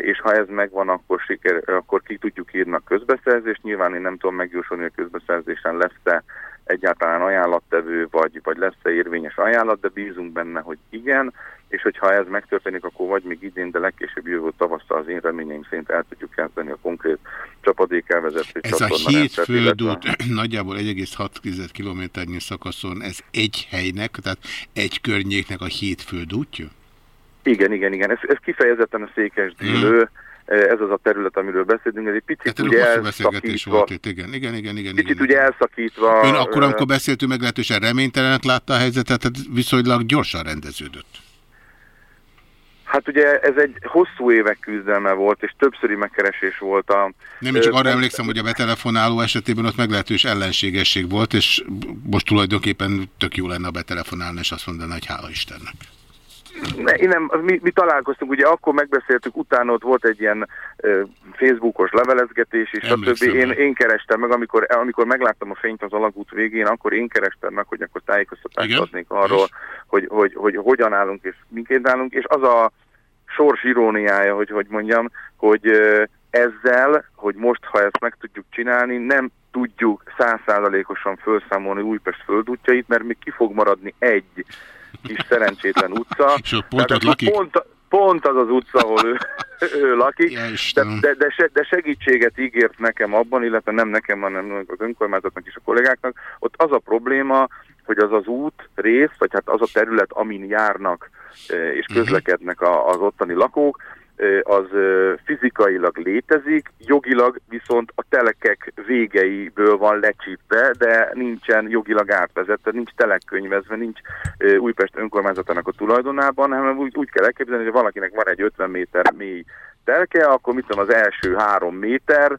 és ha ez megvan, akkor, siker, akkor ki tudjuk írni a közbeszerzést. Nyilván én nem tudom megjósolni, hogy a közbeszerzésen lesz-e egyáltalán ajánlattevő, vagy, vagy lesz-e érvényes ajánlat, de bízunk benne, hogy igen, és hogyha ez megtörténik, akkor vagy még idén, de legkésőbb jövő tavasszal az én reményeim szerint el tudjuk kezdeni a konkrét csapadékelvezető Ez a hét rendszert, illetve- földút *clears throat* nagyjából 1,6 kilométernyi szakaszon, ez egy helynek, tehát egy környéknek a hét földútja? Igen, igen, igen. Ez, ez kifejezetten a székesdűlő, ez az a terület, amiről beszélünk, ez egy picit Hát erről ugye elszakítva, volt itt, igen, igen, igen, igen. picit igen, ugye elszakítva. Ön akkor, amikor beszéltünk, meglehetősen reménytelenek látta a helyzetet, tehát viszonylag gyorsan rendeződött. Hát ugye ez egy hosszú évek küzdelme volt, és többszöri megkeresés volt a... Nem, csak arra emlékszem, hogy a betelefonáló esetében ott meglehetős ellenségesség volt, és most tulajdonképpen tök jó lenne a betelefonálni, és azt mondaná, hogy hála Istennek. Én nem, mi, mi találkoztunk, ugye akkor megbeszéltük, utána ott volt egy ilyen ö, Facebookos levelezgetés, és stb. Én, én kerestem meg, amikor, amikor megláttam a fényt az alagút végén, akkor én kerestem meg, hogy akkor tájékoztatást Igen? adnék arról, hogy, hogy, hogy, hogyan állunk és miként állunk, és az a sors iróniája, hogy hogy mondjam, hogy ö, ezzel, hogy most, ha ezt meg tudjuk csinálni, nem tudjuk százszázalékosan felszámolni Újpest földútjait, mert még ki fog maradni egy kis szerencsétlen utca. És pont ott lakik? Pont, pont az az utca, ahol ő, *laughs* ő lakik, Ja, de, de, de, se, de segítséget ígért nekem abban, illetve nem nekem, hanem az önkormányzatnak és a kollégáknak, ott az a probléma, hogy az az út rész, vagy hát az a terület, amin járnak eh, és Mhm. közlekednek az ottani lakók, az fizikailag létezik, jogilag viszont a telekek végeiből van lecsípve, de nincsen jogilag átvezetve, nincs telekkönyvezve, nincs Újpest önkormányzatának a tulajdonában, hanem úgy, úgy kell elképzelni, hogy valakinek van egy 50 méter mély telke, akkor mit tudom, az első három méter,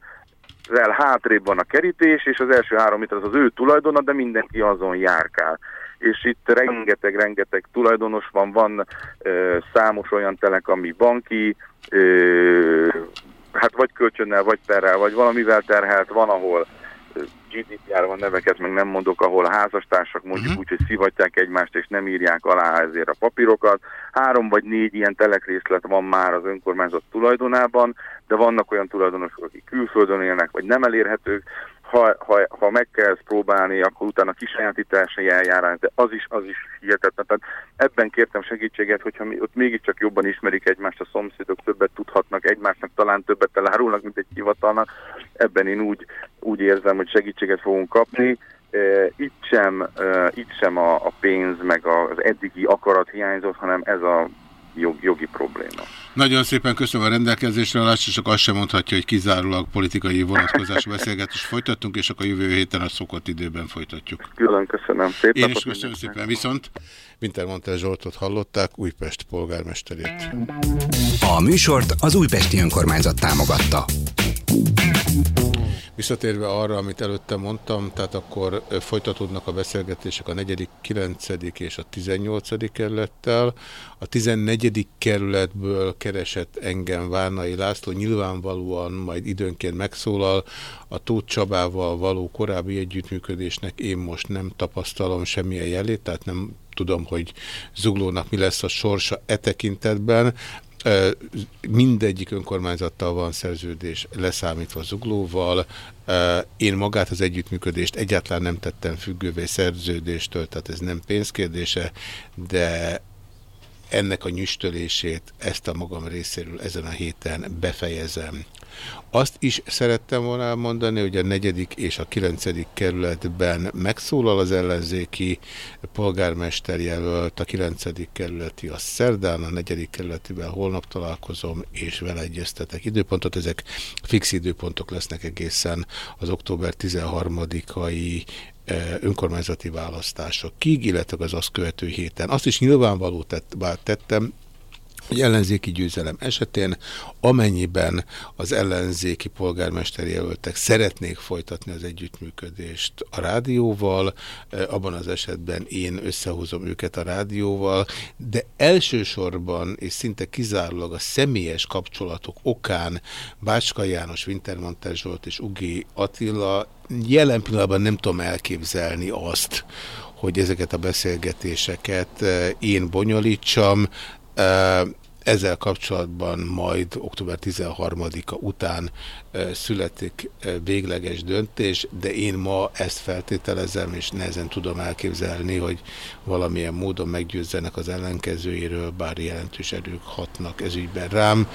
hátrébb van a kerítés, és az első három méter az az ő tulajdona, de mindenki azon járkál. És itt rengeteg-rengeteg tulajdonos van, van ö, számos olyan telek, ami banki, ö, hát vagy kölcsönnel, vagy terrel, vagy valamivel terhelt, van, ahol GDPR van neveket, meg nem mondok, ahol házastársak mondjuk Mhm. úgy, hogy szivatják egymást, és nem írják alá ezért a papírokat. Három vagy négy ilyen telekrészlet van már az önkormányzat tulajdonában, de vannak olyan tulajdonosok, akik külföldön élnek, vagy nem elérhetők. Ha, ha, ha meg kell próbálni, akkor utána kisajátítási eljárás, de az is, az is hihetetlen. Tehát ebben kértem segítséget, hogyha mi, ott mégiscsak jobban ismerik egymást, a szomszédok többet tudhatnak egymásnak, talán többet elárulnak, mint egy hivatalnak. Ebben én úgy, úgy érzem, hogy segítséget fogunk kapni. E, itt sem, e, itt sem a, a pénz, meg az eddigi akarat hiányzott, hanem ez a jog, jogi probléma. Nagyon szépen köszönöm a rendelkezésre állást, csak azt sem mondhatja, hogy kizárólag politikai vonatkozású beszélgetést folytattunk, és akkor jövő héten a szokott időben folytatjuk. Külön köszönöm. Szép Én is köszönöm szépen. Viszont Wintermantel Zsoltot hallották, Újpest polgármesterét. A műsort az Újpesti Önkormányzat támogatta. Visszatérve arra, amit előtte mondtam, tehát akkor folytatódnak a beszélgetések a 4., 9. és a 18. kerülettel. A 14. kerületből keresett engem Várnai László, nyilvánvalóan majd időnként megszólal. A Tóth Csabával való korábbi együttműködésnek én most nem tapasztalom semmilyen jelét, tehát nem tudom, hogy Zuglónak mi lesz a sorsa e tekintetben. Mindegyik önkormányzattal van szerződés leszámítva Zuglóval. Én magát az együttműködést egyáltalán nem tettem függővé szerződéstől, tehát ez nem pénzkérdése, de ennek a nyüstölését, ezt a magam részéről ezen a héten befejezem. Azt is szerettem volna elmondani, hogy a negyedik és a kilencedik kerületben megszólal az ellenzéki polgármester jelölt, a kilencedik kerületi a szerdán, a negyedik kerületivel holnap találkozom, és vele egyeztetek időpontot. Ezek fix időpontok lesznek egészen az október 13-ai önkormányzati választásokig, illetve az azt követő héten. Azt is nyilvánvaló tett, tettem, hogy ellenzéki győzelem esetén, amennyiben az ellenzéki polgármesteri jelöltek szeretnék folytatni az együttműködést a rádióval, abban az esetben én összehozom őket a rádióval, de elsősorban és szinte kizárólag a személyes kapcsolatok okán Bácska János, Wintermantel Zsolt és Ugi Attila jelen pillanatban nem tudom elképzelni azt, hogy ezeket a beszélgetéseket én bonyolítsam, ezzel kapcsolatban majd október 13-a után születik végleges döntés, de én ma ezt feltételezem, és nehezen tudom elképzelni, hogy valamilyen módon meggyőzzenek az ellenkezőjéről, bár jelentős erők hatnak ezügyben rám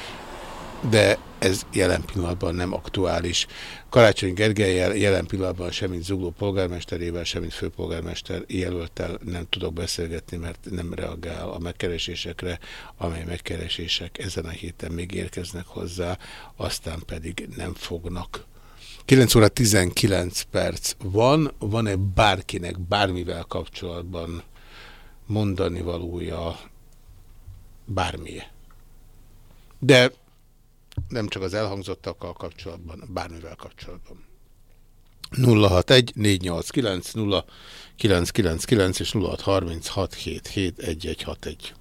de ez jelen pillanatban nem aktuális. Karácsony Gergelyel jelen pillanatban semmit Zugló polgármesterével, semmit főpolgármester jelöltel nem tudok beszélgetni, mert nem reagál a megkeresésekre, amely megkeresések ezen a héten még érkeznek hozzá, aztán pedig nem fognak. 9 óra 19 perc van, van-e bárkinek bármivel kapcsolatban mondani valója bármilyen? De nem csak az elhangzottakkal kapcsolatban, bármivel kapcsolatban. 061 489 0999 és 0636 771161.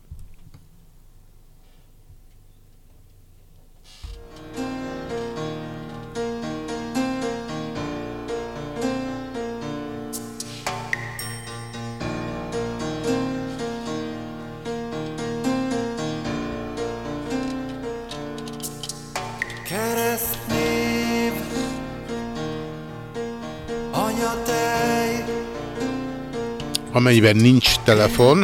Amennyiben nincs telefon,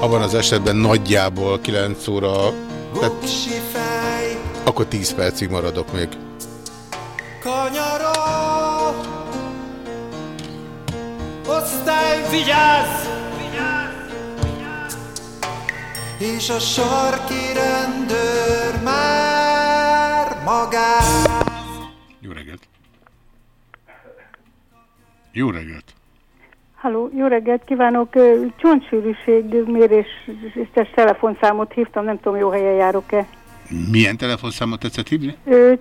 abban az esetben nagyjából 9 óra, tehát akkor 10 percig maradok még. Kanyara, osztály, vigyázz! És a sarki rendőr már magát. Jó reggelt! Jó reggelt! Halló, jó reggelt kívánok! Csontsűrűségméréses telefonszámot hívtam, nem tudom, jó helyen járok-e. Milyen telefonszámot tetszett hívni?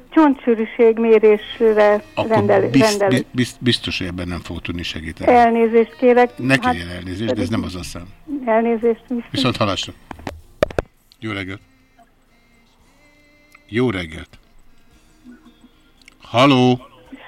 Csontsűrűségmérésre rendel, biz, rendelő. Biz, biztos, hogy ebben nem fog tudni segíteni. Elnézést kérek. Ne kérjen hát, elnézést, de ez nem az a szám. Elnézést. Viszont, viszont halásra. Jó reggelt. Jó reggelt. Halló.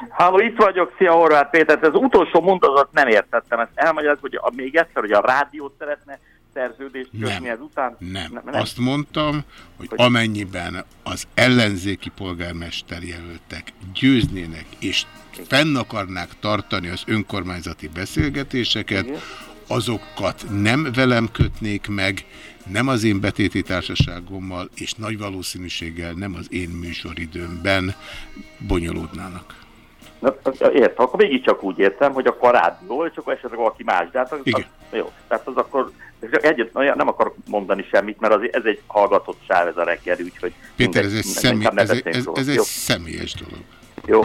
Halló, itt vagyok, szia Horváth Péter, ez az utolsó mondatot nem értettem, ezt elmagyarázom, hogy a, még egyszer, hogy a rádiót szeretne szerződést kötni Nem. ezután? Nem. Azt mondtam, hogy amennyiben az ellenzéki polgármester jelöltek győznének és fenn akarnák tartani az önkormányzati beszélgetéseket, azokat nem velem kötnék meg, nem az én betéti társaságommal, és nagy valószínűséggel nem az én műsoridőmben bonyolódnának. Na, értem, akkor mégiscsak úgy értem, hogy akkor a rádió, és akkor esetleg valaki más, de hát az, Igen. Az, jó, tehát az akkor egyet, nem akarok mondani semmit, mert az, ez egy hallgatott sáv ez a reggel, úgyhogy... Péter, ez egy, személy, ez, egy, ez, ez személyes dolog. Jó.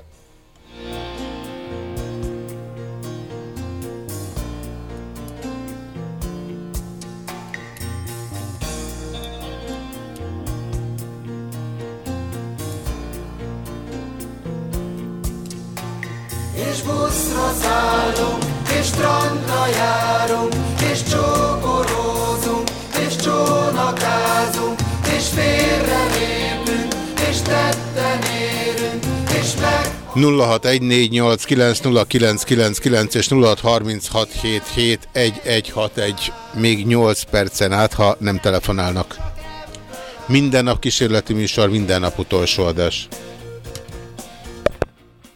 Strandra járunk, és csókolózunk, és csónakázunk, és félrelépünk, és tetten érünk, és meg 0614890999 és 0636771161 még 8 percen át, ha nem telefonálnak. Minden nap kísérleti műsor, minden nap utolsó adás.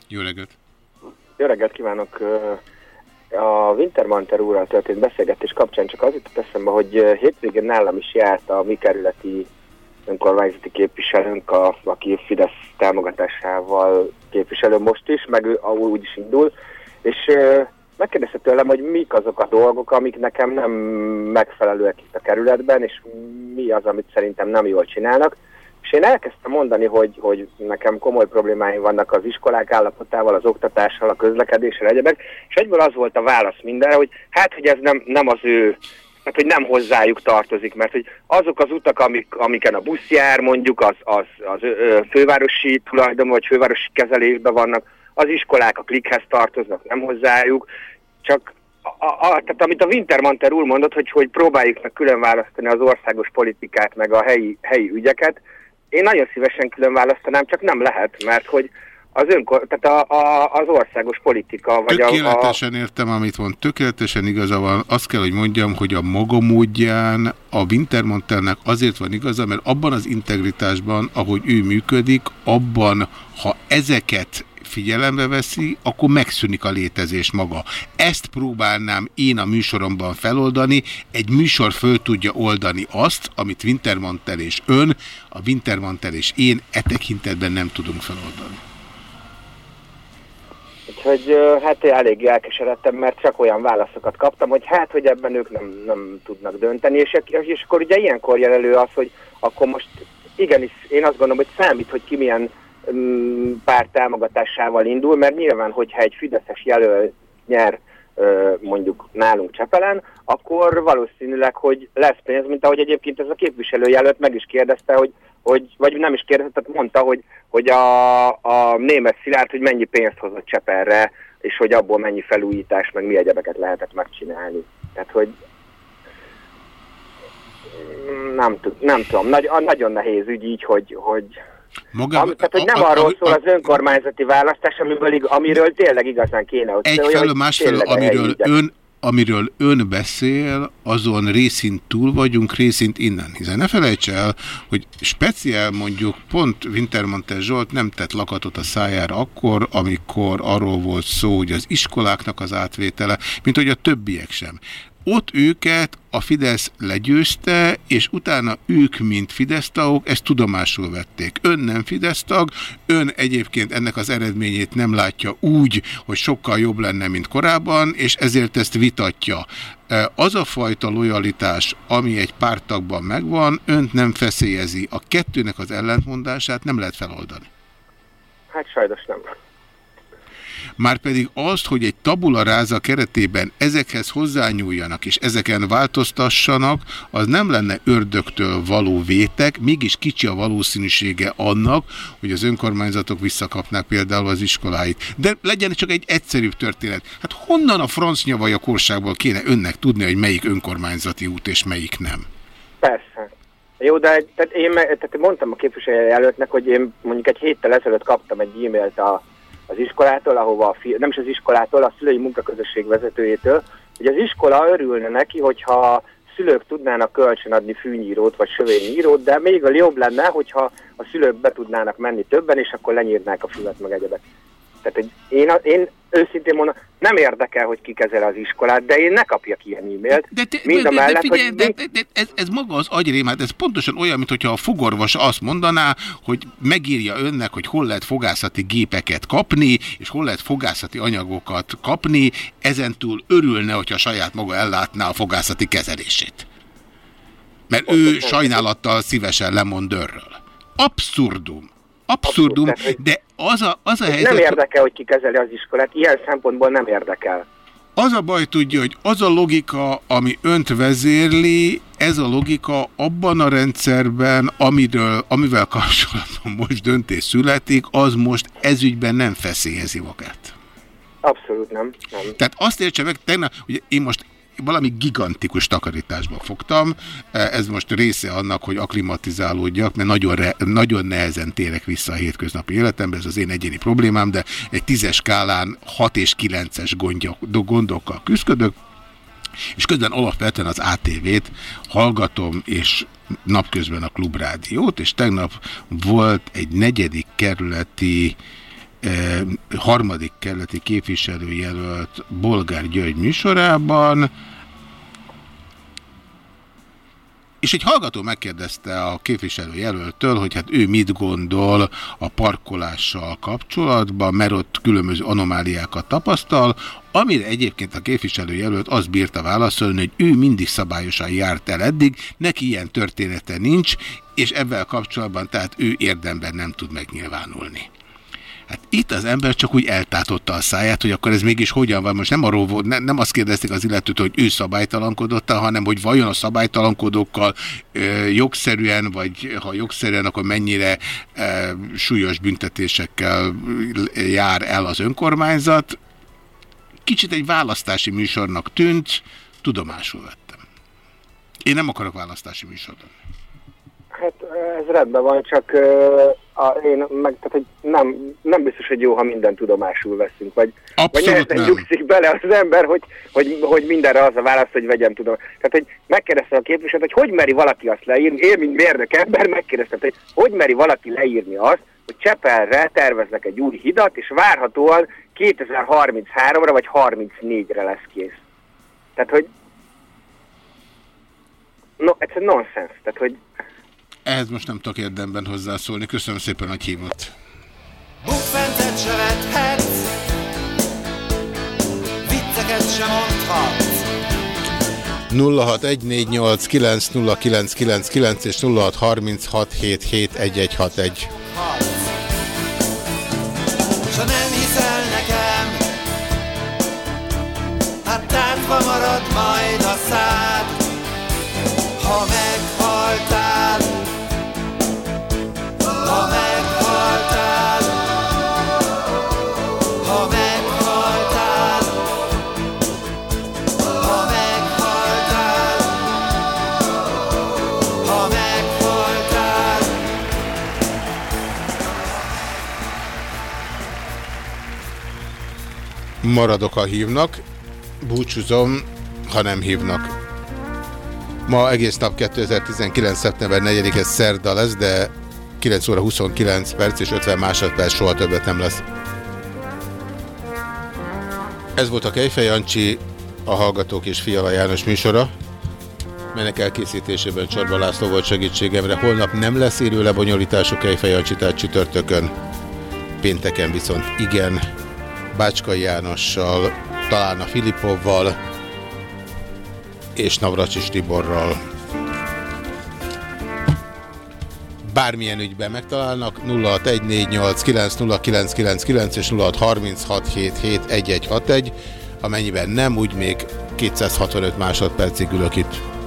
Jó reggelt! Jó reggelt kívánok! A Wintermanter úrral történt beszélgetés kapcsán csak az jutott eszembe, hogy hétvégén nálam is járt a mi kerületi önkormányzati képviselőnk, a, aki Fidesz támogatásával képviselő most is, meg ő ahol úgy is indul, és megkérdezte tőlem, hogy mik azok a dolgok, amik nekem nem megfelelőek itt a kerületben, és mi az, amit szerintem nem jól csinálnak. És én elkezdtem mondani, hogy, hogy nekem komoly problémáim vannak az iskolák állapotával, az oktatással, a közlekedéssel, egyebek, és egyből az volt a válasz mindenre, hogy hát, hogy ez nem, nem az ő, hát, hogy nem hozzájuk tartozik, mert hogy azok az utak, amik, amiken a busz jár, mondjuk az, az, az ö, fővárosi tulajdon, vagy fővárosi kezelésben vannak, az iskolák a klikhez tartoznak, nem hozzájuk, csak a, a, tehát amit a Wintermanter úr mondott, hogy, hogy próbáljuk meg külön választani az országos politikát, meg a helyi, helyi ügyeket, én nagyon szívesen külön választanám, csak nem lehet, mert hogy az, önkor, tehát a, a, az országos politika, vagy a, a, Tökéletesen értem, amit mond, tökéletesen igaza van. Azt kell, hogy mondjam, hogy a maga módján a Wintermantelnek azért van igaza, mert abban az integritásban, ahogy ő működik, abban, ha ezeket figyelembe veszi, akkor megszűnik a létezés maga. Ezt próbálnám én a műsoromban feloldani. Egy műsor föl tudja oldani azt, amit Wintermantel és ön, a Wintermantel és én e tekintetben nem tudunk feloldani. Úgyhogy hát én elég elkeseredtem, mert csak olyan válaszokat kaptam, hogy hát, hogy ebben ők nem, nem tudnak dönteni, és, és akkor ugye ilyenkor jel elő az, hogy akkor most igenis, én azt gondolom, hogy számít, hogy ki milyen párt támogatásával indul, mert nyilván, hogyha egy fideszes jelöl nyer mondjuk nálunk Csepelen, akkor valószínűleg, hogy lesz pénz, mint ahogy egyébként ez a képviselőjelölt meg is kérdezte, hogy, hogy vagy nem is kérdezte, tehát mondta, hogy, hogy a, a német Szilárd, hogy mennyi pénzt hozott Cseperre, és hogy abból mennyi felújítás, meg mi egyebeket lehetett megcsinálni. Tehát, hogy nem, tud, nem tudom, Nagy, nagyon nehéz ügy így, hogy, hogy Maga, Ami, tehát, hogy nem arról szól az önkormányzati választás, amiből, amiről tényleg igazán kéne, hogy Egyfelől, másfelől, a amiről ön, amiről ön beszél, azon részint túl vagyunk, részint innen. Hiszen ne felejts el, hogy speciál mondjuk pont Wintermantel Zsolt nem tett lakatot a szájára akkor, amikor arról volt szó, hogy az iskoláknak az átvétele, mint hogy a többiek sem. Ott őket a Fidesz legyőzte, és utána ők, mint Fidesz tagok, ezt tudomásul vették. Ön nem Fidesz tag, ön egyébként ennek az eredményét nem látja úgy, hogy sokkal jobb lenne, mint korábban, és ezért ezt vitatja. E, Az a fajta lojalitás, ami egy pártagban megvan, önt nem feszélyezi. A kettőnek az ellentmondását nem lehet feloldani. Hát sajnos nem. Márpedig azt, hogy egy tabula ráza keretében ezekhez hozzányúljanak és ezeken változtassanak, az nem lenne ördögtől való vétek, mégis kicsi a valószínűsége annak, hogy az önkormányzatok visszakapnák például az iskoláit. De legyen csak egy egyszerűbb történet. Hát honnan a franc nyavajakorságból kéne önnek tudni, hogy melyik önkormányzati út és melyik nem? Persze. Jó, de tehát én tehát mondtam a képviselő előttnek, hogy én mondjuk egy héttel ezelőtt kaptam egy e-mailt a, az iskolától, ahova a fi- nem is az iskolától, a szülői munkaközösség vezetőjétől, hogy az iskola örülne neki, hogyha szülők tudnának kölcsönadni fűnyírót vagy sövényírót, de még a jobb lenne, hogyha a szülők be tudnának menni többen, és akkor lenyírnák a füvet meg egyebet. Tehát egy, én, én őszintén mondom, nem érdekel, hogy ki kezel az iskolát, de én ne kapjak ilyen e-mailt. De, te, mind de, a mellett, de, figyelj, hogy de, de, de ez, ez maga az agyrémát, ez pontosan olyan, mint hogyha a fogorvos azt mondaná, hogy megírja önnek, hogy hol lehet fogászati gépeket kapni, és hol lehet fogászati anyagokat kapni, ezentúl örülne, hogyha saját maga ellátná a fogászati kezelését. Mert ő sajnálattal szívesen lemond örről. Abszurdum. Abszurdum, de az a, az a helyzet... nem érdekel, hogy ki kezeli az iskolát, ilyen szempontból nem érdekel. Az a baj tudja, hogy az a logika, ami önt vezérli, ez a logika abban a rendszerben, amiről, amivel kapcsolatban most döntés születik, az most ezügyben nem feszélyezi magát. Abszolút nem. nem. Tehát azt értse meg, tegnap, ugye én most valami gigantikus takarításba fogtam. Ez most része annak, hogy aklimatizálódjak, mert nagyon, re, nagyon nehezen térek vissza a hétköznapi életembe, ez az én egyéni problémám, de egy tízes skálán 6 és 9-es gondokkal küzdök, és közben alapvetően az ATV-t hallgatom, és napközben a klubrádiót, és tegnap volt egy negyedik kerületi eh, harmadik kerületi képviselőjelölt Bolgár György műsorában, és egy hallgató megkérdezte a képviselőjelöltől, hogy hát ő mit gondol a parkolással kapcsolatban, mert ott különböző anomáliákat tapasztal, amire egyébként a képviselőjelölt azt bírta válaszolni, hogy ő mindig szabályosan járt el eddig, neki ilyen története nincs, és ebben kapcsolatban tehát ő érdemben nem tud megnyilvánulni. Hát itt az ember csak úgy eltátotta a száját, hogy akkor ez mégis hogyan van. Most nem arról volt, ne, nem azt kérdezték az illetőt, hogy ő szabálytalankodott hanem hogy vajon a szabálytalankodókkal ö, jogszerűen, vagy ha jogszerűen, akkor mennyire ö, súlyos büntetésekkel jár el az önkormányzat. Kicsit egy választási műsornak tűnt, tudomásul vettem. Én nem akarok választási műsorban. Hát ez rendben van, csak uh, a, én meg, tehát, hogy nem, nem biztos, hogy jó, ha minden tudomásul veszünk, vagy, vagy nehezen nyugszik bele az ember, hogy, hogy, hogy mindenre az a válasz, hogy vegyem tudom. Tehát, hogy megkérdezte a képviselőt, hogy hogy meri valaki azt leírni, én, mint mérnök ember, megkérdeztem, hogy hogy meri valaki leírni azt, hogy Csepelre terveznek egy új hidat, és várhatóan 2033-ra vagy 34-re lesz kész. Tehát, hogy no, egy nonsens. Tehát, hogy ehhez most nem tudok érdemben hozzászólni. Köszönöm szépen, hogy hívott. Bukfentet se vethetsz, vicceket se mondhatsz. 0614890999 és 0636771161. Ha nem hiszel nekem, hát tátva marad majd a szád. Ha meghaltál, Maradok, ha hívnak. Búcsúzom, ha nem hívnak. Ma egész nap 2019. szeptember 4-e szerda lesz, de 9 óra 29 perc és 50 másodperc soha többet nem lesz. Ez volt a Kejfej Jancsi, a Hallgatók és Fiala János műsora, melynek elkészítésében Csorba László volt segítségemre. Holnap nem lesz élő lebonyolítású Kejfej Jancsi, tehát csütörtökön. Pénteken viszont igen, Bácskai Jánossal, talán a Filipovval és Navracsis Tiborral. Bármilyen ügyben megtalálnak 0614890999 és 0636771161, amennyiben nem, úgy még 265 másodpercig ülök itt.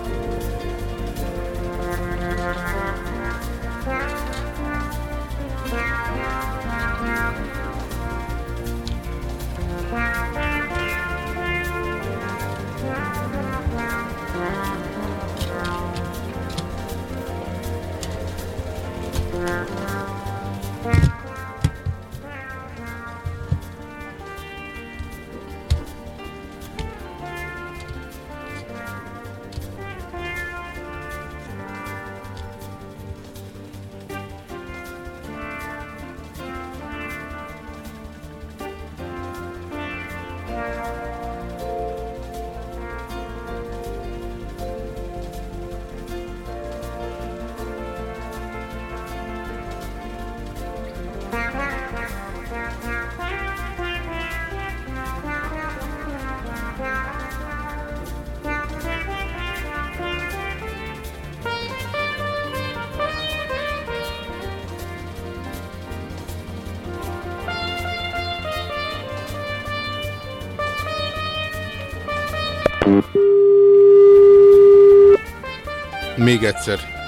Még egyszer.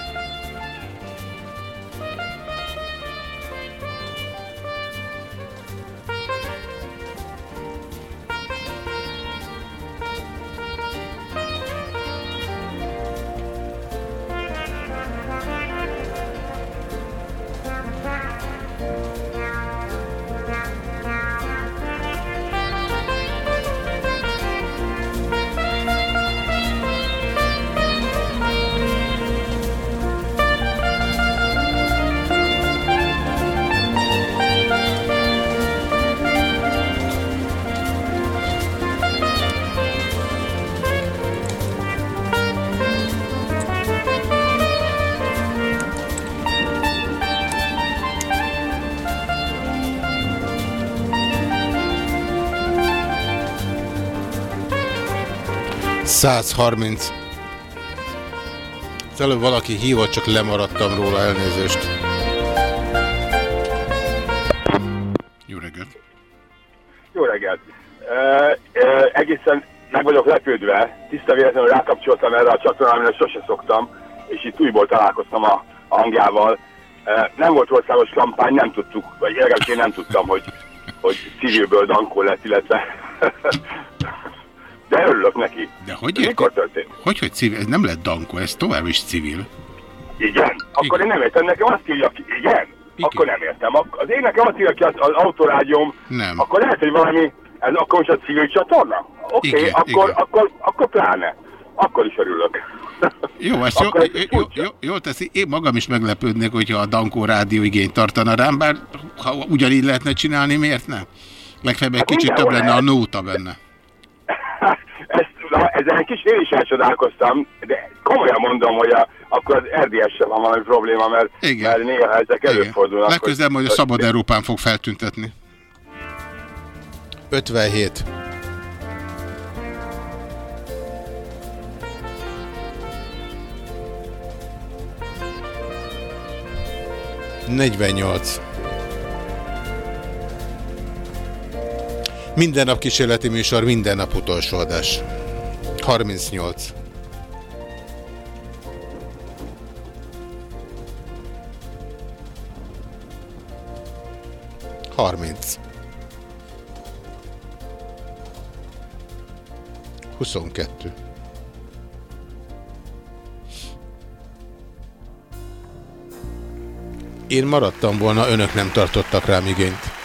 Százharminc. Az előbb valaki hívott, csak lemaradtam róla, elnézést. Jó reggelt! Jó reggelt! Uh, uh, egészen meg vagyok lepődve, tiszta véletlenül rákapcsoltam erre a csatornára, amire sose szoktam, és itt újból találkoztam a, a hangjával. Uh, nem volt országos kampány, nem tudtuk, vagy legalábbis én nem tudtam, hogy, hogy civilből Dankó lett, illetve de örülök neki. De hogy Ez Mikor történt? Hogy, hogy civil? Ez nem lett Dankó, ez tovább is civil. Igen? Akkor én nem értem, nekem azt írja ki, igen? igen? Akkor nem értem. Az én nekem azt írja ki az, az autorádióm, Nem. akkor lehet, hogy valami, ez akkor is a civil csatorna? Oké, okay, Igen, akkor, igen. akkor, akkor pláne. Akkor is örülök. *laughs* Jó, ezt jó, Akkor jó, jó, jó, jól teszi. Én magam is meglepődnék, hogyha a Dankó rádió igényt tartana rám, bár ha ugyanígy lehetne csinálni, miért ne? Legfeljebb egy Hát kicsit több lenne a lehet. nóta benne. *laughs* Ezt, na, ezen egy kis én is elcsodálkoztam, de komolyan mondom, hogy a, akkor az RDS-sel van valami probléma, mert, Igen. mert néha ezek előfordulnak. Legközelebb majd a Szabad Európán fog feltüntetni. 57. Negyvennyolc. Minden nap kísérleti műsor, minden nap utolsó adás. 38. Harminc. Huszonkettő. Én maradtam volna, önök nem tartottak rám igényt.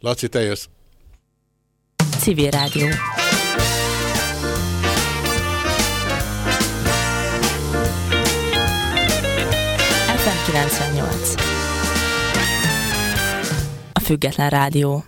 Laci, te jössz. Civil Rádió. FM 98. A Független Rádió.